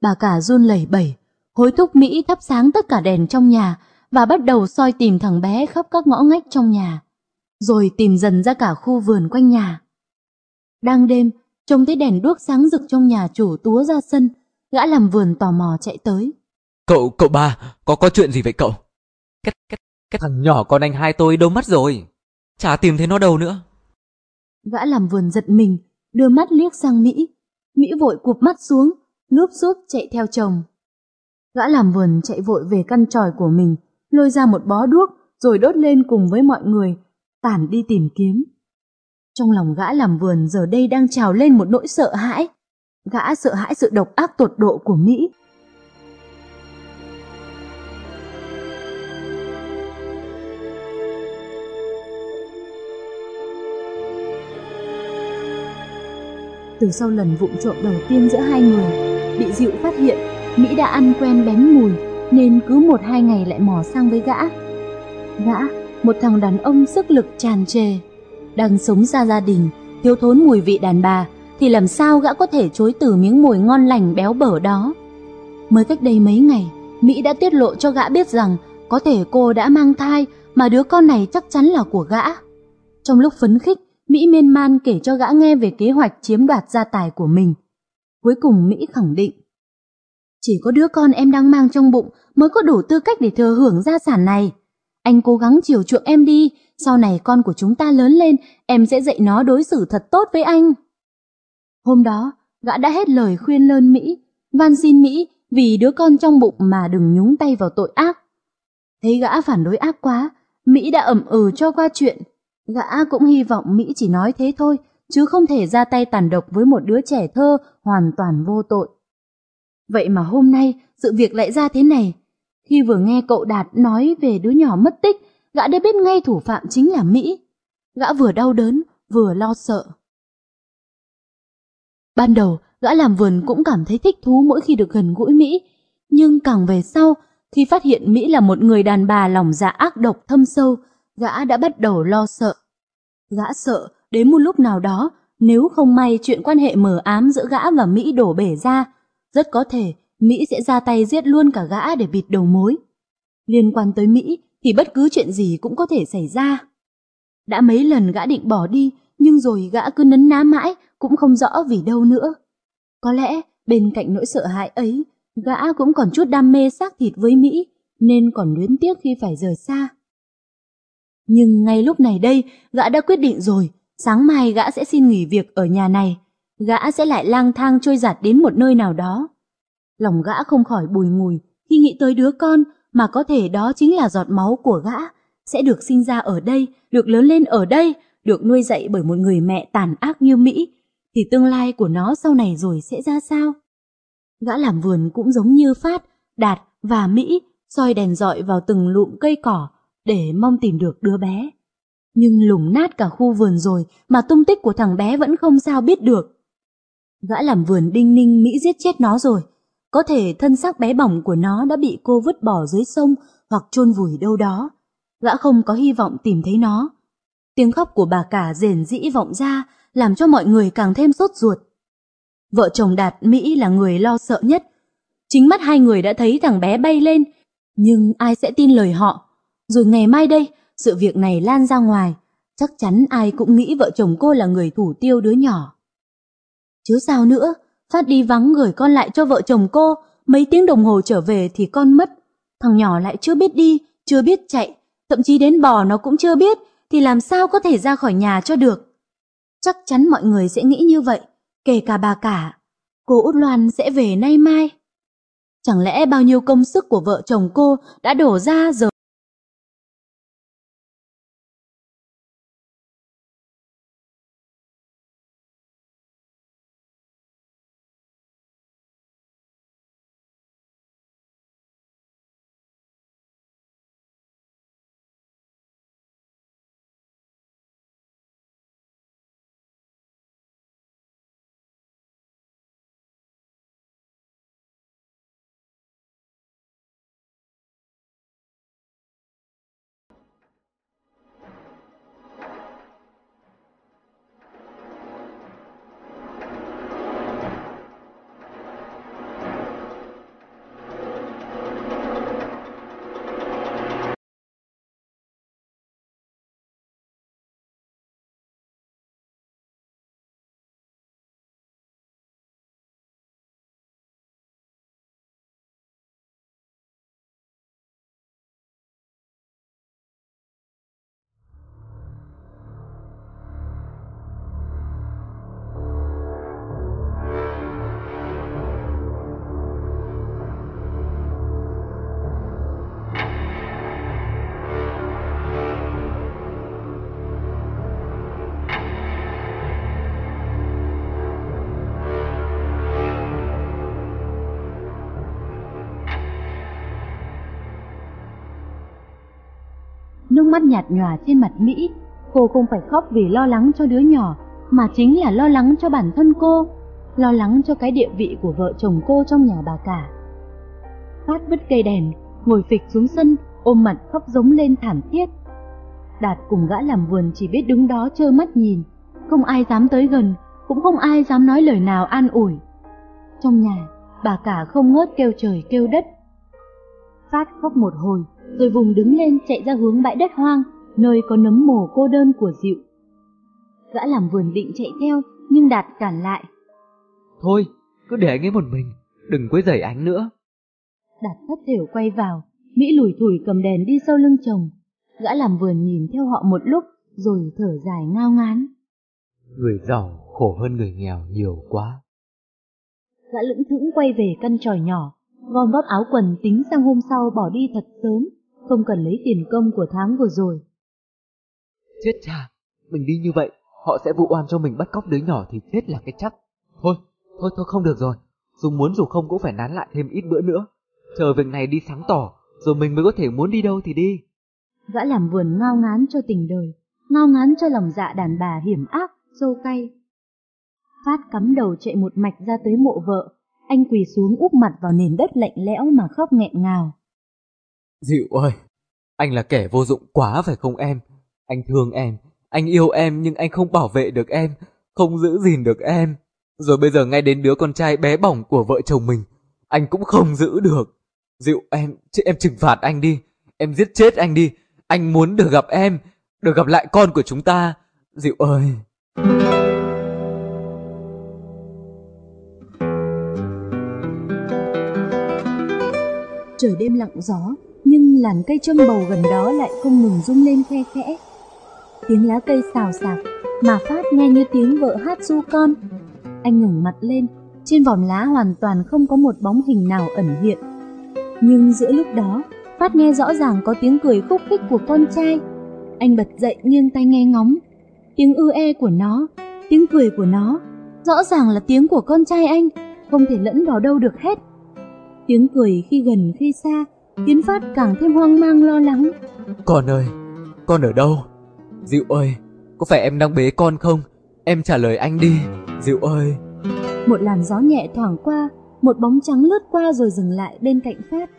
Bà cả run lẩy bẩy, hối thúc Mỹ thắp sáng tất cả đèn trong nhà và bắt đầu soi tìm thằng bé khắp các ngõ ngách trong nhà. Rồi tìm dần ra cả khu vườn quanh nhà. Đang đêm, trông thấy đèn đuốc sáng rực trong nhà chủ túa ra sân, gã làm vườn tò mò chạy tới.
Cậu, cậu ba, có có chuyện gì vậy cậu? Cái, cái, cái thằng nhỏ con anh hai tôi đâu mất rồi. Chả tìm thấy nó đâu nữa.
Gã làm vườn giật mình, đưa mắt liếc sang Mỹ. Mỹ vội cụp mắt xuống, lúp xúp chạy theo chồng. Gã làm vườn chạy vội về căn tròi của mình, lôi ra một bó đuốc rồi đốt lên cùng với mọi người, tản đi tìm kiếm. Trong lòng gã làm vườn giờ đây đang trào lên một nỗi sợ hãi. Gã sợ hãi sự độc ác tột độ của Mỹ. Từ sau lần vụng trộm đầu tiên giữa hai người, bị Diệu phát hiện Mỹ đã ăn quen bén mùi nên cứ một hai ngày lại mò sang với gã. Gã, một thằng đàn ông sức lực tràn trề, đang sống xa gia đình, thiếu thốn mùi vị đàn bà, thì làm sao gã có thể chối từ miếng mùi ngon lành béo bở đó. Mới cách đây mấy ngày, Mỹ đã tiết lộ cho gã biết rằng có thể cô đã mang thai mà đứa con này chắc chắn là của gã. Trong lúc phấn khích, Mỹ miên man kể cho gã nghe về kế hoạch chiếm đoạt gia tài của mình. Cuối cùng Mỹ khẳng định Chỉ có đứa con em đang mang trong bụng mới có đủ tư cách để thừa hưởng gia sản này. Anh cố gắng chiều chuộng em đi, sau này con của chúng ta lớn lên, em sẽ dạy nó đối xử thật tốt với anh. Hôm đó, gã đã hết lời khuyên lơn Mỹ, van xin Mỹ vì đứa con trong bụng mà đừng nhúng tay vào tội ác. Thấy gã phản đối ác quá, Mỹ đã ẩm ừ cho qua chuyện. Gã cũng hy vọng Mỹ chỉ nói thế thôi, chứ không thể ra tay tàn độc với một đứa trẻ thơ hoàn toàn vô tội. Vậy mà hôm nay sự việc lại ra thế này. Khi vừa nghe cậu Đạt nói về đứa nhỏ mất tích, gã đã biết ngay thủ phạm chính là Mỹ. Gã vừa đau đớn, vừa lo sợ. Ban đầu, gã làm vườn cũng cảm thấy thích thú mỗi khi được gần gũi Mỹ, nhưng càng về sau, khi phát hiện Mỹ là một người đàn bà lòng dạ ác độc thâm sâu, gã đã bắt đầu lo sợ. Gã sợ đến một lúc nào đó, nếu không may chuyện quan hệ mờ ám giữa gã và Mỹ đổ bể ra, rất có thể Mỹ sẽ ra tay giết luôn cả gã để bịt đầu mối. Liên quan tới Mỹ thì bất cứ chuyện gì cũng có thể xảy ra. Đã mấy lần gã định bỏ đi, nhưng rồi gã cứ nấn ná mãi, cũng không rõ vì đâu nữa. Có lẽ bên cạnh nỗi sợ hãi ấy, gã cũng còn chút đam mê xác thịt với Mỹ, nên còn luyến tiếc khi phải rời xa. Nhưng ngay lúc này đây, gã đã quyết định rồi, sáng mai gã sẽ xin nghỉ việc ở nhà này, gã sẽ lại lang thang trôi giặt đến một nơi nào đó. Lòng gã không khỏi bùi ngùi khi nghĩ tới đứa con mà có thể đó chính là giọt máu của gã, sẽ được sinh ra ở đây, được lớn lên ở đây, được nuôi dạy bởi một người mẹ tàn ác như Mỹ, thì tương lai của nó sau này rồi sẽ ra sao? Gã làm vườn cũng giống như Phát, Đạt và Mỹ soi đèn dọi vào từng lụm cây cỏ để mong tìm được đứa bé. Nhưng lùng nát cả khu vườn rồi mà tung tích của thằng bé vẫn không sao biết được. Gã làm vườn đinh ninh Mỹ giết chết nó rồi. Có thể thân xác bé bỏng của nó đã bị cô vứt bỏ dưới sông hoặc chôn vùi đâu đó. Gã không có hy vọng tìm thấy nó. Tiếng khóc của bà cả rền rĩ vọng ra làm cho mọi người càng thêm sốt ruột. Vợ chồng Đạt Mỹ là người lo sợ nhất. Chính mắt hai người đã thấy thằng bé bay lên, nhưng ai sẽ tin lời họ? Rồi ngày mai đây, sự việc này lan ra ngoài, chắc chắn ai cũng nghĩ vợ chồng cô là người thủ tiêu đứa nhỏ. Chứ sao nữa, Phát đi vắng gửi con lại cho vợ chồng cô, mấy tiếng đồng hồ trở về thì con mất. Thằng nhỏ lại chưa biết đi, chưa biết chạy, thậm chí đến bò nó cũng chưa biết, thì làm sao có thể ra khỏi nhà cho được. Chắc chắn mọi người sẽ nghĩ như vậy, kể cả bà cả. Cô Út Loan sẽ về nay mai. Chẳng lẽ bao nhiêu công sức của vợ chồng cô đã đổ ra giờ Nước mắt nhạt nhòa trên mặt Mỹ, cô không phải khóc vì lo lắng cho đứa nhỏ, mà chính là lo lắng cho bản thân cô, lo lắng cho cái địa vị của vợ chồng cô trong nhà bà cả. Phát vứt cây đèn, ngồi phịch xuống sân, ôm mặt khóc giống lên thảm thiết. Đạt cùng gã làm vườn chỉ biết đứng đó trơ mắt nhìn, không ai dám tới gần, cũng không ai dám nói lời nào an ủi. Trong nhà, bà cả không ngớt kêu trời kêu đất. Phát khóc một hồi, rồi vùng đứng lên chạy ra hướng bãi đất hoang, nơi có nấm mồ cô đơn của Diệu. Gã làm vườn định chạy theo, nhưng Đạt cản lại.
Thôi, cứ để anh ấy một mình, đừng quấy rầy anh nữa.
Đạt thất thểu quay vào, Mỹ lùi thủi cầm đèn đi sau lưng chồng. Gã làm vườn nhìn theo họ một lúc, rồi thở dài ngao ngán.
Người giàu khổ hơn người nghèo nhiều quá.
Gã lững thững quay về căn tròi nhỏ, gom góp áo quần tính sang hôm sau bỏ đi thật sớm, không cần lấy tiền công của tháng vừa rồi.
Chết cha, mình đi như vậy, họ sẽ vụ oan cho mình bắt cóc đứa nhỏ thì chết là cái chắc. Thôi, thôi thôi không được rồi, dù muốn dù không cũng phải nán lại thêm ít bữa nữa. Chờ việc này đi sáng tỏ, rồi mình mới có thể muốn đi đâu thì đi.
Gã làm vườn ngao ngán cho tình đời, ngao ngán cho lòng dạ đàn bà hiểm ác, dâu cay. Phát cắm đầu chạy một mạch ra tới mộ vợ, anh quỳ xuống úp mặt vào nền đất lạnh lẽo mà khóc nghẹn ngào.
Dịu ơi, anh là kẻ vô dụng quá phải không em? Anh thương em, anh yêu em nhưng anh không bảo vệ được em, không giữ gìn được em. Rồi bây giờ ngay đến đứa con trai bé bỏng của vợ chồng mình, anh cũng không giữ được. Dịu em, chứ em trừng phạt anh đi, em giết chết anh đi, anh muốn được gặp em, được gặp lại con của chúng ta. Dịu ơi.
Trời đêm lặng gió, nhưng làn cây châm bầu gần đó lại không ngừng rung lên khe khẽ. Tiếng lá cây xào xạc, mà Phát nghe như tiếng vợ hát du con. Anh ngẩng mặt lên, trên vòm lá hoàn toàn không có một bóng hình nào ẩn hiện. Nhưng giữa lúc đó, Phát nghe rõ ràng có tiếng cười khúc khích của con trai. Anh bật dậy nghiêng tay nghe ngóng. Tiếng ư e của nó, tiếng cười của nó, rõ ràng là tiếng của con trai anh, không thể lẫn vào đâu được hết. Tiếng cười khi gần khi xa, khiến Phát càng thêm hoang mang lo lắng.
Con ơi, con ở đâu? Diệu ơi, có phải em đang bế con không? Em trả lời anh đi, Diệu ơi.
Một làn gió nhẹ thoảng qua, một bóng trắng lướt qua rồi dừng lại bên cạnh Phát.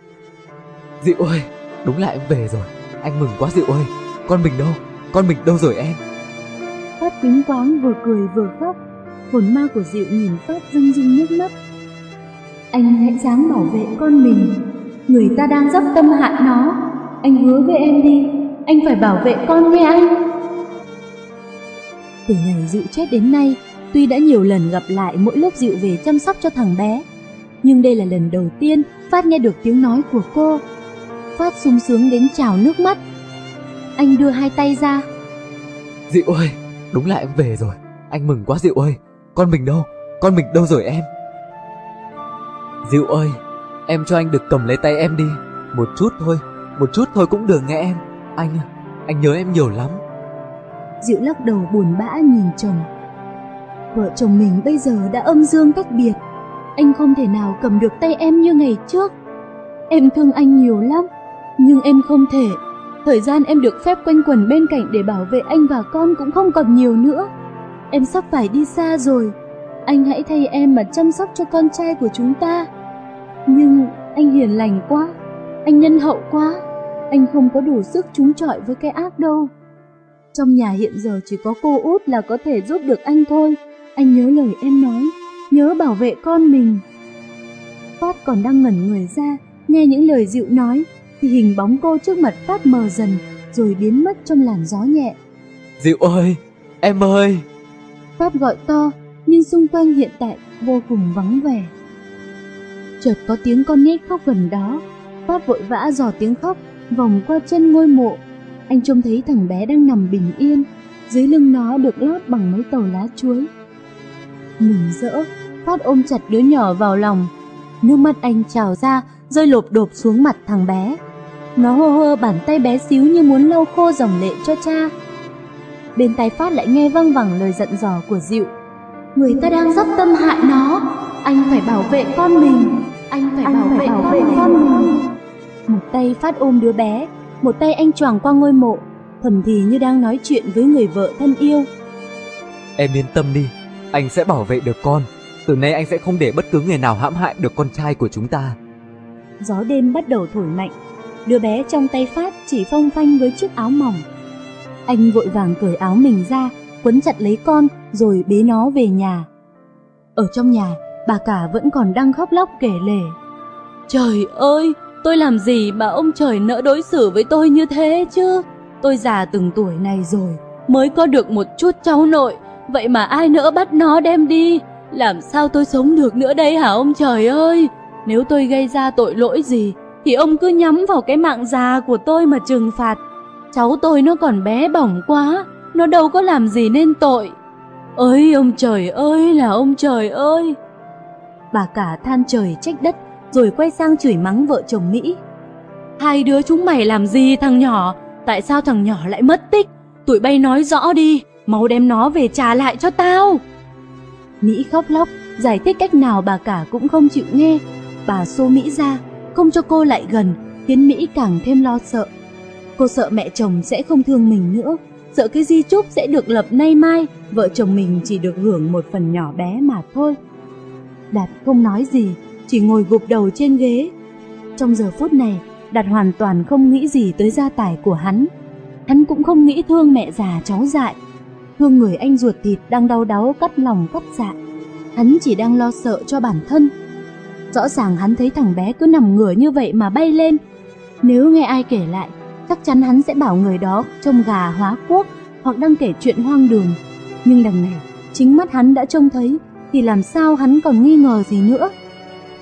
Diệu ơi, đúng là em về rồi. Anh mừng quá Diệu ơi. Con mình đâu? Con mình đâu rồi em?
Phát quýnh quáng vừa cười vừa khóc. Hồn ma của Diệu nhìn Phát rưng rưng nước mắt. Anh hãy dám bảo vệ con mình. Người ta đang dốc tâm hại nó. Anh hứa với em đi, anh phải bảo vệ con nghe anh. Từ ngày Diệu chết đến nay, tuy đã nhiều lần gặp lại mỗi lúc Diệu về chăm sóc cho thằng bé, nhưng đây là lần đầu tiên Phát nghe được tiếng nói của cô. Phát sung sướng đến trào nước mắt. Anh đưa hai tay ra.
Diệu ơi, đúng là em về rồi. Anh mừng quá Diệu ơi. Con mình đâu? Con mình đâu rồi em? Diệu ơi, em cho anh được cầm lấy tay em đi. Một chút thôi, một chút thôi cũng được nghe em. Anh, à, anh nhớ em nhiều lắm.
Diệu lắc đầu buồn bã nhìn chồng. Vợ chồng mình bây giờ đã âm dương cách biệt. Anh không thể nào cầm được tay em như ngày trước. Em thương anh nhiều lắm, nhưng em không thể. Thời gian em được phép quanh quẩn bên cạnh để bảo vệ anh và con cũng không còn nhiều nữa. Em sắp phải đi xa rồi. Anh hãy thay em mà chăm sóc cho con trai của chúng ta. Nhưng anh hiền lành quá, anh nhân hậu quá. Anh không có đủ sức trúng chọi với cái ác đâu. Trong nhà hiện giờ chỉ có cô út là có thể giúp được anh thôi. Anh nhớ lời em nói, nhớ bảo vệ con mình. Phát còn đang ngẩn người ra, nghe những lời dịu nói, thì hình bóng cô trước mặt Phát mờ dần, rồi biến mất trong làn gió nhẹ.
Dịu ơi, em ơi!
Phát gọi to, nhưng xung quanh hiện tại vô cùng vắng vẻ. Chợt có tiếng con nít khóc gần đó, Phát vội vã dò tiếng khóc, vòng qua chân ngôi mộ. Anh trông thấy thằng bé đang nằm bình yên, dưới lưng nó được lót bằng mấy tàu lá chuối. Mừng rỡ, Phát ôm chặt đứa nhỏ vào lòng. Nước mắt anh trào ra, rơi lộp đột xuống mặt thằng bé. Nó hô hơ bàn tay bé xíu như muốn lau khô dòng lệ cho cha. Bên tai Phát lại nghe văng vẳng lời giận dò của Diệu. Người ta đang dốc tâm hại nó, anh phải bảo vệ con mình, anh phải, anh bảo, phải vệ bảo vệ con, con mình. Một tay Phát ôm đứa bé, một tay anh choàng qua ngôi mộ, thầm thì như đang nói chuyện với người vợ thân yêu.
Em yên tâm đi, anh sẽ bảo vệ được con. Từ nay anh sẽ không để bất cứ người nào hãm hại được con trai của chúng ta.
Gió đêm bắt đầu thổi mạnh, đứa bé trong tay Phát chỉ phong phanh với chiếc áo mỏng. Anh vội vàng cởi áo mình ra, quấn chặt lấy con rồi bế nó về nhà. Ở trong nhà, bà cả vẫn còn đang khóc lóc kể lể. Trời ơi, tôi làm gì mà ông trời nỡ đối xử với tôi như thế chứ? Tôi già từng tuổi này rồi, mới có được một chút cháu nội, vậy mà ai nỡ bắt nó đem đi? Làm sao tôi sống được nữa đây hả ông trời ơi? Nếu tôi gây ra tội lỗi gì, thì ông cứ nhắm vào cái mạng già của tôi mà trừng phạt. Cháu tôi nó còn bé bỏng quá, nó đâu có làm gì nên tội. Ơi ông trời ơi là ông trời ơi! Bà cả than trời trách đất, rồi quay sang chửi mắng vợ chồng Mỹ. Hai đứa chúng mày làm gì thằng nhỏ? Tại sao thằng nhỏ lại mất tích? Tụi bay nói rõ đi, mau đem nó về trả lại cho tao. Mỹ khóc lóc, giải thích cách nào bà cả cũng không chịu nghe. Bà xô Mỹ ra, không cho cô lại gần, khiến Mỹ càng thêm lo sợ. Cô sợ mẹ chồng sẽ không thương mình nữa, sợ cái di chúc sẽ được lập nay mai, vợ chồng mình chỉ được hưởng một phần nhỏ bé mà thôi. Đạt không nói gì, chỉ ngồi gục đầu trên ghế. Trong giờ phút này, Đạt hoàn toàn không nghĩ gì tới gia tài của hắn. Hắn cũng không nghĩ thương mẹ già cháu dại, thương người anh ruột thịt đang đau đáu cắt lòng cắt dạ. Hắn chỉ đang lo sợ cho bản thân. Rõ ràng hắn thấy thằng bé cứ nằm ngửa như vậy mà bay lên. Nếu nghe ai kể lại, chắc chắn hắn sẽ bảo người đó trông gà hóa quốc hoặc đang kể chuyện hoang đường. Nhưng đằng này, chính mắt hắn đã trông thấy, thì làm sao hắn còn nghi ngờ gì nữa?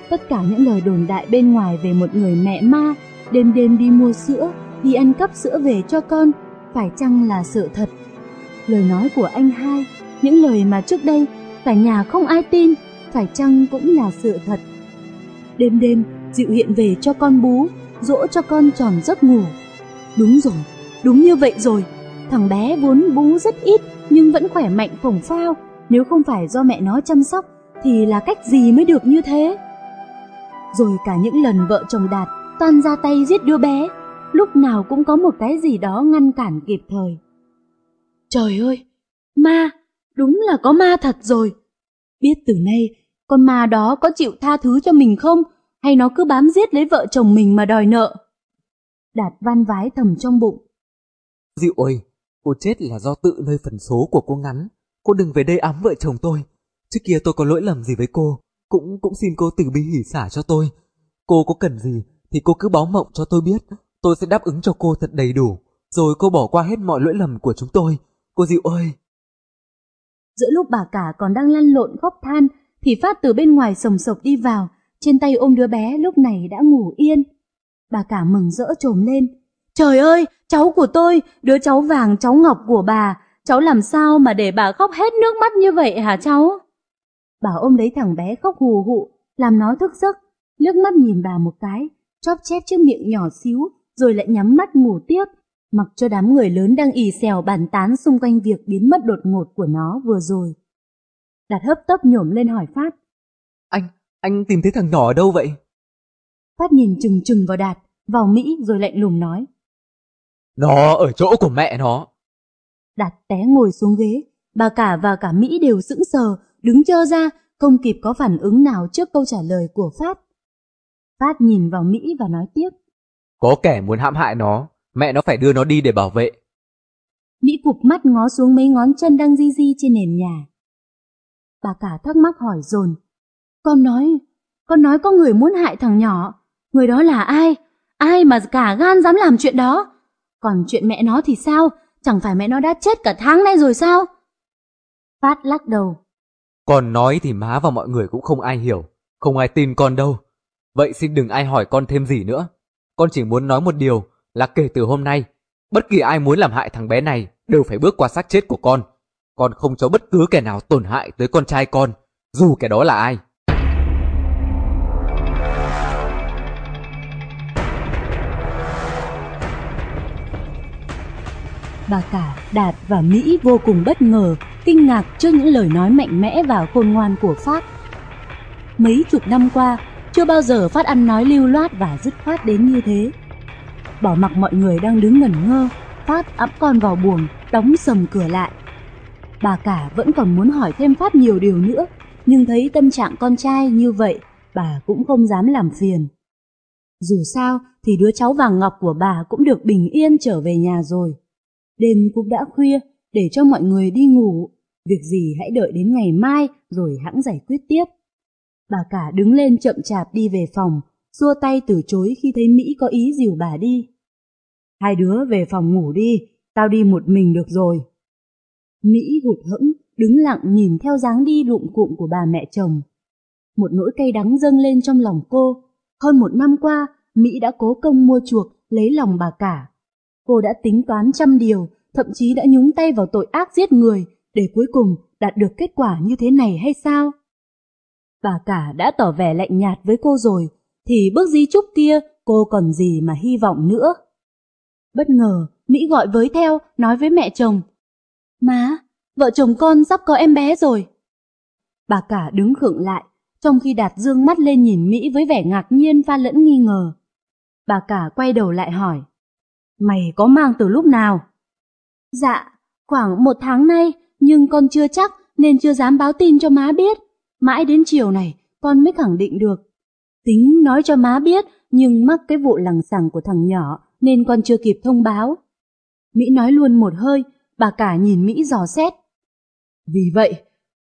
Tất cả những lời đồn đại bên ngoài về một người mẹ ma, đêm đêm đi mua sữa, đi ăn cắp sữa về cho con, phải chăng là sự thật? Lời nói của anh hai, những lời mà trước đây cả nhà không ai tin, phải chăng cũng là sự thật? Đêm đêm, dịu hiện về cho con bú, dỗ cho con tròn giấc ngủ. Đúng rồi, đúng như vậy rồi. Thằng bé vốn bú rất ít nhưng vẫn khỏe mạnh phồng phao. Nếu không phải do mẹ nó chăm sóc thì là cách gì mới được như thế? Rồi cả những lần vợ chồng Đạt toàn ra tay giết đứa bé, lúc nào cũng có một cái gì đó ngăn cản kịp thời. Trời ơi, ma, đúng là có ma thật rồi. Biết từ nay, con ma đó có chịu tha thứ cho mình không, hay nó cứ bám giết lấy vợ chồng mình mà đòi nợ? Đạt van vái thầm trong bụng.
Dịu ơi, cô chết là do tự nơi phần số của cô ngắn. Cô đừng về đây ám vợ chồng tôi. Trước kia tôi có lỗi lầm gì với cô, cũng cũng xin cô từ bi hỉ xả cho tôi. Cô có cần gì thì cô cứ báo mộng cho tôi biết, tôi sẽ đáp ứng cho cô thật đầy đủ, rồi cô bỏ qua hết mọi lỗi lầm của chúng tôi. Cô dịu ơi!
Giữa lúc bà cả còn đang lăn lộn khóc than, thì Phát từ bên ngoài sồng sộc đi vào, trên tay ôm đứa bé lúc này đã ngủ yên. Bà cả mừng rỡ trồm lên. Trời ơi, cháu của tôi, đứa cháu vàng cháu ngọc của bà, cháu làm sao mà để bà khóc hết nước mắt như vậy hả cháu? Bà ôm lấy thằng bé khóc hù hụ, làm nó thức giấc, nước mắt nhìn bà một cái, chóp chép chiếc miệng nhỏ xíu, rồi lại nhắm mắt ngủ tiếp, mặc cho đám người lớn đang ì xèo bàn tán xung quanh việc biến mất đột ngột của nó vừa rồi. Đạt hấp tấp nhổm lên hỏi Phát.
Anh, anh tìm thấy thằng nhỏ ở đâu vậy?
Phát nhìn chừng chừng vào Đạt, vào Mỹ rồi lạnh lùng nói.
Nó ở chỗ của mẹ nó.
Đạt té ngồi xuống ghế, bà cả và cả Mỹ đều sững sờ, đứng chơ ra, không kịp có phản ứng nào trước câu trả lời của Phát. Phát nhìn vào Mỹ và nói tiếp.
Có kẻ muốn hãm hại nó, mẹ nó phải đưa nó đi để bảo vệ.
Mỹ cụp mắt ngó xuống mấy ngón chân đang di di trên nền nhà. Bà cả thắc mắc hỏi dồn Con nói, con nói có người muốn hại thằng nhỏ. Người đó là ai? Ai mà cả gan dám làm chuyện đó? Còn chuyện mẹ nó thì sao? Chẳng phải mẹ nó đã chết cả tháng nay rồi sao? Phát lắc đầu.
Con nói thì má và mọi người cũng không ai hiểu. Không ai tin con đâu. Vậy xin đừng ai hỏi con thêm gì nữa. Con chỉ muốn nói một điều là kể từ hôm nay, bất kỳ ai muốn làm hại thằng bé này đều phải bước qua xác chết của con. Con không cho bất cứ kẻ nào tổn hại tới con trai con, dù kẻ đó là ai.
Bà cả, Đạt và Mỹ vô cùng bất ngờ, kinh ngạc trước những lời nói mạnh mẽ và khôn ngoan của Phát. Mấy chục năm qua, chưa bao giờ Phát ăn nói lưu loát và dứt khoát đến như thế. Bỏ mặc mọi người đang đứng ngẩn ngơ, Phát ẵm con vào buồng, đóng sầm cửa lại. Bà cả vẫn còn muốn hỏi thêm Pháp nhiều điều nữa, nhưng thấy tâm trạng con trai như vậy, bà cũng không dám làm phiền. Dù sao thì đứa cháu vàng ngọc của bà cũng được bình yên trở về nhà rồi. Đêm cũng đã khuya, để cho mọi người đi ngủ. Việc gì hãy đợi đến ngày mai rồi hãng giải quyết tiếp. Bà cả đứng lên chậm chạp đi về phòng, xua tay từ chối khi thấy Mỹ có ý dìu bà đi. Hai đứa về phòng ngủ đi, tao đi một mình được rồi. Mỹ hụt hẫng, đứng lặng nhìn theo dáng đi lụm cụm của bà mẹ chồng. Một nỗi cay đắng dâng lên trong lòng cô. Hơn một năm qua, Mỹ đã cố công mua chuộc, lấy lòng bà cả. Cô đã tính toán trăm điều, thậm chí đã nhúng tay vào tội ác giết người, để cuối cùng đạt được kết quả như thế này hay sao? Bà cả đã tỏ vẻ lạnh nhạt với cô rồi, thì bước di chúc kia cô còn gì mà hy vọng nữa. Bất ngờ, Mỹ gọi với theo, nói với mẹ chồng. Má, vợ chồng con sắp có em bé rồi. Bà cả đứng khựng lại, trong khi Đạt dương mắt lên nhìn Mỹ với vẻ ngạc nhiên pha lẫn nghi ngờ. Bà cả quay đầu lại hỏi. Mày có mang từ lúc nào? Dạ, khoảng một tháng nay, nhưng con chưa chắc nên chưa dám báo tin cho má biết. Mãi đến chiều này, con mới khẳng định được. Tính nói cho má biết, nhưng mắc cái vụ lằng xằng của thằng nhỏ nên con chưa kịp thông báo. Mỹ nói luôn một hơi, bà cả nhìn Mỹ dò xét. Vì vậy,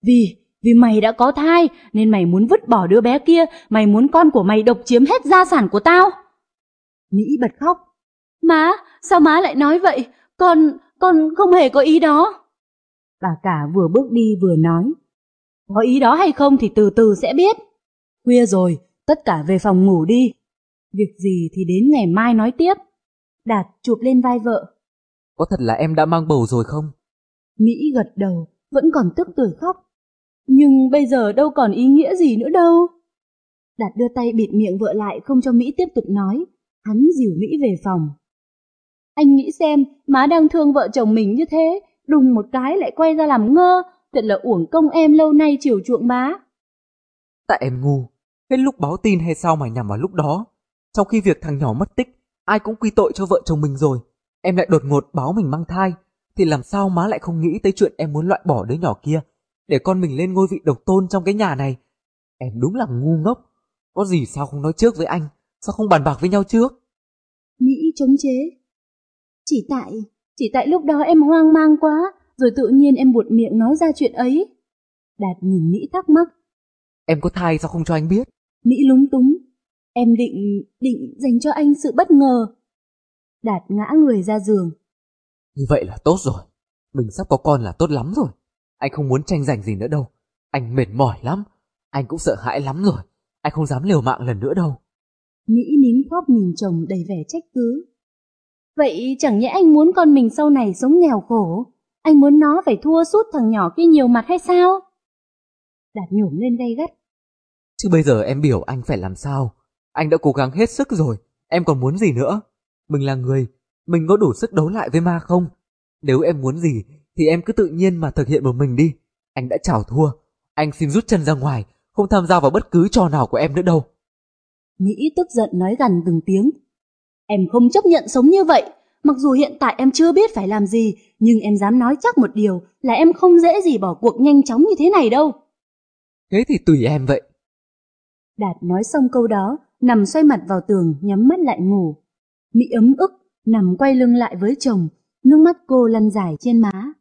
vì, vì mày đã có thai nên mày muốn vứt bỏ đứa bé kia, mày muốn con của mày độc chiếm hết gia sản của tao. Mỹ bật khóc. Má, sao má lại nói vậy? Con, con không hề có ý đó. Bà cả vừa bước đi vừa nói. Có ý đó hay không thì từ từ sẽ biết. Khuya rồi, tất cả về phòng ngủ đi. Việc gì thì đến ngày mai nói tiếp. Đạt chụp lên vai vợ.
Có thật là em đã mang bầu rồi không?
Mỹ gật đầu, vẫn còn tức tuổi khóc. Nhưng bây giờ đâu còn ý nghĩa gì nữa đâu. Đạt đưa tay bịt miệng vợ lại không cho Mỹ tiếp tục nói. Hắn dìu Mỹ về phòng. Anh nghĩ xem, má đang thương vợ chồng mình như thế, đùng một cái lại quay ra làm ngơ, thật là uổng công em lâu nay chiều chuộng má.
Tại em ngu, hết lúc báo tin hay sao mà nhằm vào lúc đó. Trong khi việc thằng nhỏ mất tích, ai cũng quy tội cho vợ chồng mình rồi. Em lại đột ngột báo mình mang thai, thì làm sao má lại không nghĩ tới chuyện em muốn loại bỏ đứa nhỏ kia, để con mình lên ngôi vị độc tôn trong cái nhà này. Em đúng là ngu ngốc, có gì sao không nói trước với anh, sao không bàn bạc với nhau trước?
Mỹ chống chế. Chỉ tại, chỉ tại lúc đó em hoang mang quá, rồi tự nhiên em buột miệng nói ra chuyện ấy. Đạt nhìn Mỹ thắc mắc.
Em có thai sao không cho anh biết?
Mỹ lúng túng. Em định, định dành cho anh sự bất ngờ. Đạt ngã người ra giường.
Như vậy là tốt rồi. Mình sắp có con là tốt lắm rồi. Anh không muốn tranh giành gì nữa đâu. Anh mệt mỏi lắm. Anh cũng sợ hãi lắm rồi. Anh không dám liều mạng lần nữa đâu.
Mỹ nín khóc nhìn chồng đầy vẻ trách cứ. Vậy chẳng nhẽ anh muốn con mình sau này sống nghèo khổ? Anh muốn nó phải thua sút thằng nhỏ kia nhiều mặt hay sao? Đạt nhổm lên gay gắt.
Chứ bây giờ em biểu anh phải làm sao? Anh đã cố gắng hết sức rồi, em còn muốn gì nữa? Mình là người, mình có đủ sức đấu lại với ma không? Nếu em muốn gì, thì em cứ tự nhiên mà thực hiện một mình đi. Anh đã chảo thua, anh xin rút chân ra ngoài, không tham gia vào bất cứ trò nào của em nữa đâu.
Mỹ tức giận nói gần từng tiếng. Em không chấp nhận sống như vậy, mặc dù hiện tại em chưa biết phải làm gì, nhưng em dám nói chắc một điều là em không dễ gì bỏ cuộc nhanh chóng như thế này đâu.
Thế thì tùy em vậy.
Đạt nói xong câu đó, nằm xoay mặt vào tường, nhắm mắt lại ngủ. Mỹ ấm ức, nằm quay lưng lại với chồng, nước mắt cô lăn dài trên má.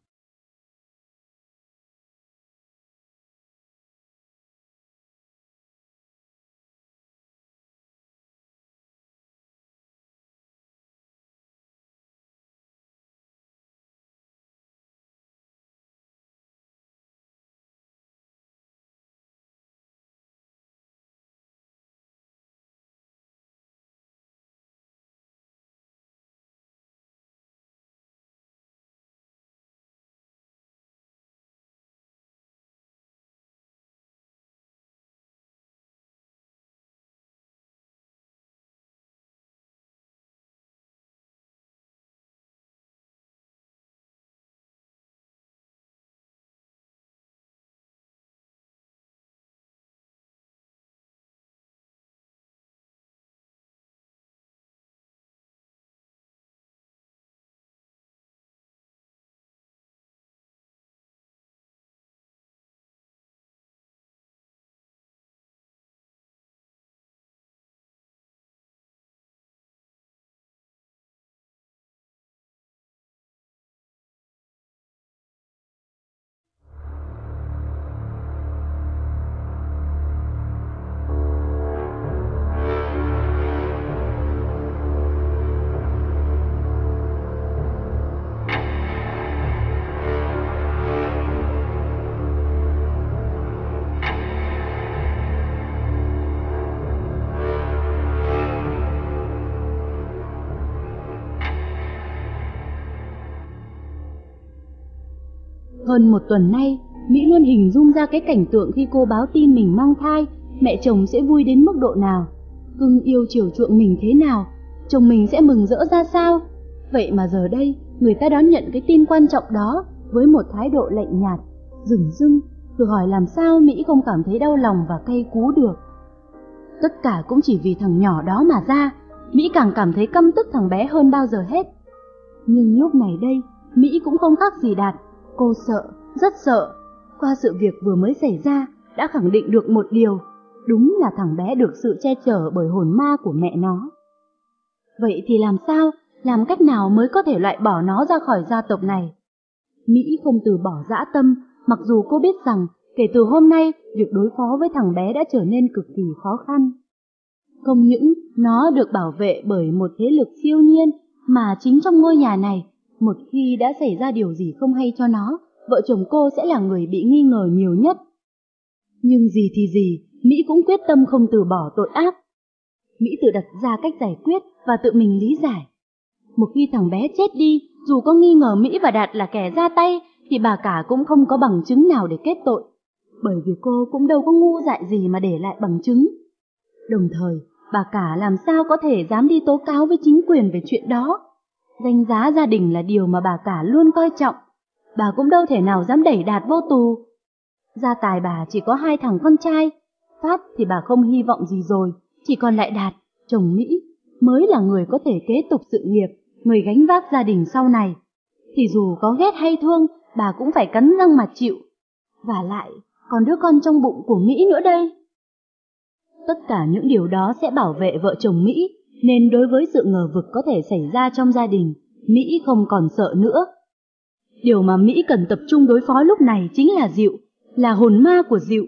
Hơn một tuần nay, Mỹ luôn hình dung ra cái cảnh tượng khi cô báo tin mình mang thai, mẹ chồng sẽ vui đến mức độ nào, cưng yêu chiều chuộng mình thế nào, chồng mình sẽ mừng rỡ ra sao. Vậy mà giờ đây, người ta đón nhận cái tin quan trọng đó với một thái độ lạnh nhạt, dừng dưng, thử hỏi làm sao Mỹ không cảm thấy đau lòng và cay cú được. Tất cả cũng chỉ vì thằng nhỏ đó mà ra, Mỹ càng cảm thấy căm tức thằng bé hơn bao giờ hết. Nhưng lúc này đây, Mỹ cũng không khác gì Đạt, cô sợ, rất sợ. Qua sự việc vừa mới xảy ra, đã khẳng định được một điều, đúng là thằng bé được sự che chở bởi hồn ma của mẹ nó. Vậy thì làm sao, làm cách nào mới có thể loại bỏ nó ra khỏi gia tộc này? Mỹ không từ bỏ dã tâm, mặc dù cô biết rằng kể từ hôm nay việc đối phó với thằng bé đã trở nên cực kỳ khó khăn. Không những nó được bảo vệ bởi một thế lực siêu nhiên mà chính trong ngôi nhà này, một khi đã xảy ra điều gì không hay cho nó, vợ chồng cô sẽ là người bị nghi ngờ nhiều nhất. Nhưng gì thì gì, Mỹ cũng quyết tâm không từ bỏ tội ác. Mỹ tự đặt ra cách giải quyết và tự mình lý giải. Một khi thằng bé chết đi, dù có nghi ngờ Mỹ và Đạt là kẻ ra tay, thì bà cả cũng không có bằng chứng nào để kết tội. Bởi vì cô cũng đâu có ngu dại gì mà để lại bằng chứng. Đồng thời, bà cả làm sao có thể dám đi tố cáo với chính quyền về chuyện đó. Danh giá gia đình là điều mà bà cả luôn coi trọng. Bà cũng đâu thể nào dám đẩy Đạt vô tù. Gia tài bà chỉ có hai thằng con trai. Phát thì bà không hy vọng gì rồi, chỉ còn lại Đạt, chồng Mỹ, mới là người có thể kế tục sự nghiệp, người gánh vác gia đình sau này. Thì dù có ghét hay thương, bà cũng phải cắn răng mà chịu. Và lại, còn đứa con trong bụng của Mỹ nữa đây. Tất cả những điều đó sẽ bảo vệ vợ chồng Mỹ, nên đối với sự ngờ vực có thể xảy ra trong gia đình, Mỹ không còn sợ nữa. Điều mà Mỹ cần tập trung đối phó lúc này chính là Diệu, là hồn ma của Diệu.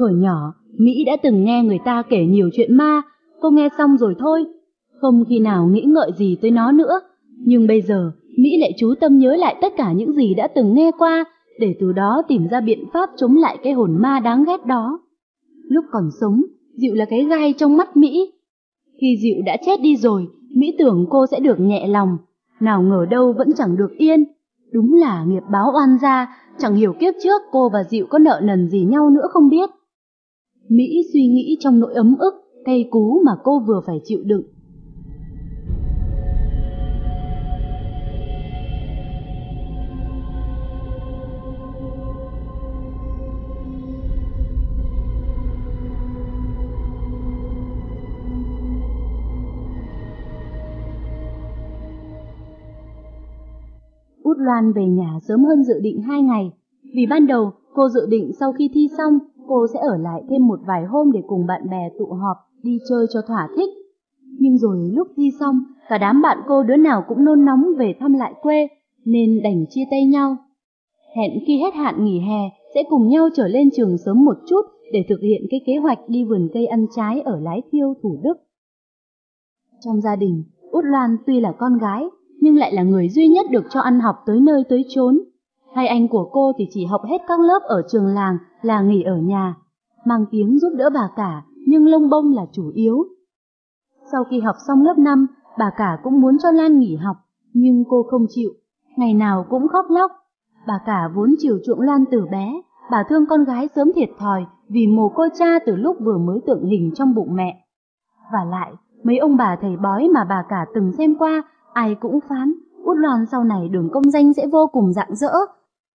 Hồi nhỏ, Mỹ đã từng nghe người ta kể nhiều chuyện ma, cô nghe xong rồi thôi, không khi nào nghĩ ngợi gì tới nó nữa. Nhưng bây giờ, Mỹ lại chú tâm nhớ lại tất cả những gì đã từng nghe qua, để từ đó tìm ra biện pháp chống lại cái hồn ma đáng ghét đó. Lúc còn sống, Diệu là cái gai trong mắt Mỹ. Khi Diệu đã chết đi rồi, Mỹ tưởng cô sẽ được nhẹ lòng, nào ngờ đâu vẫn chẳng được yên. Đúng là nghiệp báo oan gia, chẳng hiểu kiếp trước cô và Diệu có nợ nần gì nhau nữa không biết. Mỹ suy nghĩ trong nỗi ấm ức, cay cú mà cô vừa phải chịu đựng. Loan về nhà sớm hơn dự định hai ngày, vì ban đầu cô dự định sau khi thi xong cô sẽ ở lại thêm một vài hôm để cùng bạn bè tụ họp, đi chơi cho thỏa thích. Nhưng rồi lúc thi xong, cả đám bạn cô đứa nào cũng nôn nóng về thăm lại quê, nên đành chia tay nhau. Hẹn khi hết hạn nghỉ hè sẽ cùng nhau trở lên trường sớm một chút để thực hiện cái kế hoạch đi vườn cây ăn trái ở Lái Thiêu, Thủ Đức. Trong gia đình, Út Loan tuy là con gái, nhưng lại là người duy nhất được cho ăn học tới nơi tới chốn. Hai anh của cô thì chỉ học hết các lớp ở trường làng là nghỉ ở nhà, mang tiếng giúp đỡ bà cả nhưng lông bông là chủ yếu. Sau khi học xong lớp 5, bà cả cũng muốn cho Lan nghỉ học, nhưng cô không chịu, ngày nào cũng khóc lóc. Bà cả vốn chiều chuộng Lan từ bé, bà thương con gái sớm thiệt thòi vì mồ côi cha từ lúc vừa mới tượng hình trong bụng mẹ. Và lại, mấy ông bà thầy bói mà bà cả từng xem qua, ai cũng phán Út Loan sau này đường công danh sẽ vô cùng rạng rỡ.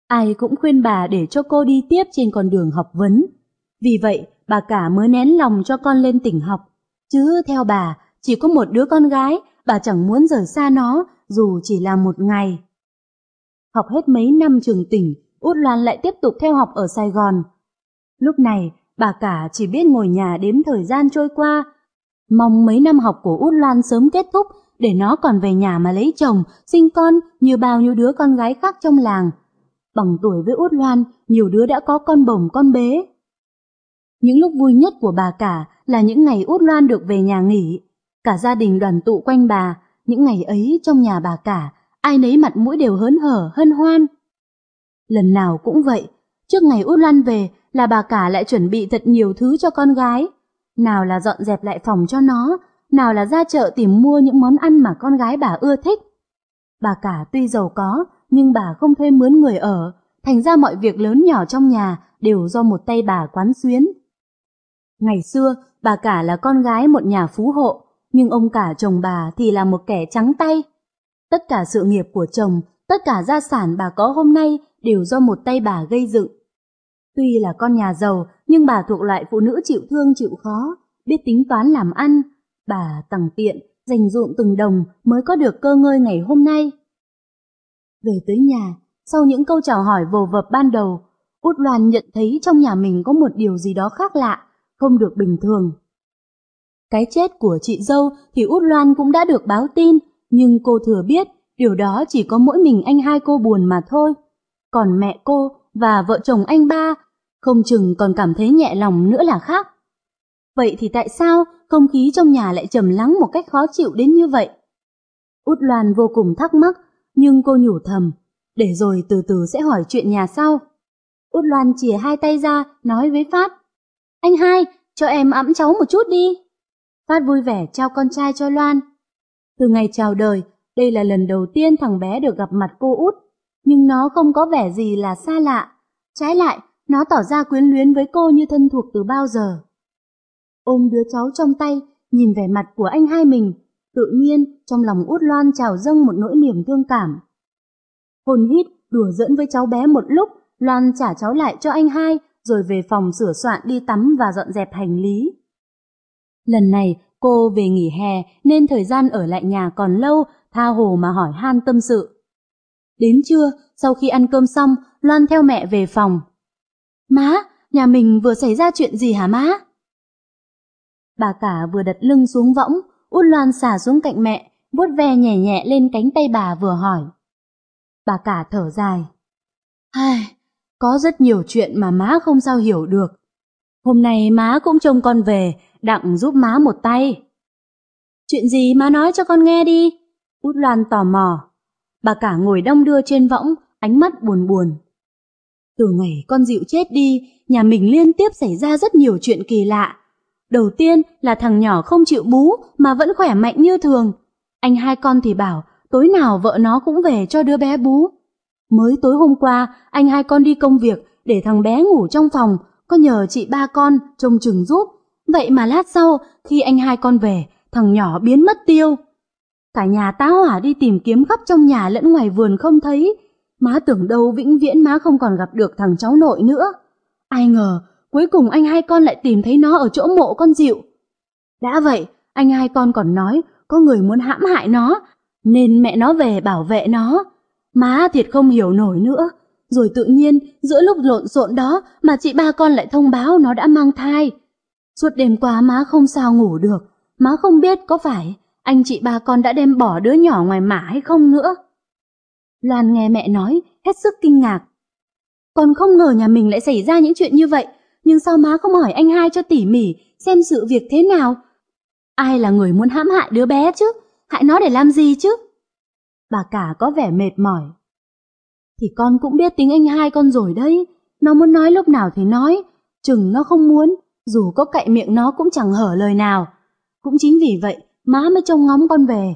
Ai cũng khuyên bà để cho cô đi tiếp trên con đường học vấn. Vì vậy, bà cả mới nén lòng cho con lên tỉnh học. Chứ theo bà, chỉ có một đứa con gái, bà chẳng muốn rời xa nó, dù chỉ là một ngày. Học hết mấy năm trường tỉnh, Út Loan lại tiếp tục theo học ở Sài Gòn. Lúc này, bà cả chỉ biết ngồi nhà đếm thời gian trôi qua. Mong mấy năm học của Út Loan sớm kết thúc để nó còn về nhà mà lấy chồng, sinh con như bao nhiêu đứa con gái khác trong làng. Bằng tuổi với Út Loan, nhiều đứa đã có con bồng con bế. Những lúc vui nhất của bà cả là những ngày Út Loan được về nhà nghỉ. Cả gia đình đoàn tụ quanh bà, những ngày ấy trong nhà bà cả, ai nấy mặt mũi đều hớn hở, hân hoan. Lần nào cũng vậy, trước ngày Út Loan về là bà cả lại chuẩn bị thật nhiều thứ cho con gái. Nào là dọn dẹp lại phòng cho nó, nào là ra chợ tìm mua những món ăn mà con gái bà ưa thích. Bà cả tuy giàu có, nhưng bà không thuê mướn người ở, thành ra mọi việc lớn nhỏ trong nhà đều do một tay bà quán xuyến. Ngày xưa, bà cả là con gái một nhà phú hộ, nhưng ông cả chồng bà thì là một kẻ trắng tay. Tất cả sự nghiệp của chồng, tất cả gia sản bà có hôm nay đều do một tay bà gây dựng. Tuy là con nhà giàu, nhưng bà thuộc loại phụ nữ chịu thương chịu khó, biết tính toán làm ăn. Bà tằng tiện, dành dụm từng đồng mới có được cơ ngơi ngày hôm nay. Về tới nhà, sau những câu chào hỏi vồ vập ban đầu, Út Loan nhận thấy trong nhà mình có một điều gì đó khác lạ, không được bình thường. Cái chết của chị dâu thì Út Loan cũng đã được báo tin, nhưng cô thừa biết điều đó chỉ có mỗi mình anh hai cô buồn mà thôi. Còn mẹ cô và vợ chồng anh ba không chừng còn cảm thấy nhẹ lòng nữa là khác. Vậy thì tại sao không khí trong nhà lại trầm lắng một cách khó chịu đến như vậy? Út Loan vô cùng thắc mắc, nhưng cô nhủ thầm, để rồi từ từ sẽ hỏi chuyện nhà sau. Út Loan chìa hai tay ra, nói với Phát, anh hai, cho em ẵm cháu một chút đi. Phát vui vẻ trao con trai cho Loan. Từ ngày chào đời, đây là lần đầu tiên thằng bé được gặp mặt cô út, nhưng nó không có vẻ gì là xa lạ. Trái lại, nó tỏ ra quyến luyến với cô như thân thuộc từ bao giờ. Ôm đứa cháu trong tay, nhìn vẻ mặt của anh hai mình, tự nhiên trong lòng út loan trào dâng một nỗi niềm thương cảm. Hồn hít, đùa giỡn với cháu bé một lúc, Loan trả cháu lại cho anh hai, rồi về phòng sửa soạn đi tắm và dọn dẹp hành lý. Lần này, cô về nghỉ hè nên thời gian ở lại nhà còn lâu, tha hồ mà hỏi han tâm sự. Đến trưa, sau khi ăn cơm xong, Loan theo mẹ về phòng. Má, nhà mình vừa xảy ra chuyện gì hả má? Bà cả vừa đặt lưng xuống võng, út Loan xả xuống cạnh mẹ, vuốt ve nhẹ nhẹ lên cánh tay bà vừa hỏi. Bà cả thở dài. Ai, có rất nhiều chuyện mà má không sao hiểu được. Hôm nay má cũng trông con về, đặng giúp má một tay. Chuyện gì má nói cho con nghe đi? Út Loan tò mò. Bà cả ngồi đông đưa trên võng, ánh mắt buồn buồn. Từ ngày con dịu chết đi, nhà mình liên tiếp xảy ra rất nhiều chuyện kỳ lạ. Đầu tiên là thằng nhỏ không chịu bú mà vẫn khỏe mạnh như thường. Anh hai con thì bảo tối nào vợ nó cũng về cho đứa bé bú. Mới tối hôm qua, anh hai con đi công việc để thằng bé ngủ trong phòng, có nhờ chị ba con trông chừng giúp. Vậy mà lát sau, khi anh hai con về, thằng nhỏ biến mất tiêu. Cả nhà tá hỏa đi tìm kiếm khắp trong nhà lẫn ngoài vườn không thấy. Má tưởng đâu vĩnh viễn má không còn gặp được thằng cháu nội nữa. Ai ngờ, cuối cùng anh hai con lại tìm thấy nó ở chỗ mộ con dịu. Đã vậy, anh hai con còn nói có người muốn hãm hại nó, nên mẹ nó về bảo vệ nó. Má thiệt không hiểu nổi nữa. Rồi tự nhiên, giữa lúc lộn xộn đó mà chị ba con lại thông báo nó đã mang thai. Suốt đêm qua má không sao ngủ được, má không biết có phải anh chị ba con đã đem bỏ đứa nhỏ ngoài mả hay không nữa. Loan nghe mẹ nói, hết sức kinh ngạc. Còn không ngờ nhà mình lại xảy ra những chuyện như vậy, nhưng sao má không hỏi anh hai cho tỉ mỉ xem sự việc thế nào? Ai là người muốn hãm hại đứa bé chứ? Hại nó để làm gì chứ? Bà cả có vẻ mệt mỏi. Thì con cũng biết tính anh hai con rồi đấy, nó muốn nói lúc nào thì nói, chừng nó không muốn, dù có cậy miệng nó cũng chẳng hở lời nào. Cũng chính vì vậy, má mới trông ngóng con về.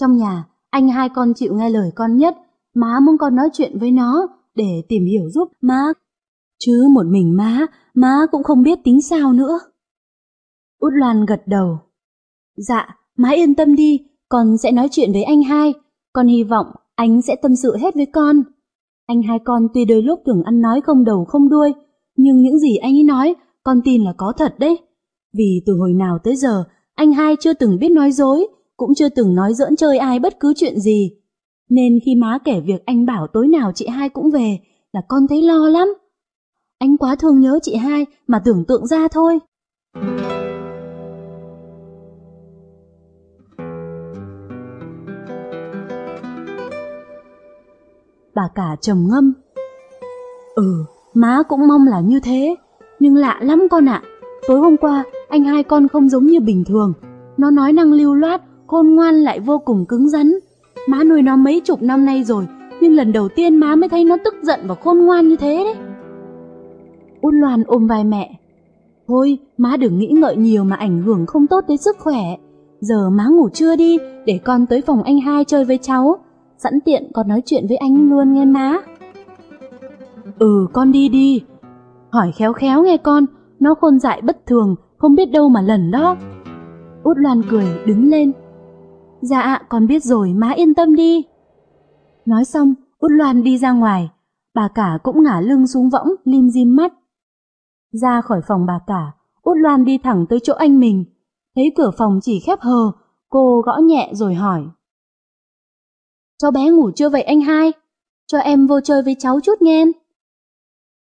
Trong nhà, anh hai con chịu nghe lời con nhất, má muốn con nói chuyện với nó để tìm hiểu giúp má. Chứ một mình má, má cũng không biết tính sao nữa. Út Loan gật đầu. Dạ, má yên tâm đi, con sẽ nói chuyện với anh hai. Con hy vọng anh sẽ tâm sự hết với con. Anh hai con tuy đôi lúc tưởng ăn nói không đầu không đuôi, nhưng những gì anh ấy nói, con tin là có thật đấy. Vì từ hồi nào tới giờ, anh hai chưa từng biết nói dối, cũng chưa từng nói giỡn chơi ai bất cứ chuyện gì. Nên khi má kể việc anh bảo tối nào chị hai cũng về, là con thấy lo lắm. Anh quá thương nhớ chị hai mà tưởng tượng ra thôi. Bà cả trầm ngâm. Ừ, má cũng mong là như thế, nhưng lạ lắm con ạ. Tối hôm qua, anh hai con không giống như bình thường. Nó nói năng lưu loát, khôn ngoan lại vô cùng cứng rắn. Má nuôi nó mấy chục năm nay rồi, nhưng lần đầu tiên má mới thấy nó tức giận và khôn ngoan như thế đấy. Út Loan ôm vai mẹ. Thôi, má đừng nghĩ ngợi nhiều mà ảnh hưởng không tốt tới sức khỏe. Giờ má ngủ trưa đi, để con tới phòng anh hai chơi với cháu. Sẵn tiện con nói chuyện với anh luôn nghe má. Ừ con đi đi. Hỏi khéo khéo nghe con, nó khôn dại bất thường, không biết đâu mà lần đó. Út Loan cười đứng lên. Dạ con biết rồi má yên tâm đi. Nói xong Út Loan đi ra ngoài, bà cả cũng ngả lưng xuống võng lim dim mắt. Ra khỏi phòng bà cả, Út Loan đi thẳng tới chỗ anh mình. Thấy cửa phòng chỉ khép hờ, cô gõ nhẹ rồi hỏi. Cho bé ngủ chưa vậy anh hai? Cho em vô chơi với cháu chút nghe.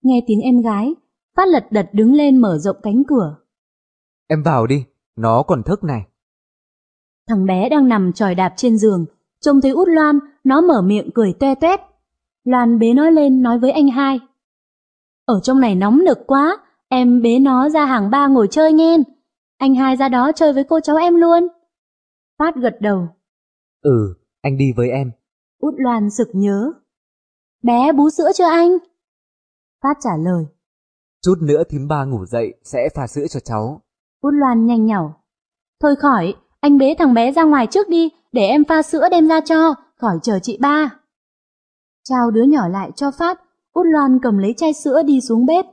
Nghe tiếng em gái, Phát lật đật đứng lên mở rộng cánh cửa.
Em vào đi, nó còn thức này.
Thằng bé đang nằm tròi đạp trên giường, trông thấy út Loan, nó mở miệng cười toe toét. Loan bế nó lên nói với anh hai. Ở trong này nóng nực quá, em bế nó ra hàng ba ngồi chơi nghe. Anh hai ra đó chơi với cô cháu em luôn. Phát gật đầu.
Ừ, anh đi với em.
Út Loan sực nhớ. Bé bú sữa chưa anh? Phát trả lời.
Chút nữa thím ba ngủ dậy sẽ pha sữa cho cháu.
Út Loan nhanh nhảu. Thôi khỏi, anh bế thằng bé ra ngoài trước đi, để em pha sữa đem ra cho, khỏi chờ chị ba. Trao đứa nhỏ lại cho Phát, Út Loan cầm lấy chai sữa đi xuống bếp.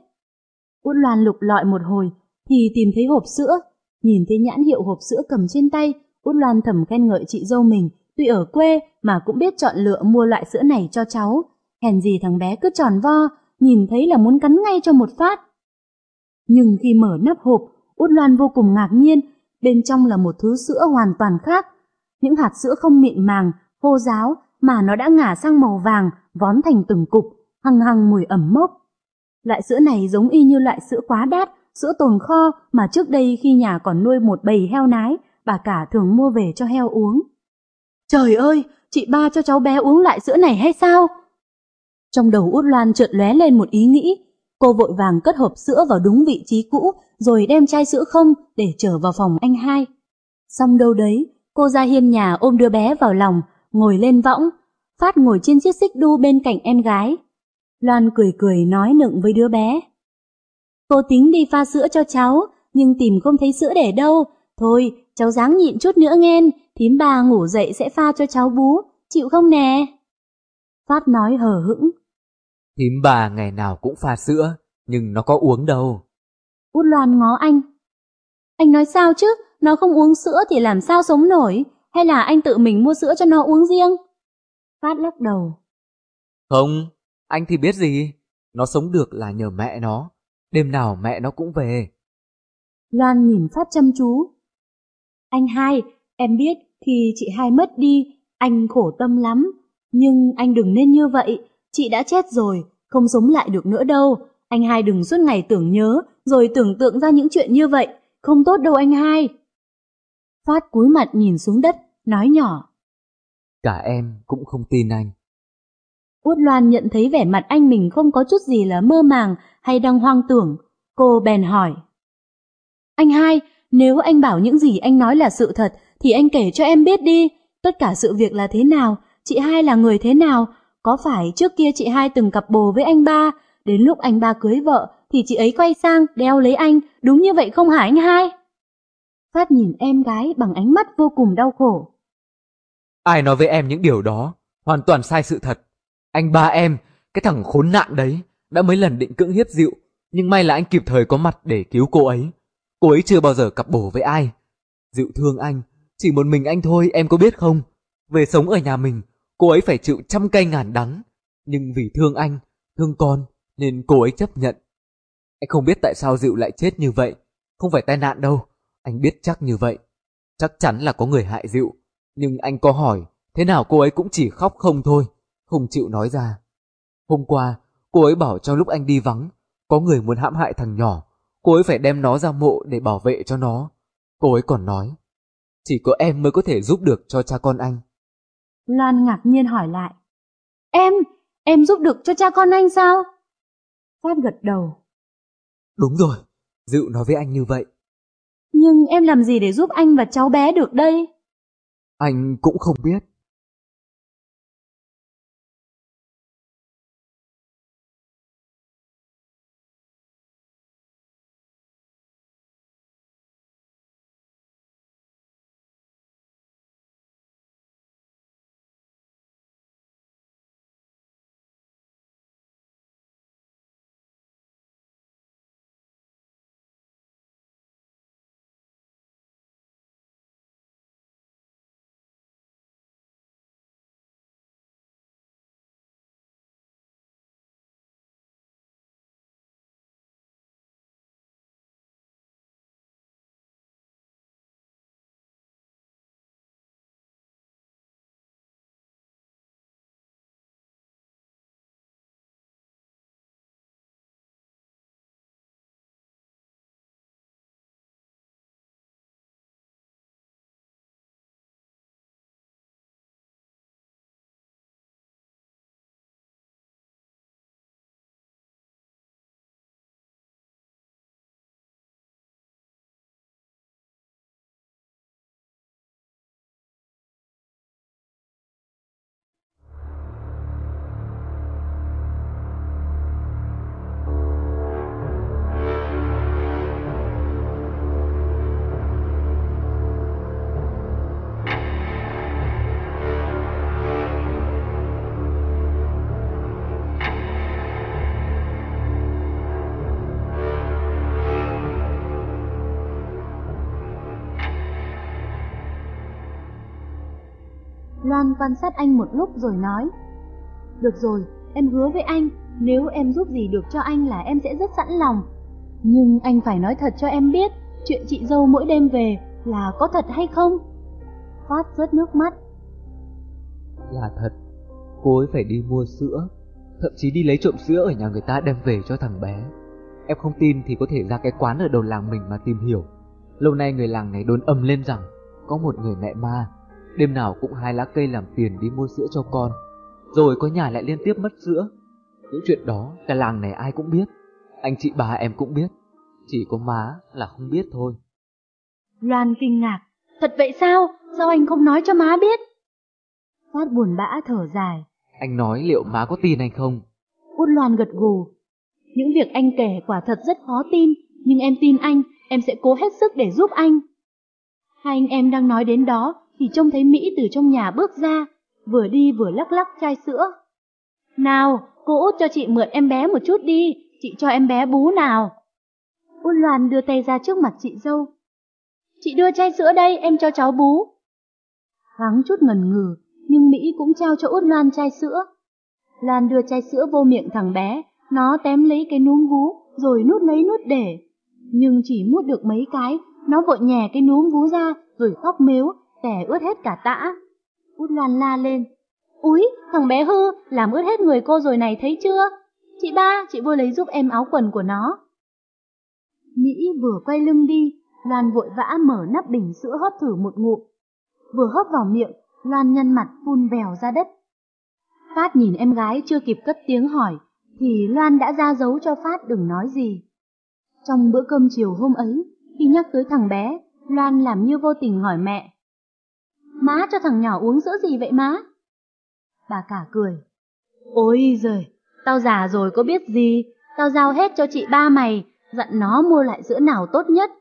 Út Loan lục lọi một hồi, thì tìm thấy hộp sữa. Nhìn thấy nhãn hiệu hộp sữa cầm trên tay, Út Loan thầm khen ngợi chị dâu mình, tuy ở quê mà cũng biết chọn lựa mua loại sữa này cho cháu. Hèn gì thằng bé cứ tròn vo, nhìn thấy là muốn cắn ngay cho một phát. Nhưng khi mở nắp hộp, Út Loan vô cùng ngạc nhiên, bên trong là một thứ sữa hoàn toàn khác. Những hạt sữa không mịn màng, khô ráo mà nó đã ngả sang màu vàng, vón thành từng cục, hằng hằng mùi ẩm mốc. Loại sữa này giống y như loại sữa quá đắt, sữa tồn kho mà trước đây khi nhà còn nuôi một bầy heo nái, bà cả thường mua về cho heo uống. Trời ơi, chị ba cho cháu bé uống loại sữa này hay sao? Trong đầu út loan chợt lóe lên một ý nghĩ, cô vội vàng cất hộp sữa vào đúng vị trí cũ rồi đem chai sữa không để trở vào phòng anh hai. Xong đâu đấy, cô ra hiên nhà ôm đứa bé vào lòng, ngồi lên võng, Phát ngồi trên chiếc xích đu bên cạnh em gái. Loan cười cười nói nựng với đứa bé. Cô tính đi pha sữa cho cháu, nhưng tìm không thấy sữa để đâu. Thôi, cháu dáng nhịn chút nữa nghe, thím bà ngủ dậy sẽ pha cho cháu bú, chịu không nè? Phát nói hờ hững.
Thím bà ngày nào cũng pha sữa, nhưng nó có uống đâu.
Út Loan ngó anh. Anh nói sao chứ, nó không uống sữa thì làm sao sống nổi, hay là anh tự mình mua sữa cho nó uống riêng? Phát lắc đầu.
Không, anh thì biết gì, nó sống được là nhờ mẹ nó, đêm nào mẹ nó cũng về.
Loan nhìn Phát chăm chú. Anh hai, em biết khi chị hai mất đi, anh khổ tâm lắm, nhưng anh đừng nên như vậy, chị đã chết rồi, không sống lại được nữa đâu. Anh hai đừng suốt ngày tưởng nhớ, rồi tưởng tượng ra những chuyện như vậy, không tốt đâu anh hai. Phát cúi mặt nhìn xuống đất, nói nhỏ.
Cả em cũng không tin anh.
Út Loan nhận thấy vẻ mặt anh mình không có chút gì là mơ màng hay đang hoang tưởng. Cô bèn hỏi. Anh hai, nếu anh bảo những gì anh nói là sự thật, thì anh kể cho em biết đi. Tất cả sự việc là thế nào, chị hai là người thế nào, có phải trước kia chị hai từng cặp bồ với anh ba, đến lúc anh ba cưới vợ thì chị ấy quay sang đeo lấy anh, đúng như vậy không hả anh hai? Phát nhìn em gái bằng ánh mắt vô cùng đau khổ.
Ai nói với em những điều đó, hoàn toàn sai sự thật. Anh ba em, cái thằng khốn nạn đấy, đã mấy lần định cưỡng hiếp dịu, nhưng may là anh kịp thời có mặt để cứu cô ấy. Cô ấy chưa bao giờ cặp bồ với ai. Dịu thương anh, chỉ một mình anh thôi em có biết không? Về sống ở nhà mình, cô ấy phải chịu trăm cây ngàn đắng. Nhưng vì thương anh, thương con, nên cô ấy chấp nhận. Anh không biết tại sao Dịu lại chết như vậy. Không phải tai nạn đâu, anh biết chắc như vậy. Chắc chắn là có người hại Dịu. Nhưng anh có hỏi, thế nào cô ấy cũng chỉ khóc không thôi, không chịu nói ra. Hôm qua, cô ấy bảo trong lúc anh đi vắng, có người muốn hãm hại thằng nhỏ. Cô ấy phải đem nó ra mộ để bảo vệ cho nó. Cô ấy còn nói, chỉ có em mới có thể giúp được cho cha con anh.
Lan ngạc nhiên hỏi lại. Em, em giúp được cho cha con anh sao? Phát gật đầu.
Đúng rồi, Dịu nói với anh như vậy.
Nhưng em làm gì để giúp anh và cháu bé được đây?
Anh cũng không biết.
Loan quan sát anh một lúc rồi nói. Được rồi, em hứa với anh, nếu em giúp gì được cho anh là em sẽ rất sẵn lòng. Nhưng anh phải nói thật cho em biết, chuyện chị dâu mỗi đêm về là có thật hay không? Phát rớt nước mắt.
Là thật, cô ấy phải đi mua sữa, thậm chí đi lấy trộm sữa ở nhà người ta đem về cho thằng bé. Em không tin thì có thể ra cái quán ở đầu làng mình mà tìm hiểu. Lâu nay người làng này đồn ầm lên rằng có một người mẹ ma, đêm nào cũng hái lá cây làm tiền đi mua sữa cho con, rồi có nhà lại liên tiếp mất sữa. Những chuyện đó cả làng này ai cũng biết, anh chị bà em cũng biết, chỉ có má là không biết thôi.
Loan kinh ngạc, thật vậy sao? Sao anh không nói cho má biết? Phát buồn bã thở dài.
Anh nói liệu má có tin anh không?
Út Loan gật gù. Những việc anh kể quả thật rất khó tin, nhưng em tin anh, em sẽ cố hết sức để giúp anh. Hai anh em đang nói đến đó thì trông thấy Mỹ từ trong nhà bước ra, vừa đi vừa lắc lắc chai sữa. Nào, cô út cho chị mượn em bé một chút đi, chị cho em bé bú nào. Út Loan đưa tay ra trước mặt chị dâu. Chị đưa chai sữa đây, em cho cháu bú. Thoáng chút ngần ngừ, nhưng Mỹ cũng trao cho Út Loan chai sữa. Lan đưa chai sữa vô miệng thằng bé, nó tém lấy cái núm vú, rồi nút lấy nút để. Nhưng chỉ mút được mấy cái, nó vội nhè cái núm vú ra, rồi khóc mếu, tè ướt hết cả tã. Út Loan la lên. Úi, thằng bé hư, làm ướt hết người cô rồi này thấy chưa? Chị ba, chị vô lấy giúp em áo quần của nó. Mỹ vừa quay lưng đi, Loan vội vã mở nắp bình sữa hớp thử một ngụm. Vừa hớp vào miệng, Loan nhăn mặt phun vèo ra đất. Phát nhìn em gái chưa kịp cất tiếng hỏi, thì Loan đã ra dấu cho Phát đừng nói gì. Trong bữa cơm chiều hôm ấy, khi nhắc tới thằng bé, Loan làm như vô tình hỏi mẹ. Má cho thằng nhỏ uống sữa gì vậy má? Bà cả cười. Ôi giời, tao già rồi có biết gì, tao giao hết cho chị ba mày, dặn nó mua lại sữa nào tốt nhất.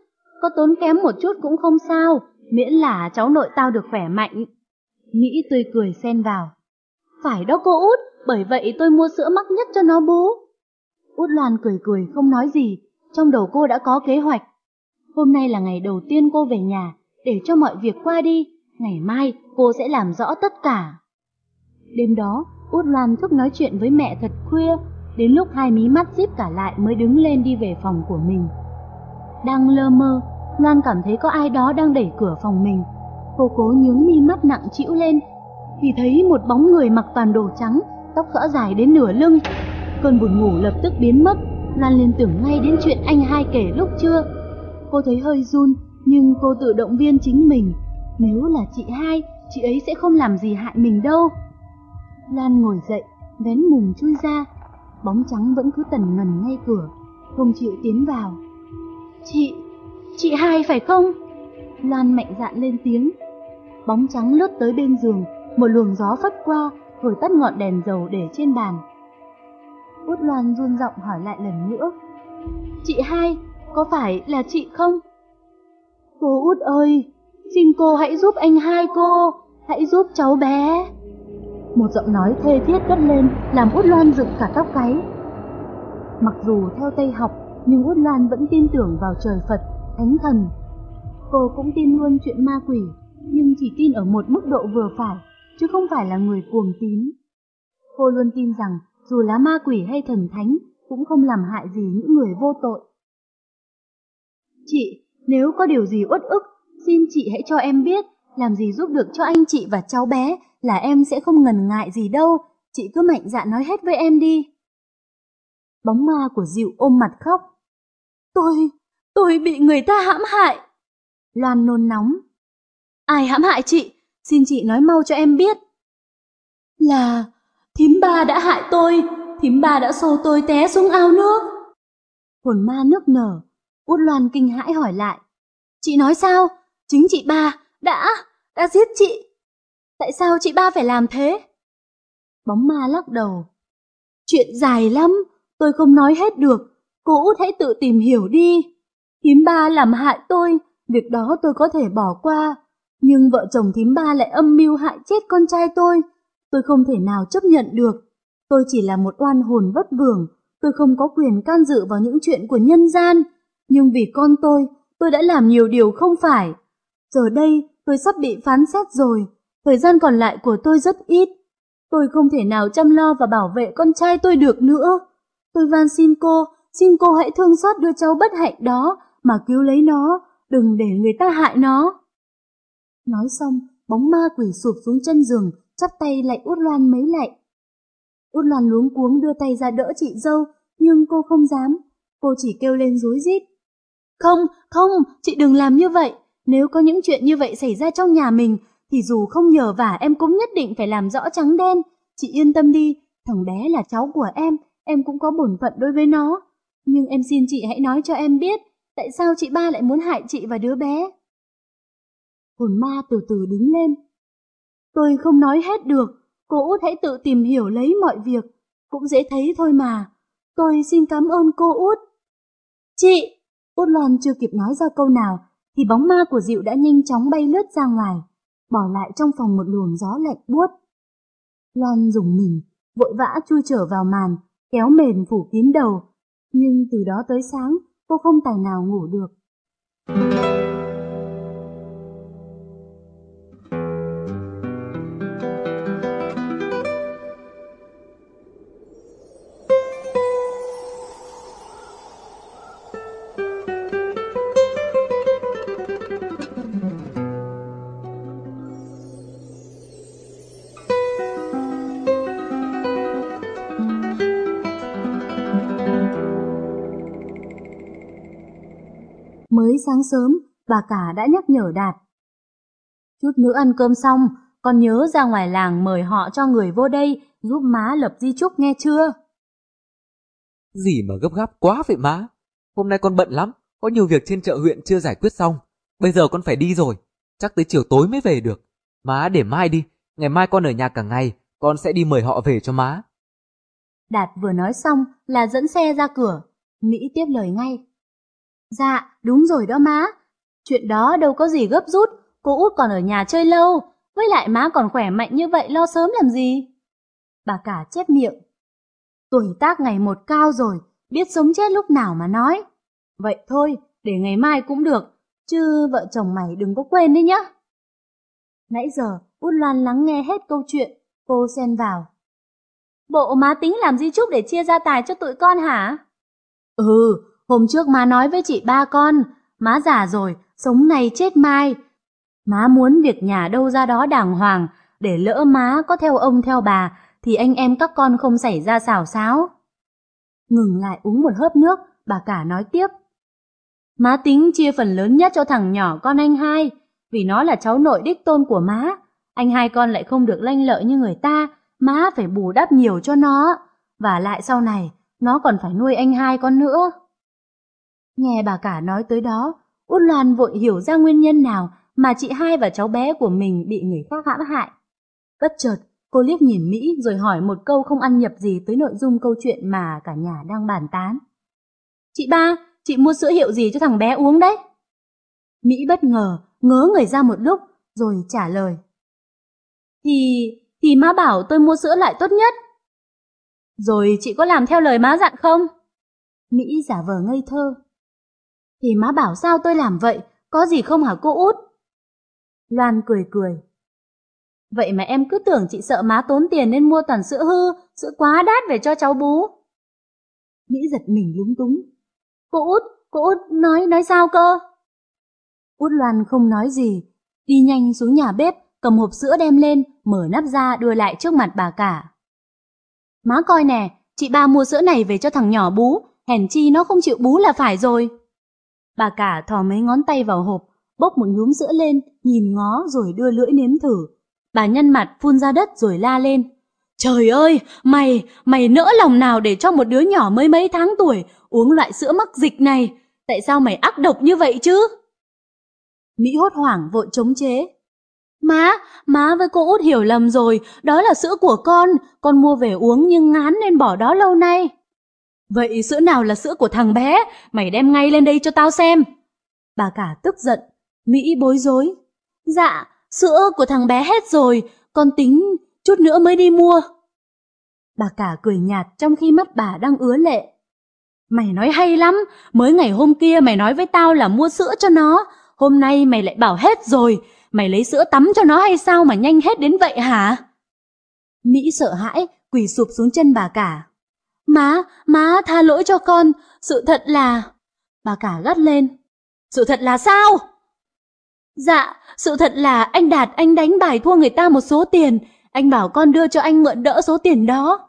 Có tốn kém một chút cũng không sao, miễn là cháu nội tao được khỏe mạnh. Mỹ tươi cười xen vào. Phải đó cô út, bởi vậy tôi mua sữa mắc nhất cho nó bú. Út Loan cười cười không nói gì, trong đầu cô đã có kế hoạch. Hôm nay là ngày đầu tiên cô về nhà, để cho mọi việc qua đi, ngày mai cô sẽ làm rõ tất cả. Đêm đó, Út Loan thức nói chuyện với mẹ thật khuya, đến lúc hai mí mắt díp cả lại mới đứng lên đi về phòng của mình. Đang lơ mơ, Loan cảm thấy có ai đó đang đẩy cửa phòng mình. Cô cố nhướng mi mắt nặng trĩu lên, thì thấy một bóng người mặc toàn đồ trắng, tóc rõ dài đến nửa lưng. Cơn buồn ngủ lập tức biến mất, loan liên tưởng ngay đến chuyện anh hai kể lúc trưa. Cô thấy hơi run, nhưng cô tự động viên chính mình. Nếu là chị hai, chị ấy sẽ không làm gì hại mình đâu. Lan ngồi dậy, vén mùng chui ra. Bóng trắng vẫn cứ tần ngần ngay cửa, không chịu tiến vào. Chị, chị hai phải không? Lan mạnh dạn lên tiếng. Bóng trắng lướt tới bên giường, một luồng gió phất qua, thổi tắt ngọn đèn dầu để trên bàn. Út Loan run giọng hỏi lại lần nữa. Chị hai, có phải là chị không? Cô Út ơi, xin cô hãy giúp anh hai cô, hãy giúp cháu bé. Một giọng nói thê thiết cất lên làm Út Loan dựng cả tóc gáy. Mặc dù theo Tây học, nhưng Út Loan vẫn tin tưởng vào trời Phật, Thánh Thần. Cô cũng tin luôn chuyện ma quỷ, nhưng chỉ tin ở một mức độ vừa phải, chứ không phải là người cuồng tín. Cô luôn tin rằng dù là ma quỷ hay thần thánh cũng không làm hại gì những người vô tội. Chị, nếu có điều gì uất ức, xin chị hãy cho em biết, làm gì giúp được cho anh chị và cháu bé là em sẽ không ngần ngại gì đâu, chị cứ mạnh dạn nói hết với em đi. Bóng ma của Diệu ôm mặt khóc. Tôi, tôi bị người ta hãm hại. Loan nôn nóng. Ai hãm hại chị? Xin chị nói mau cho em biết. Là thím ba đã hại tôi, thím ba đã xô tôi té xuống ao nước. Hồn ma nước nở, Út Loan kinh hãi hỏi lại. Chị nói sao? Chính chị ba đã, đã giết chị. Tại sao chị ba phải làm thế? Bóng ma lắc đầu. Chuyện dài lắm, tôi không nói hết được. Cô Út hãy tự tìm hiểu đi. Thím ba làm hại tôi, việc đó tôi có thể bỏ qua. Nhưng vợ chồng thím ba lại âm mưu hại chết con trai tôi. Tôi không thể nào chấp nhận được. Tôi chỉ là một oan hồn vất vưởng. Tôi không có quyền can dự vào những chuyện của nhân gian. Nhưng vì con tôi, tôi đã làm nhiều điều không phải. Giờ đây, tôi sắp bị phán xét rồi. Thời gian còn lại của tôi rất ít. Tôi không thể nào chăm lo và bảo vệ con trai tôi được nữa. Tôi van xin cô, xin cô hãy thương xót đứa cháu bất hạnh đó mà cứu lấy nó, đừng để người ta hại nó. Nói xong, bóng ma quỷ sụp xuống chân giường, chắp tay lại út loan mấy lạy. Út loan luống cuống đưa tay ra đỡ chị dâu, nhưng cô không dám. Cô chỉ kêu lên rối rít. Không, không, chị đừng làm như vậy. Nếu có những chuyện như vậy xảy ra trong nhà mình, thì dù không nhờ vả em cũng nhất định phải làm rõ trắng đen. Chị yên tâm đi, thằng bé là cháu của em, em cũng có bổn phận đối với nó. Nhưng em xin chị hãy nói cho em biết, tại sao chị ba lại muốn hại chị và đứa bé? Hồn ma từ từ đứng lên. Tôi không nói hết được, cô út hãy tự tìm hiểu lấy mọi việc, cũng dễ thấy thôi mà. Tôi xin cảm ơn cô út. Chị! Út Loan chưa kịp nói ra câu nào, thì bóng ma của Dịu đã nhanh chóng bay lướt ra ngoài, bỏ lại trong phòng một luồng gió lạnh buốt. Loan dùng mình, vội vã chui trở vào màn, kéo mền phủ kín đầu, nhưng từ đó tới sáng, cô không tài nào ngủ được. Sáng sớm, bà cả đã nhắc nhở Đạt. Chút nữa ăn cơm xong, con nhớ ra ngoài làng mời họ cho người vô đây giúp má lập di chúc nghe chưa?
Gì mà gấp gáp quá vậy má? Hôm nay con bận lắm, có nhiều việc trên chợ huyện chưa giải quyết xong. Bây giờ con phải đi rồi, chắc tới chiều tối mới về được. Má để mai đi, ngày mai con ở nhà cả ngày, con sẽ đi mời họ về cho má.
Đạt vừa nói xong là dẫn xe ra cửa, Mỹ tiếp lời ngay. Dạ, đúng rồi đó má. Chuyện đó đâu có gì gấp rút, cô út còn ở nhà chơi lâu, với lại má còn khỏe mạnh như vậy lo sớm làm gì? Bà cả chép miệng. Tuổi tác ngày một cao rồi, biết sống chết lúc nào mà nói. Vậy thôi, để ngày mai cũng được, chứ vợ chồng mày đừng có quên đấy nhá. Nãy giờ, Út Loan lắng nghe hết câu chuyện, cô xen vào. Bộ má tính làm di chúc để chia gia tài cho tụi con hả? Ừ, Hôm trước má nói với chị ba con, má già rồi, sống này chết mai. Má muốn việc nhà đâu ra đó đàng hoàng, để lỡ má có theo ông theo bà, thì anh em các con không xảy ra xào xáo. Ngừng lại uống một hớp nước, bà cả nói tiếp. Má tính chia phần lớn nhất cho thằng nhỏ con anh hai, vì nó là cháu nội đích tôn của má. Anh hai con lại không được lanh lợi như người ta, má phải bù đắp nhiều cho nó. Và lại sau này, nó còn phải nuôi anh hai con nữa. Nghe bà cả nói tới đó, Út Loan vội hiểu ra nguyên nhân nào mà chị hai và cháu bé của mình bị người khác hãm hại. Bất chợt, cô liếc nhìn Mỹ rồi hỏi một câu không ăn nhập gì tới nội dung câu chuyện mà cả nhà đang bàn tán. Chị ba, chị mua sữa hiệu gì cho thằng bé uống đấy? Mỹ bất ngờ, ngớ người ra một lúc, rồi trả lời. Thì, thì má bảo tôi mua sữa lại tốt nhất. Rồi chị có làm theo lời má dặn không? Mỹ giả vờ ngây thơ. Thì má bảo sao tôi làm vậy, có gì không hả cô út? Loan cười cười. Vậy mà em cứ tưởng chị sợ má tốn tiền nên mua toàn sữa hư, sữa quá đắt về cho cháu bú. Mỹ giật mình lúng túng. Cô út, cô út nói, nói sao cơ? Út Loan không nói gì, đi nhanh xuống nhà bếp, cầm hộp sữa đem lên, mở nắp ra đưa lại trước mặt bà cả. Má coi nè, chị ba mua sữa này về cho thằng nhỏ bú, hèn chi nó không chịu bú là phải rồi. Bà cả thò mấy ngón tay vào hộp, bốc một nhúm sữa lên, nhìn ngó rồi đưa lưỡi nếm thử. Bà nhăn mặt phun ra đất rồi la lên. Trời ơi, mày, mày nỡ lòng nào để cho một đứa nhỏ mới mấy tháng tuổi uống loại sữa mắc dịch này? Tại sao mày ác độc như vậy chứ? Mỹ hốt hoảng vội chống chế. Má, má với cô út hiểu lầm rồi, đó là sữa của con, con mua về uống nhưng ngán nên bỏ đó lâu nay. Vậy sữa nào là sữa của thằng bé? Mày đem ngay lên đây cho tao xem. Bà cả tức giận, Mỹ bối rối. Dạ, sữa của thằng bé hết rồi, con tính chút nữa mới đi mua. Bà cả cười nhạt trong khi mắt bà đang ứa lệ. Mày nói hay lắm, mới ngày hôm kia mày nói với tao là mua sữa cho nó, hôm nay mày lại bảo hết rồi, Mày lấy sữa tắm cho nó hay sao mà nhanh hết đến vậy hả? Mỹ sợ hãi, quỳ sụp xuống chân bà cả. Má, má tha lỗi cho con, sự thật là... Bà cả gắt lên. Sự thật là sao? Dạ, sự thật là anh Đạt anh đánh bài thua người ta một số tiền, anh bảo con đưa cho anh mượn đỡ số tiền đó.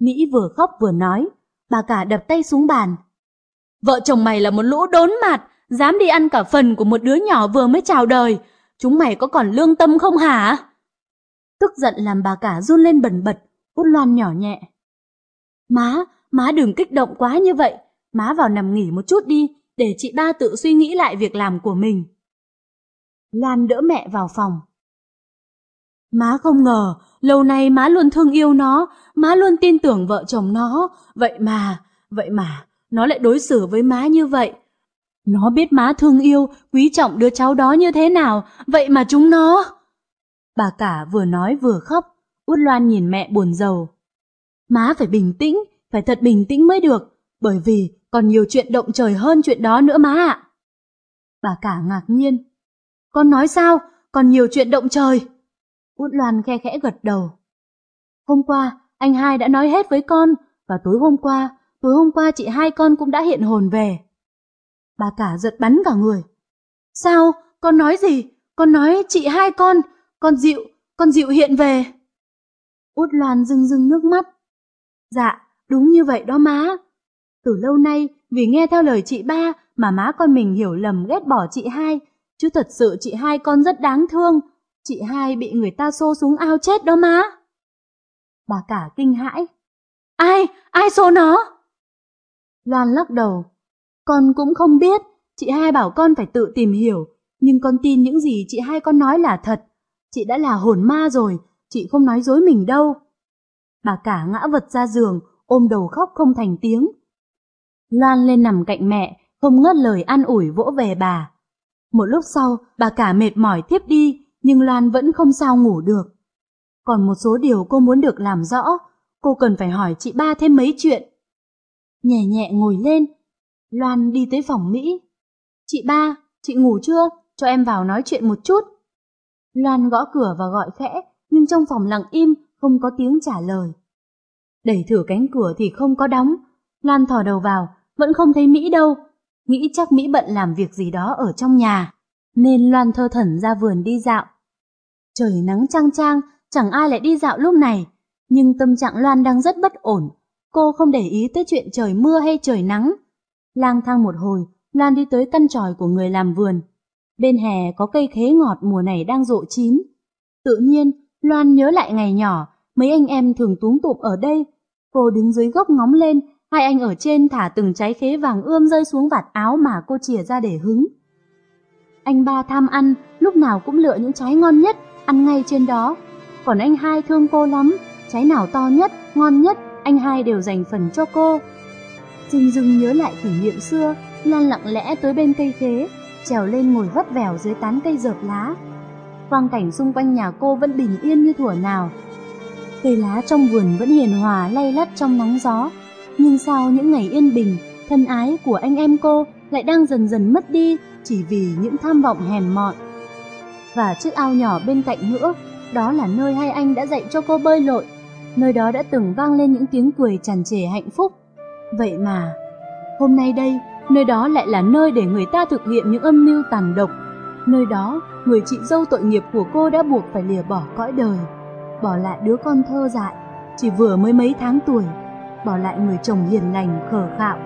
Mỹ vừa khóc vừa nói, bà cả đập tay xuống bàn. Vợ chồng mày là một lũ đốn mặt, dám đi ăn cả phần của một đứa nhỏ vừa mới chào đời. Chúng mày có còn lương tâm không hả? Tức giận làm bà cả run lên bẩn bật, út loan nhỏ nhẹ. Má, má đừng kích động quá như vậy, má vào nằm nghỉ một chút đi, để chị ba tự suy nghĩ lại việc làm của mình. Lan đỡ mẹ vào phòng. Má không ngờ, lâu nay má luôn thương yêu nó, má luôn tin tưởng vợ chồng nó, vậy mà, vậy mà, nó lại đối xử với má như vậy. Nó biết má thương yêu, quý trọng đứa cháu đó như thế nào, vậy mà chúng nó... Bà cả vừa nói vừa khóc, út loan nhìn mẹ buồn rầu. Má phải bình tĩnh, phải thật bình tĩnh mới được, bởi vì còn nhiều chuyện động trời hơn chuyện đó nữa má ạ. Bà cả ngạc nhiên. Con nói sao? Còn nhiều chuyện động trời. Út Loan khe khẽ gật đầu. Hôm qua, anh hai đã nói hết với con, và tối hôm qua, tối hôm qua chị hai con cũng đã hiện hồn về. Bà cả giật bắn cả người. Sao? Con nói gì? Con nói chị hai con, con dịu, con dịu hiện về. Út Loan rưng rưng nước mắt. Dạ, đúng như vậy đó má. Từ lâu nay, vì nghe theo lời chị ba mà má con mình hiểu lầm ghét bỏ chị hai, chứ thật sự chị hai con rất đáng thương. Chị hai bị người ta xô xuống ao chết đó má. Bà cả kinh hãi. Ai? Ai xô nó? Loan lắc đầu. Con cũng không biết, chị hai bảo con phải tự tìm hiểu, nhưng con tin những gì chị hai con nói là thật. Chị đã là hồn ma rồi, chị không nói dối mình đâu. Bà cả ngã vật ra giường, ôm đầu khóc không thành tiếng. Loan lên nằm cạnh mẹ, không ngớt lời an ủi vỗ về bà. Một lúc sau, bà cả mệt mỏi tiếp đi, nhưng Loan vẫn không sao ngủ được. Còn một số điều cô muốn được làm rõ, cô cần phải hỏi chị ba thêm mấy chuyện. Nhẹ nhẹ ngồi lên, Loan đi tới phòng Mỹ. Chị ba, chị ngủ chưa? Cho em vào nói chuyện một chút. Loan gõ cửa và gọi khẽ, nhưng trong phòng lặng im, không có tiếng trả lời. Đẩy thử cánh cửa thì không có đóng. Loan thò đầu vào, vẫn không thấy Mỹ đâu. Nghĩ chắc Mỹ bận làm việc gì đó ở trong nhà, nên Loan thơ thẩn ra vườn đi dạo. Trời nắng trang trang, chẳng ai lại đi dạo lúc này, nhưng tâm trạng Loan đang rất bất ổn. Cô không để ý tới chuyện trời mưa hay trời nắng. Lang thang một hồi, Loan đi tới căn tròi của người làm vườn. Bên hè có cây khế ngọt mùa này đang rộ chín. Tự nhiên, Loan nhớ lại ngày nhỏ, mấy anh em thường túm tụm ở đây. Cô đứng dưới gốc ngóng lên, hai anh ở trên thả từng trái khế vàng ươm rơi xuống vạt áo mà cô chìa ra để hứng. Anh ba tham ăn, lúc nào cũng lựa những trái ngon nhất, ăn ngay trên đó. Còn anh hai thương cô lắm, trái nào to nhất, ngon nhất, anh hai đều dành phần cho cô. Dưng dưng nhớ lại kỷ niệm xưa, Lan lặng lẽ tới bên cây khế, trèo lên ngồi vắt vẻo dưới tán cây dợp lá. Quang cảnh xung quanh nhà cô vẫn bình yên như thuở nào. Cây lá trong vườn vẫn hiền hòa lay lắt trong nắng gió, nhưng sao những ngày yên bình, thân ái của anh em cô lại đang dần dần mất đi chỉ vì những tham vọng hèn mọn. Và chiếc ao nhỏ bên cạnh nữa, đó là nơi hai anh đã dạy cho cô bơi lội, nơi đó đã từng vang lên những tiếng cười tràn trề hạnh phúc. Vậy mà, hôm nay đây, nơi đó lại là nơi để người ta thực hiện những âm mưu tàn độc. Nơi đó, người chị dâu tội nghiệp của cô đã buộc phải lìa bỏ cõi đời, bỏ lại đứa con thơ dại, chỉ vừa mới mấy tháng tuổi, bỏ lại người chồng hiền lành khờ khạo.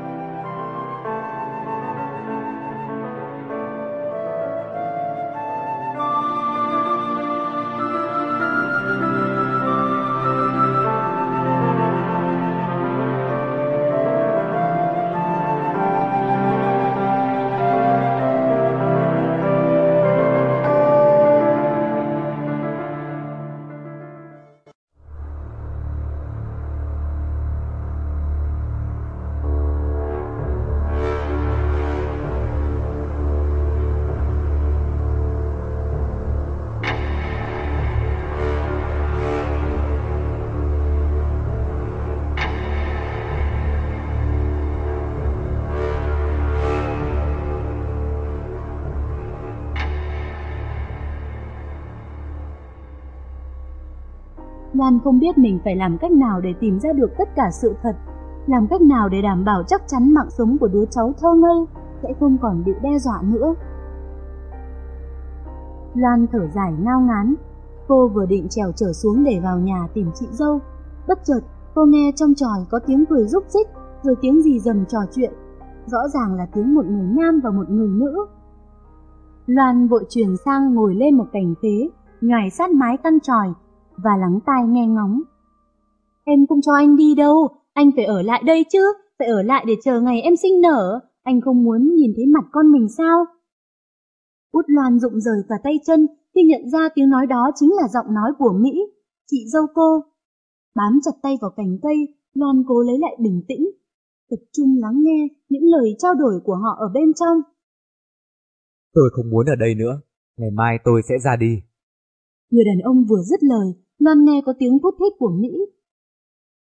Loan không biết mình phải làm cách nào để tìm ra được tất cả sự thật, làm cách nào để đảm bảo chắc chắn mạng sống của đứa cháu thơ ngây sẽ không còn bị đe dọa nữa. Loan thở dài ngao ngán, cô vừa định trèo trở xuống để vào nhà tìm chị dâu. Bất chợt, cô nghe trong tròi có tiếng cười rúc rích, rồi tiếng gì dầm trò chuyện. Rõ ràng là tiếng một người nam và một người nữ. Loan vội chuyển sang ngồi lên một cành phế, nhảy sát mái căn tròi và lắng tai nghe ngóng. Em không cho anh đi đâu, anh phải ở lại đây chứ, phải ở lại để chờ ngày em sinh nở, anh không muốn nhìn thấy mặt con mình sao? Út Loan rụng rời cả tay chân khi nhận ra tiếng nói đó chính là giọng nói của Mỹ, chị dâu cô. Bám chặt tay vào cành cây, Loan cố lấy lại bình tĩnh, tập trung lắng nghe những lời trao đổi của họ ở bên trong.
Tôi không muốn ở đây nữa, ngày mai tôi sẽ ra đi.
Người đàn ông vừa dứt lời, Loan nghe có tiếng thút thít của Mỹ.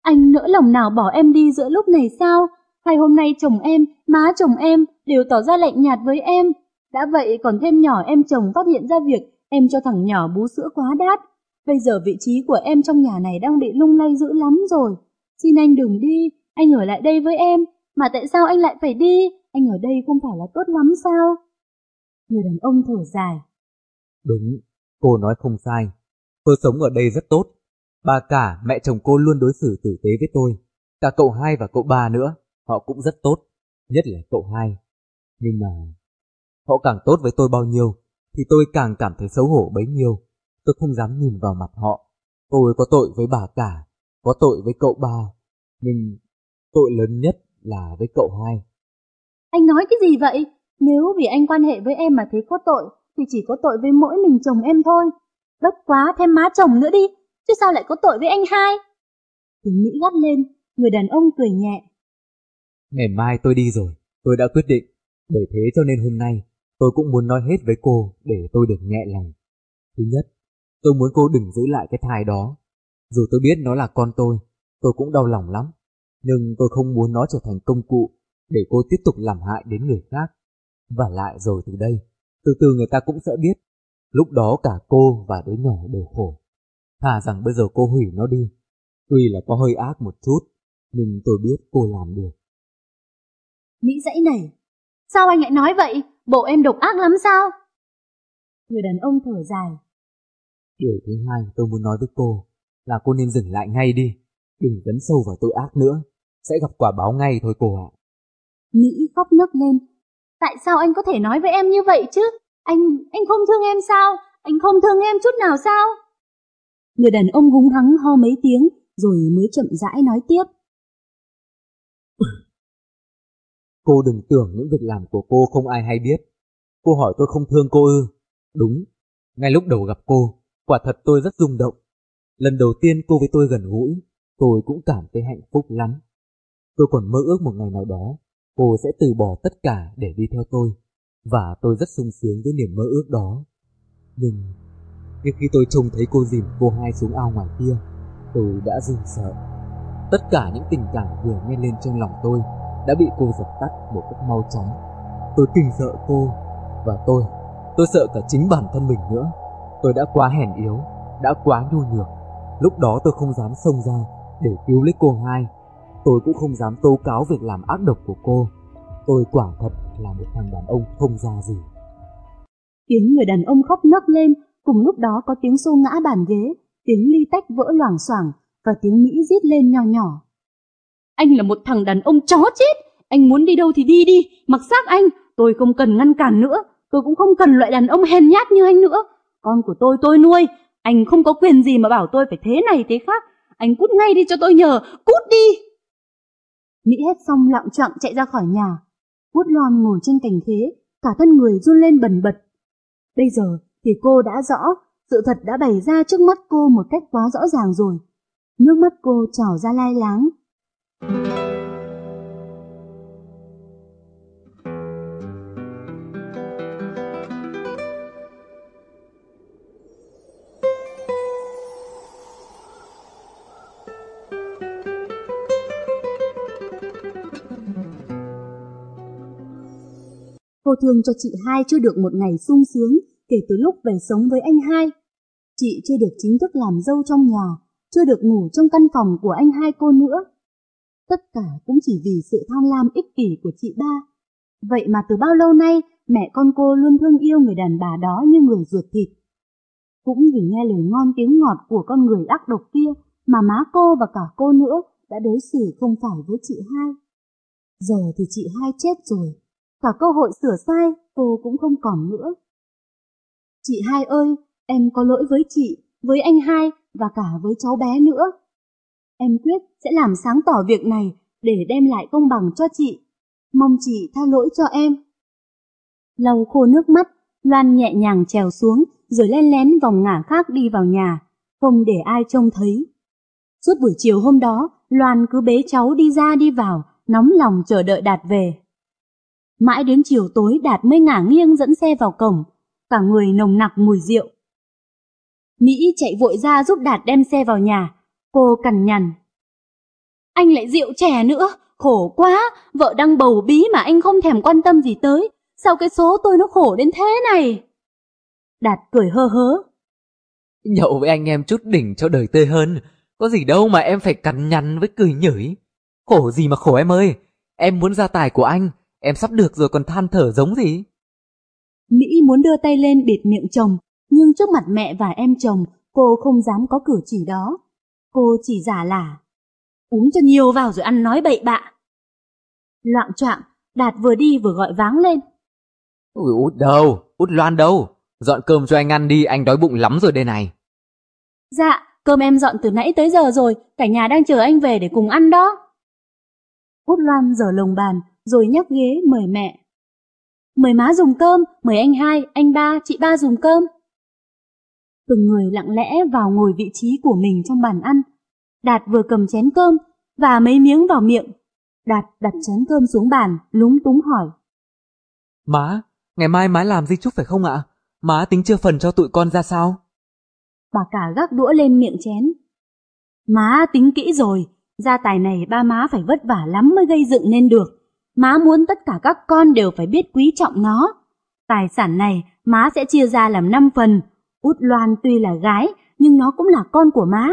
Anh nỡ lòng nào bỏ em đi giữa lúc này sao? Hay hôm nay chồng em, má chồng em đều tỏ ra lạnh nhạt với em. Đã vậy còn thêm nhỏ em chồng phát hiện ra việc em cho thằng nhỏ bú sữa quá đắt. Bây giờ vị trí của em trong nhà này đang bị lung lay dữ lắm rồi. Xin anh đừng đi, anh ở lại đây với em. Mà tại sao anh lại phải đi? Anh ở đây không phải là tốt lắm sao? Người đàn ông thở dài.
Đúng, cô nói không sai. Tôi sống ở đây rất tốt. Bà cả, mẹ chồng cô luôn đối xử tử tế với tôi. Cả cậu hai và cậu ba nữa, họ cũng rất tốt. Nhất là cậu hai. Nhưng mà, họ càng tốt với tôi bao nhiêu, thì tôi càng cảm thấy xấu hổ bấy nhiêu. Tôi không dám nhìn vào mặt họ. Tôi có tội với bà cả, có tội với cậu ba. Nhưng tội lớn nhất là với cậu hai.
Anh nói cái gì vậy? Nếu vì anh quan hệ với em mà thấy có tội, thì chỉ có tội với mỗi mình chồng em thôi. Bất quá thêm má chồng nữa đi, chứ sao lại có tội với anh hai? Tiếng Mỹ gắt lên, người đàn ông cười nhẹ.
Ngày mai tôi đi rồi, tôi đã quyết định. Bởi thế cho nên hôm nay, tôi cũng muốn nói hết với cô để tôi được nhẹ lòng. Thứ nhất, tôi muốn cô đừng giữ lại cái thai đó. Dù tôi biết nó là con tôi, tôi cũng đau lòng lắm. Nhưng tôi không muốn nó trở thành công cụ để cô tiếp tục làm hại đến người khác. Và lại rồi từ đây, từ từ người ta cũng sẽ biết. Lúc đó cả cô và đứa nhỏ đều khổ. Thà rằng bây giờ cô hủy nó đi. Tuy là có hơi ác một chút, nhưng tôi biết cô làm được.
Mỹ dãy này, sao anh lại nói vậy? Bộ em độc ác lắm sao? Người đàn ông thở dài.
Điều thứ hai tôi muốn nói với cô là cô nên dừng lại ngay đi. Đừng dấn sâu vào tội ác nữa. Sẽ gặp quả báo ngay thôi cô ạ.
Mỹ khóc nấc lên. Tại sao anh có thể nói với em như vậy chứ? Anh, anh không thương em sao? Anh không thương em chút nào sao? Người đàn ông húng hắng ho mấy tiếng rồi mới chậm rãi nói tiếp.
cô đừng tưởng những việc làm của cô không ai hay biết. Cô hỏi tôi không thương cô ư? Đúng, ngay lúc đầu gặp cô, quả thật tôi rất rung động. Lần đầu tiên cô với tôi gần gũi, tôi cũng cảm thấy hạnh phúc lắm. Tôi còn mơ ước một ngày nào đó, cô sẽ từ bỏ tất cả để đi theo tôi, và tôi rất sung sướng với niềm mơ ước đó. Nhưng, nhưng khi tôi trông thấy cô dìm cô hai xuống ao ngoài kia, tôi đã run sợ. Tất cả những tình cảm vừa nghe lên trong lòng tôi đã bị cô dập tắt một cách mau chóng. Tôi kinh sợ cô, và tôi, tôi sợ cả chính bản thân mình nữa. Tôi đã quá hèn yếu, đã quá nhu nhược. Lúc đó tôi không dám xông ra để cứu lấy cô hai. Tôi cũng không dám tố cáo việc làm ác độc của cô. Tôi quả thật là một thằng đàn ông không ra gì.
Tiếng người đàn ông khóc nấc lên, cùng lúc đó có tiếng xô ngã bàn ghế, tiếng ly tách vỡ loảng xoảng và tiếng Mỹ rít lên nhỏ nhỏ. Anh là một thằng đàn ông chó chết, anh muốn đi đâu thì đi đi, mặc xác anh, tôi không cần ngăn cản nữa, tôi cũng không cần loại đàn ông hèn nhát như anh nữa. Con của tôi tôi nuôi, anh không có quyền gì mà bảo tôi phải thế này thế khác, anh cút ngay đi cho tôi nhờ, cút đi. Mỹ hét xong lặng trọng chạy ra khỏi nhà, Út loan ngồi trên cành khế, cả thân người run lên bần bật. Bây giờ thì cô đã rõ, sự thật đã bày ra trước mắt cô một cách quá rõ ràng rồi. Nước mắt cô trào ra lai láng. Cô thương cho chị hai chưa được một ngày sung sướng kể từ lúc về sống với anh hai. Chị chưa được chính thức làm dâu trong nhà, chưa được ngủ trong căn phòng của anh hai cô nữa. Tất cả cũng chỉ vì sự tham lam ích kỷ của chị ba. Vậy mà từ bao lâu nay mẹ con cô luôn thương yêu người đàn bà đó như người ruột thịt. Cũng vì nghe lời ngon tiếng ngọt của con người ác độc kia mà má cô và cả cô nữa đã đối xử không phải với chị hai. Giờ thì chị hai chết rồi, cả cơ hội sửa sai cô cũng không còn nữa. Chị hai ơi, em có lỗi với chị, với anh hai và cả với cháu bé nữa. Em quyết sẽ làm sáng tỏ việc này để đem lại công bằng cho chị. Mong chị tha lỗi cho em. Lau khô nước mắt, Loan nhẹ nhàng trèo xuống rồi len lén vòng ngả khác đi vào nhà, không để ai trông thấy. Suốt buổi chiều hôm đó, Loan cứ bế cháu đi ra đi vào, nóng lòng chờ đợi Đạt về. Mãi đến chiều tối Đạt mới ngả nghiêng dẫn xe vào cổng, cả người nồng nặc mùi rượu. Mỹ chạy vội ra giúp Đạt đem xe vào nhà, cô cằn nhằn. Anh lại rượu chè nữa, khổ quá, vợ đang bầu bí mà anh không thèm quan tâm gì tới, sao cái số tôi nó khổ đến thế này? Đạt cười hơ hớ.
Nhậu với anh em chút đỉnh cho đời tươi hơn, có gì đâu mà em phải cằn nhằn với cười nhửi. Khổ gì mà khổ em ơi, em muốn gia tài của anh, em sắp được rồi còn than thở giống gì.
Mỹ muốn đưa tay lên bịt miệng chồng, nhưng trước mặt mẹ và em chồng, cô không dám có cử chỉ đó. Cô chỉ giả lả. Uống cho nhiều vào rồi ăn nói bậy bạ. Loạn choạng, Đạt vừa đi vừa gọi váng lên.
Ui út đâu, út Loan đâu, dọn cơm cho anh ăn đi, anh đói bụng lắm rồi đây này.
Dạ, cơm em dọn từ nãy tới giờ rồi, cả nhà đang chờ anh về để cùng ăn đó. Út Loan dở lồng bàn, rồi nhắc ghế mời mẹ. Mời má dùng cơm, mời anh hai, anh ba, chị ba dùng cơm. Từng người lặng lẽ vào ngồi vị trí của mình trong bàn ăn. Đạt vừa cầm chén cơm và mấy miếng vào miệng. Đạt đặt chén cơm xuống bàn, lúng túng hỏi.
Má, ngày mai má làm di chúc phải không ạ? Má tính chưa phần cho tụi con ra sao?
Bà cả gác đũa lên miệng chén. Má tính kỹ rồi, gia tài này ba má phải vất vả lắm mới gây dựng nên được. Má muốn tất cả các con đều phải biết quý trọng nó. Tài sản này má sẽ chia ra làm 5 phần. Út Loan tuy là gái, nhưng nó cũng là con của má.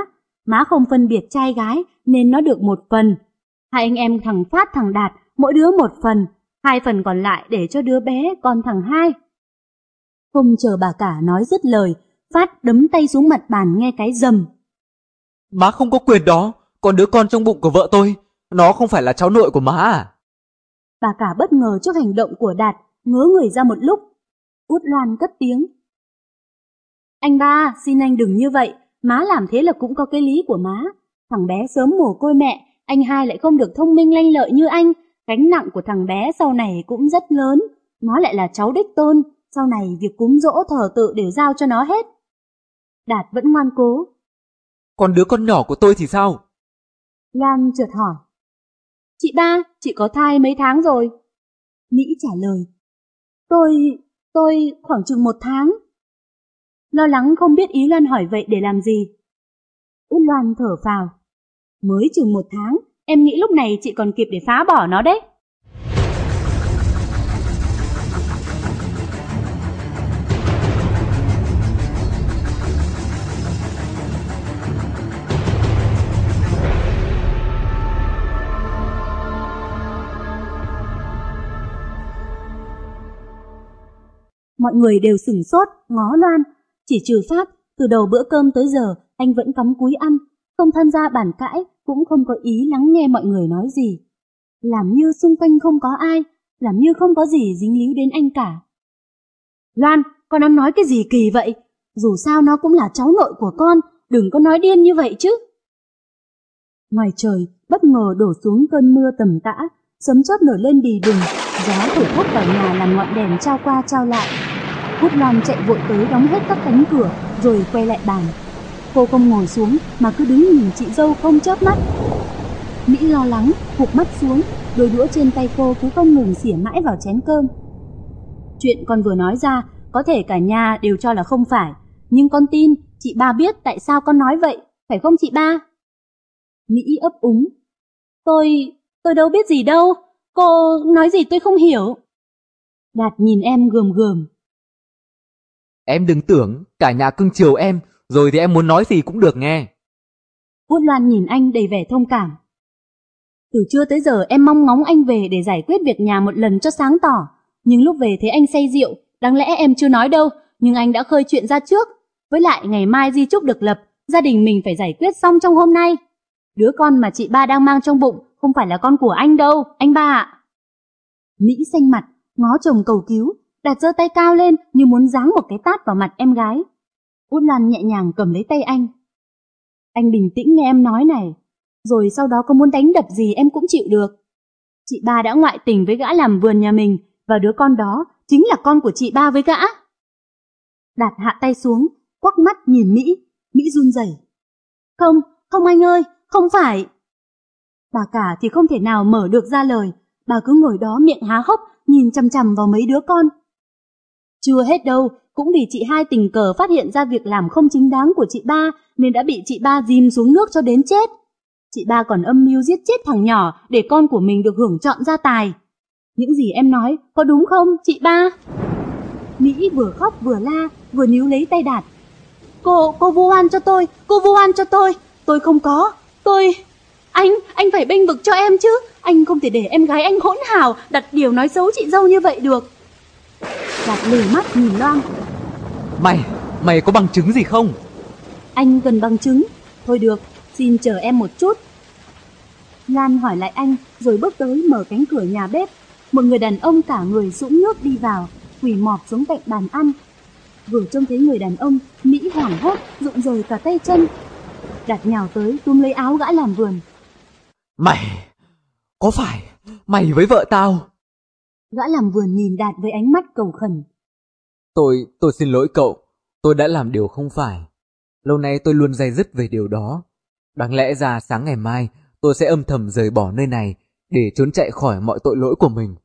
Má không phân biệt trai gái nên nó được một phần. Hai anh em thằng Phát thằng Đạt, mỗi đứa một phần. Hai phần còn lại để cho đứa bé con thằng hai. Không chờ bà cả nói dứt lời, Phát đấm tay xuống mặt bàn nghe cái rầm.
Má không có quyền đó, còn đứa con trong bụng của vợ tôi, nó không phải là cháu nội của má à?
Bà cả bất ngờ trước hành động của Đạt, ngớ người ra một lúc. Út Loan cất tiếng. Anh ba, xin anh đừng như vậy, má làm thế là cũng có cái lý của má. Thằng bé sớm mồ côi mẹ, anh hai lại không được thông minh lanh lợi như anh, gánh nặng của thằng bé sau này cũng rất lớn. Nó lại là cháu đích tôn, sau này việc cúng dỗ thờ tự đều giao cho nó hết. Đạt vẫn ngoan cố.
Còn đứa con nhỏ của tôi thì sao?
Lan chợt hỏi. Chị ba, chị có thai mấy tháng rồi? Mỹ trả lời. Tôi, tôi khoảng chừng một tháng. Lo lắng không biết ý Loan hỏi vậy để làm gì. Út Loan thở phào. Mới chừng một tháng, em nghĩ lúc này chị còn kịp để phá bỏ nó đấy. Mọi người đều sửng sốt, ngó Loan. Chỉ trừ Phát, từ đầu bữa cơm tới giờ, anh vẫn cắm cúi ăn, không tham gia bàn cãi, cũng không có ý lắng nghe mọi người nói gì. Làm như xung quanh không có ai, làm như không có gì dính líu đến anh cả. Loan, con ăn nói cái gì kỳ vậy? Dù sao nó cũng là cháu nội của con, đừng có nói điên như vậy chứ. Ngoài trời, bất ngờ đổ xuống cơn mưa tầm tã, sấm chớp nổi lên đì đùng, gió thổi thốc vào nhà làm ngọn đèn trao qua trao lại. Hút Loan chạy vội tới đóng hết các cánh cửa, rồi quay lại bàn. Cô không ngồi xuống mà cứ đứng nhìn chị dâu không chớp mắt. Mỹ lo lắng, cụp mắt xuống, đôi đũa trên tay cô cứ không ngừng xỉa mãi vào chén cơm. Chuyện con vừa nói ra, có thể cả nhà đều cho là không phải, nhưng con tin chị ba biết tại sao con nói vậy, phải không chị ba? Mỹ ấp úng. Tôi, tôi đâu biết gì đâu, cô nói gì tôi không hiểu. Đạt nhìn em gườm gườm.
Em đừng tưởng cả nhà cưng chiều em, rồi thì em muốn nói gì cũng được nghe.
Út Loan nhìn anh đầy vẻ thông cảm. Từ trưa tới giờ em mong ngóng anh về để giải quyết việc nhà một lần cho sáng tỏ. Nhưng lúc về thấy anh say rượu, đáng lẽ em chưa nói đâu, nhưng anh đã khơi chuyện ra trước. Với lại ngày mai di trúc được lập, gia đình mình phải giải quyết xong trong hôm nay. Đứa con mà chị ba đang mang trong bụng không phải là con của anh đâu, anh ba ạ. Mỹ xanh mặt, ngó chồng cầu cứu, đặt giơ tay cao lên như muốn giáng một cái tát vào mặt em gái. Út Lan nhẹ nhàng cầm lấy tay anh. Anh bình tĩnh nghe em nói này, rồi sau đó có muốn đánh đập gì em cũng chịu được. Chị ba đã ngoại tình với gã làm vườn nhà mình và đứa con đó chính là con của chị ba với gã. Đạt hạ tay xuống, quắc mắt nhìn Mỹ, Mỹ run rẩy. Không, không anh ơi, không phải. Bà cả thì không thể nào mở được ra lời, bà cứ ngồi đó miệng há hốc nhìn chằm chằm vào mấy đứa con. Chưa hết đâu, cũng vì chị hai tình cờ phát hiện ra việc làm không chính đáng của chị ba nên đã bị chị ba dìm xuống nước cho đến chết. Chị ba còn âm mưu giết chết thằng nhỏ để con của mình được hưởng chọn gia tài. Những gì em nói có đúng không chị ba? Mỹ vừa khóc vừa la, vừa níu lấy tay Đạt. Cô, cô vô oan cho tôi, cô vô oan cho tôi, tôi không có, tôi... Anh, anh phải bênh vực cho em chứ, anh không thể để em gái anh hỗn hào đặt điều nói xấu chị dâu như vậy được. Đạt lử mắt nhìn Loan.
Mày, mày có bằng chứng gì không?
Anh cần bằng chứng. Thôi được, xin chờ em một chút. Lan hỏi lại anh rồi bước tới mở cánh cửa nhà bếp. Một người đàn ông cả người sũng nước đi vào, quỳ mọp xuống cạnh bàn ăn. Vừa trông thấy người đàn ông, Mỹ hoảng hốt, rụng rời cả tay chân. Đạt nhào tới túm lấy áo gã làm vườn.
Mày, có phải mày với vợ tao?
Gã làm vườn nhìn Đạt với ánh mắt cầu khẩn.
Tôi, tôi xin lỗi cậu. Tôi đã làm điều không phải. Lâu nay tôi luôn dây dứt về điều đó. Đáng lẽ ra sáng ngày mai tôi sẽ âm thầm rời bỏ nơi này để trốn chạy khỏi mọi tội lỗi của mình.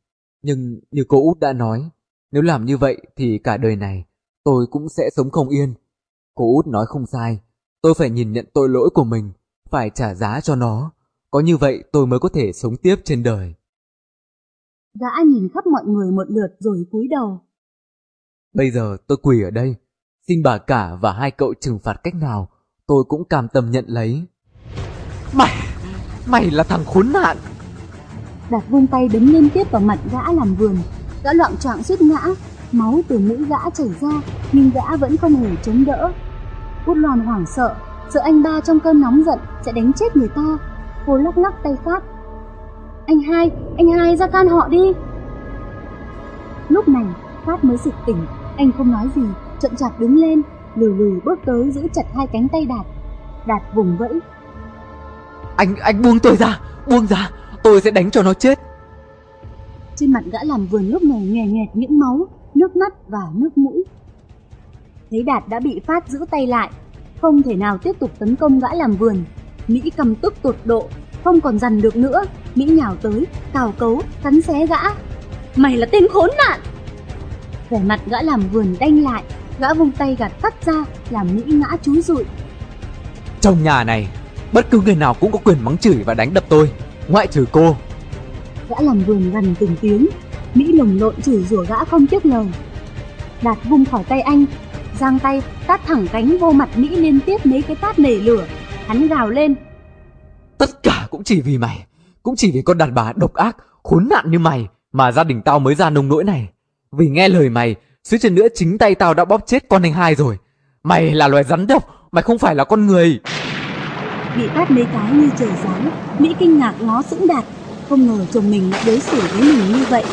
Nhưng như cô út đã nói, nếu làm như vậy thì cả đời này tôi cũng sẽ sống không yên. Cô út nói không sai, tôi phải nhìn nhận tội lỗi của mình, phải trả giá cho nó. Có như vậy tôi mới có thể sống tiếp trên đời.
Gã nhìn khắp mọi người một lượt rồi cúi đầu.
Bây giờ tôi quỳ ở đây, xin bà cả và hai cậu trừng phạt cách nào, tôi cũng cam tâm nhận lấy. Mày, mày là thằng khốn nạn.
Đạt vung tay đánh liên tiếp vào mặt gã làm vườn, gã loạn trọng suýt ngã, máu từ mũi gã chảy ra, nhưng gã vẫn không hề chống đỡ. Út loan hoảng sợ, sợ anh ba trong cơn nóng giận sẽ đánh chết người ta. Cô lắc lắc tay phát. Anh hai, anh hai ra can họ đi. Lúc này, Phát mới sực tỉnh, anh không nói gì, chậm chạp đứng lên, lừ lừ bước tới giữ chặt hai cánh tay Đạt. Đạt vùng vẫy.
Anh, anh buông tôi ra, buông ra, tôi sẽ đánh cho nó chết.
Trên mặt gã làm vườn lúc này nghè nghẹt những máu, nước mắt và nước mũi. Thấy Đạt đã bị Phát giữ tay lại, không thể nào tiếp tục tấn công gã làm vườn. Mỹ cầm tức tột độ, không còn dằn được nữa. Mỹ nhào tới, cào cấu, cắn xé gã. Mày là tên khốn nạn! Vẻ mặt gã làm vườn đanh lại, gã vung tay gạt tắt ra, làm Mỹ ngã chúi rụi.
Trong nhà này, bất cứ người nào cũng có quyền mắng chửi và đánh đập tôi, ngoại trừ cô.
Gã làm vườn gần từng tiếng, Mỹ lồng lộn chửi rủa gã không tiếc lời. Đạt vung khỏi tay anh, giang tay tát thẳng cánh vô mặt Mỹ liên tiếp mấy cái tát nể lửa. Hắn gào lên.
Tất cả cũng chỉ vì mày, cũng chỉ vì con đàn bà độc ác, khốn nạn như mày mà gia đình tao mới ra nông nỗi này. Vì nghe lời mày, suýt chân nữa chính tay tao đã bóp chết con anh hai rồi. Mày là loài rắn độc, mày không phải là con người.
Bị tát mấy cái như trời giáng, Mỹ kinh ngạc ngó sững đạt, không ngờ chồng mình lại đối xử với mình như vậy.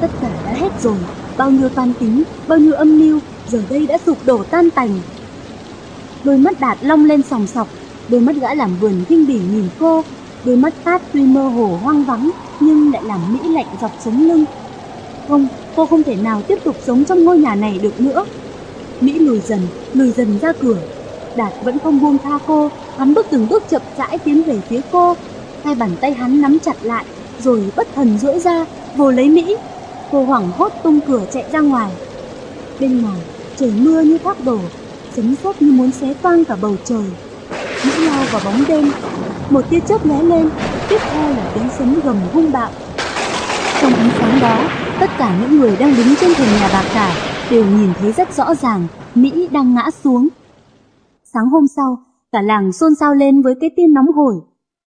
Tất cả đã hết rồi, bao nhiêu toan tính, bao nhiêu âm mưu, giờ đây đã sụp đổ tan tành. Đôi mắt đạt long lên sòng sọc, đôi mắt gã làm vườn kinh bỉ nhìn cô, đôi mắt tát tuy mơ hồ hoang vắng nhưng lại làm Mỹ lạnh dọc sống lưng. Không, cô không thể nào tiếp tục sống trong ngôi nhà này được nữa. Mỹ lùi dần, lùi dần ra cửa. Đạt vẫn không buông tha cô, hắn bước từng bước chậm rãi tiến về phía cô. Hai bàn tay hắn nắm chặt lại, rồi bất thần duỗi ra, vồ lấy Mỹ. Cô hoảng hốt tung cửa chạy ra ngoài. Bên ngoài, trời mưa như thác đổ, sấm sét như muốn xé toang cả bầu trời lẫn lao vào bóng đêm, một tia chớp lóe lên, tiếp theo là tiếng sấm gầm hung bạo. Trong ánh sáng đó, tất cả những người đang đứng trên thềm nhà bà cả đều nhìn thấy rất rõ ràng Mỹ đang ngã xuống. Sáng hôm sau, Cả làng xôn xao lên với cái tin nóng hổi.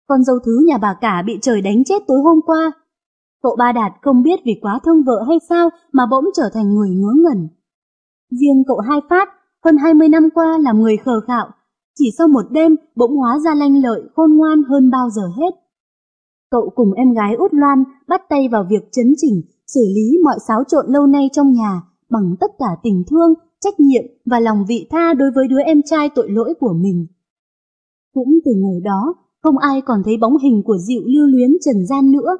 Con dâu thứ nhà bà cả bị trời đánh chết tối hôm qua. Cậu ba Đạt không biết vì quá thương vợ hay sao mà bỗng trở thành người ngớ ngẩn. Riêng cậu hai phát, hơn 20 năm qua làm người khờ khạo, chỉ sau một đêm bỗng hóa ra lanh lợi khôn ngoan hơn bao giờ hết. Cậu cùng em gái Út Loan bắt tay vào việc chấn chỉnh, xử lý mọi xáo trộn lâu nay trong nhà bằng tất cả tình thương, trách nhiệm và lòng vị tha đối với đứa em trai tội lỗi của mình. Cũng từ ngày đó, không ai còn thấy bóng hình của Diệu lưu luyến trần gian nữa.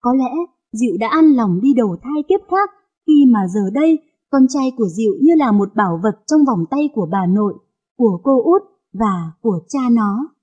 Có lẽ Diệu đã ăn lòng đi đầu thai kiếp khác khi mà giờ đây con trai của Diệu như là một bảo vật trong vòng tay của bà nội, của cô út và của cha nó.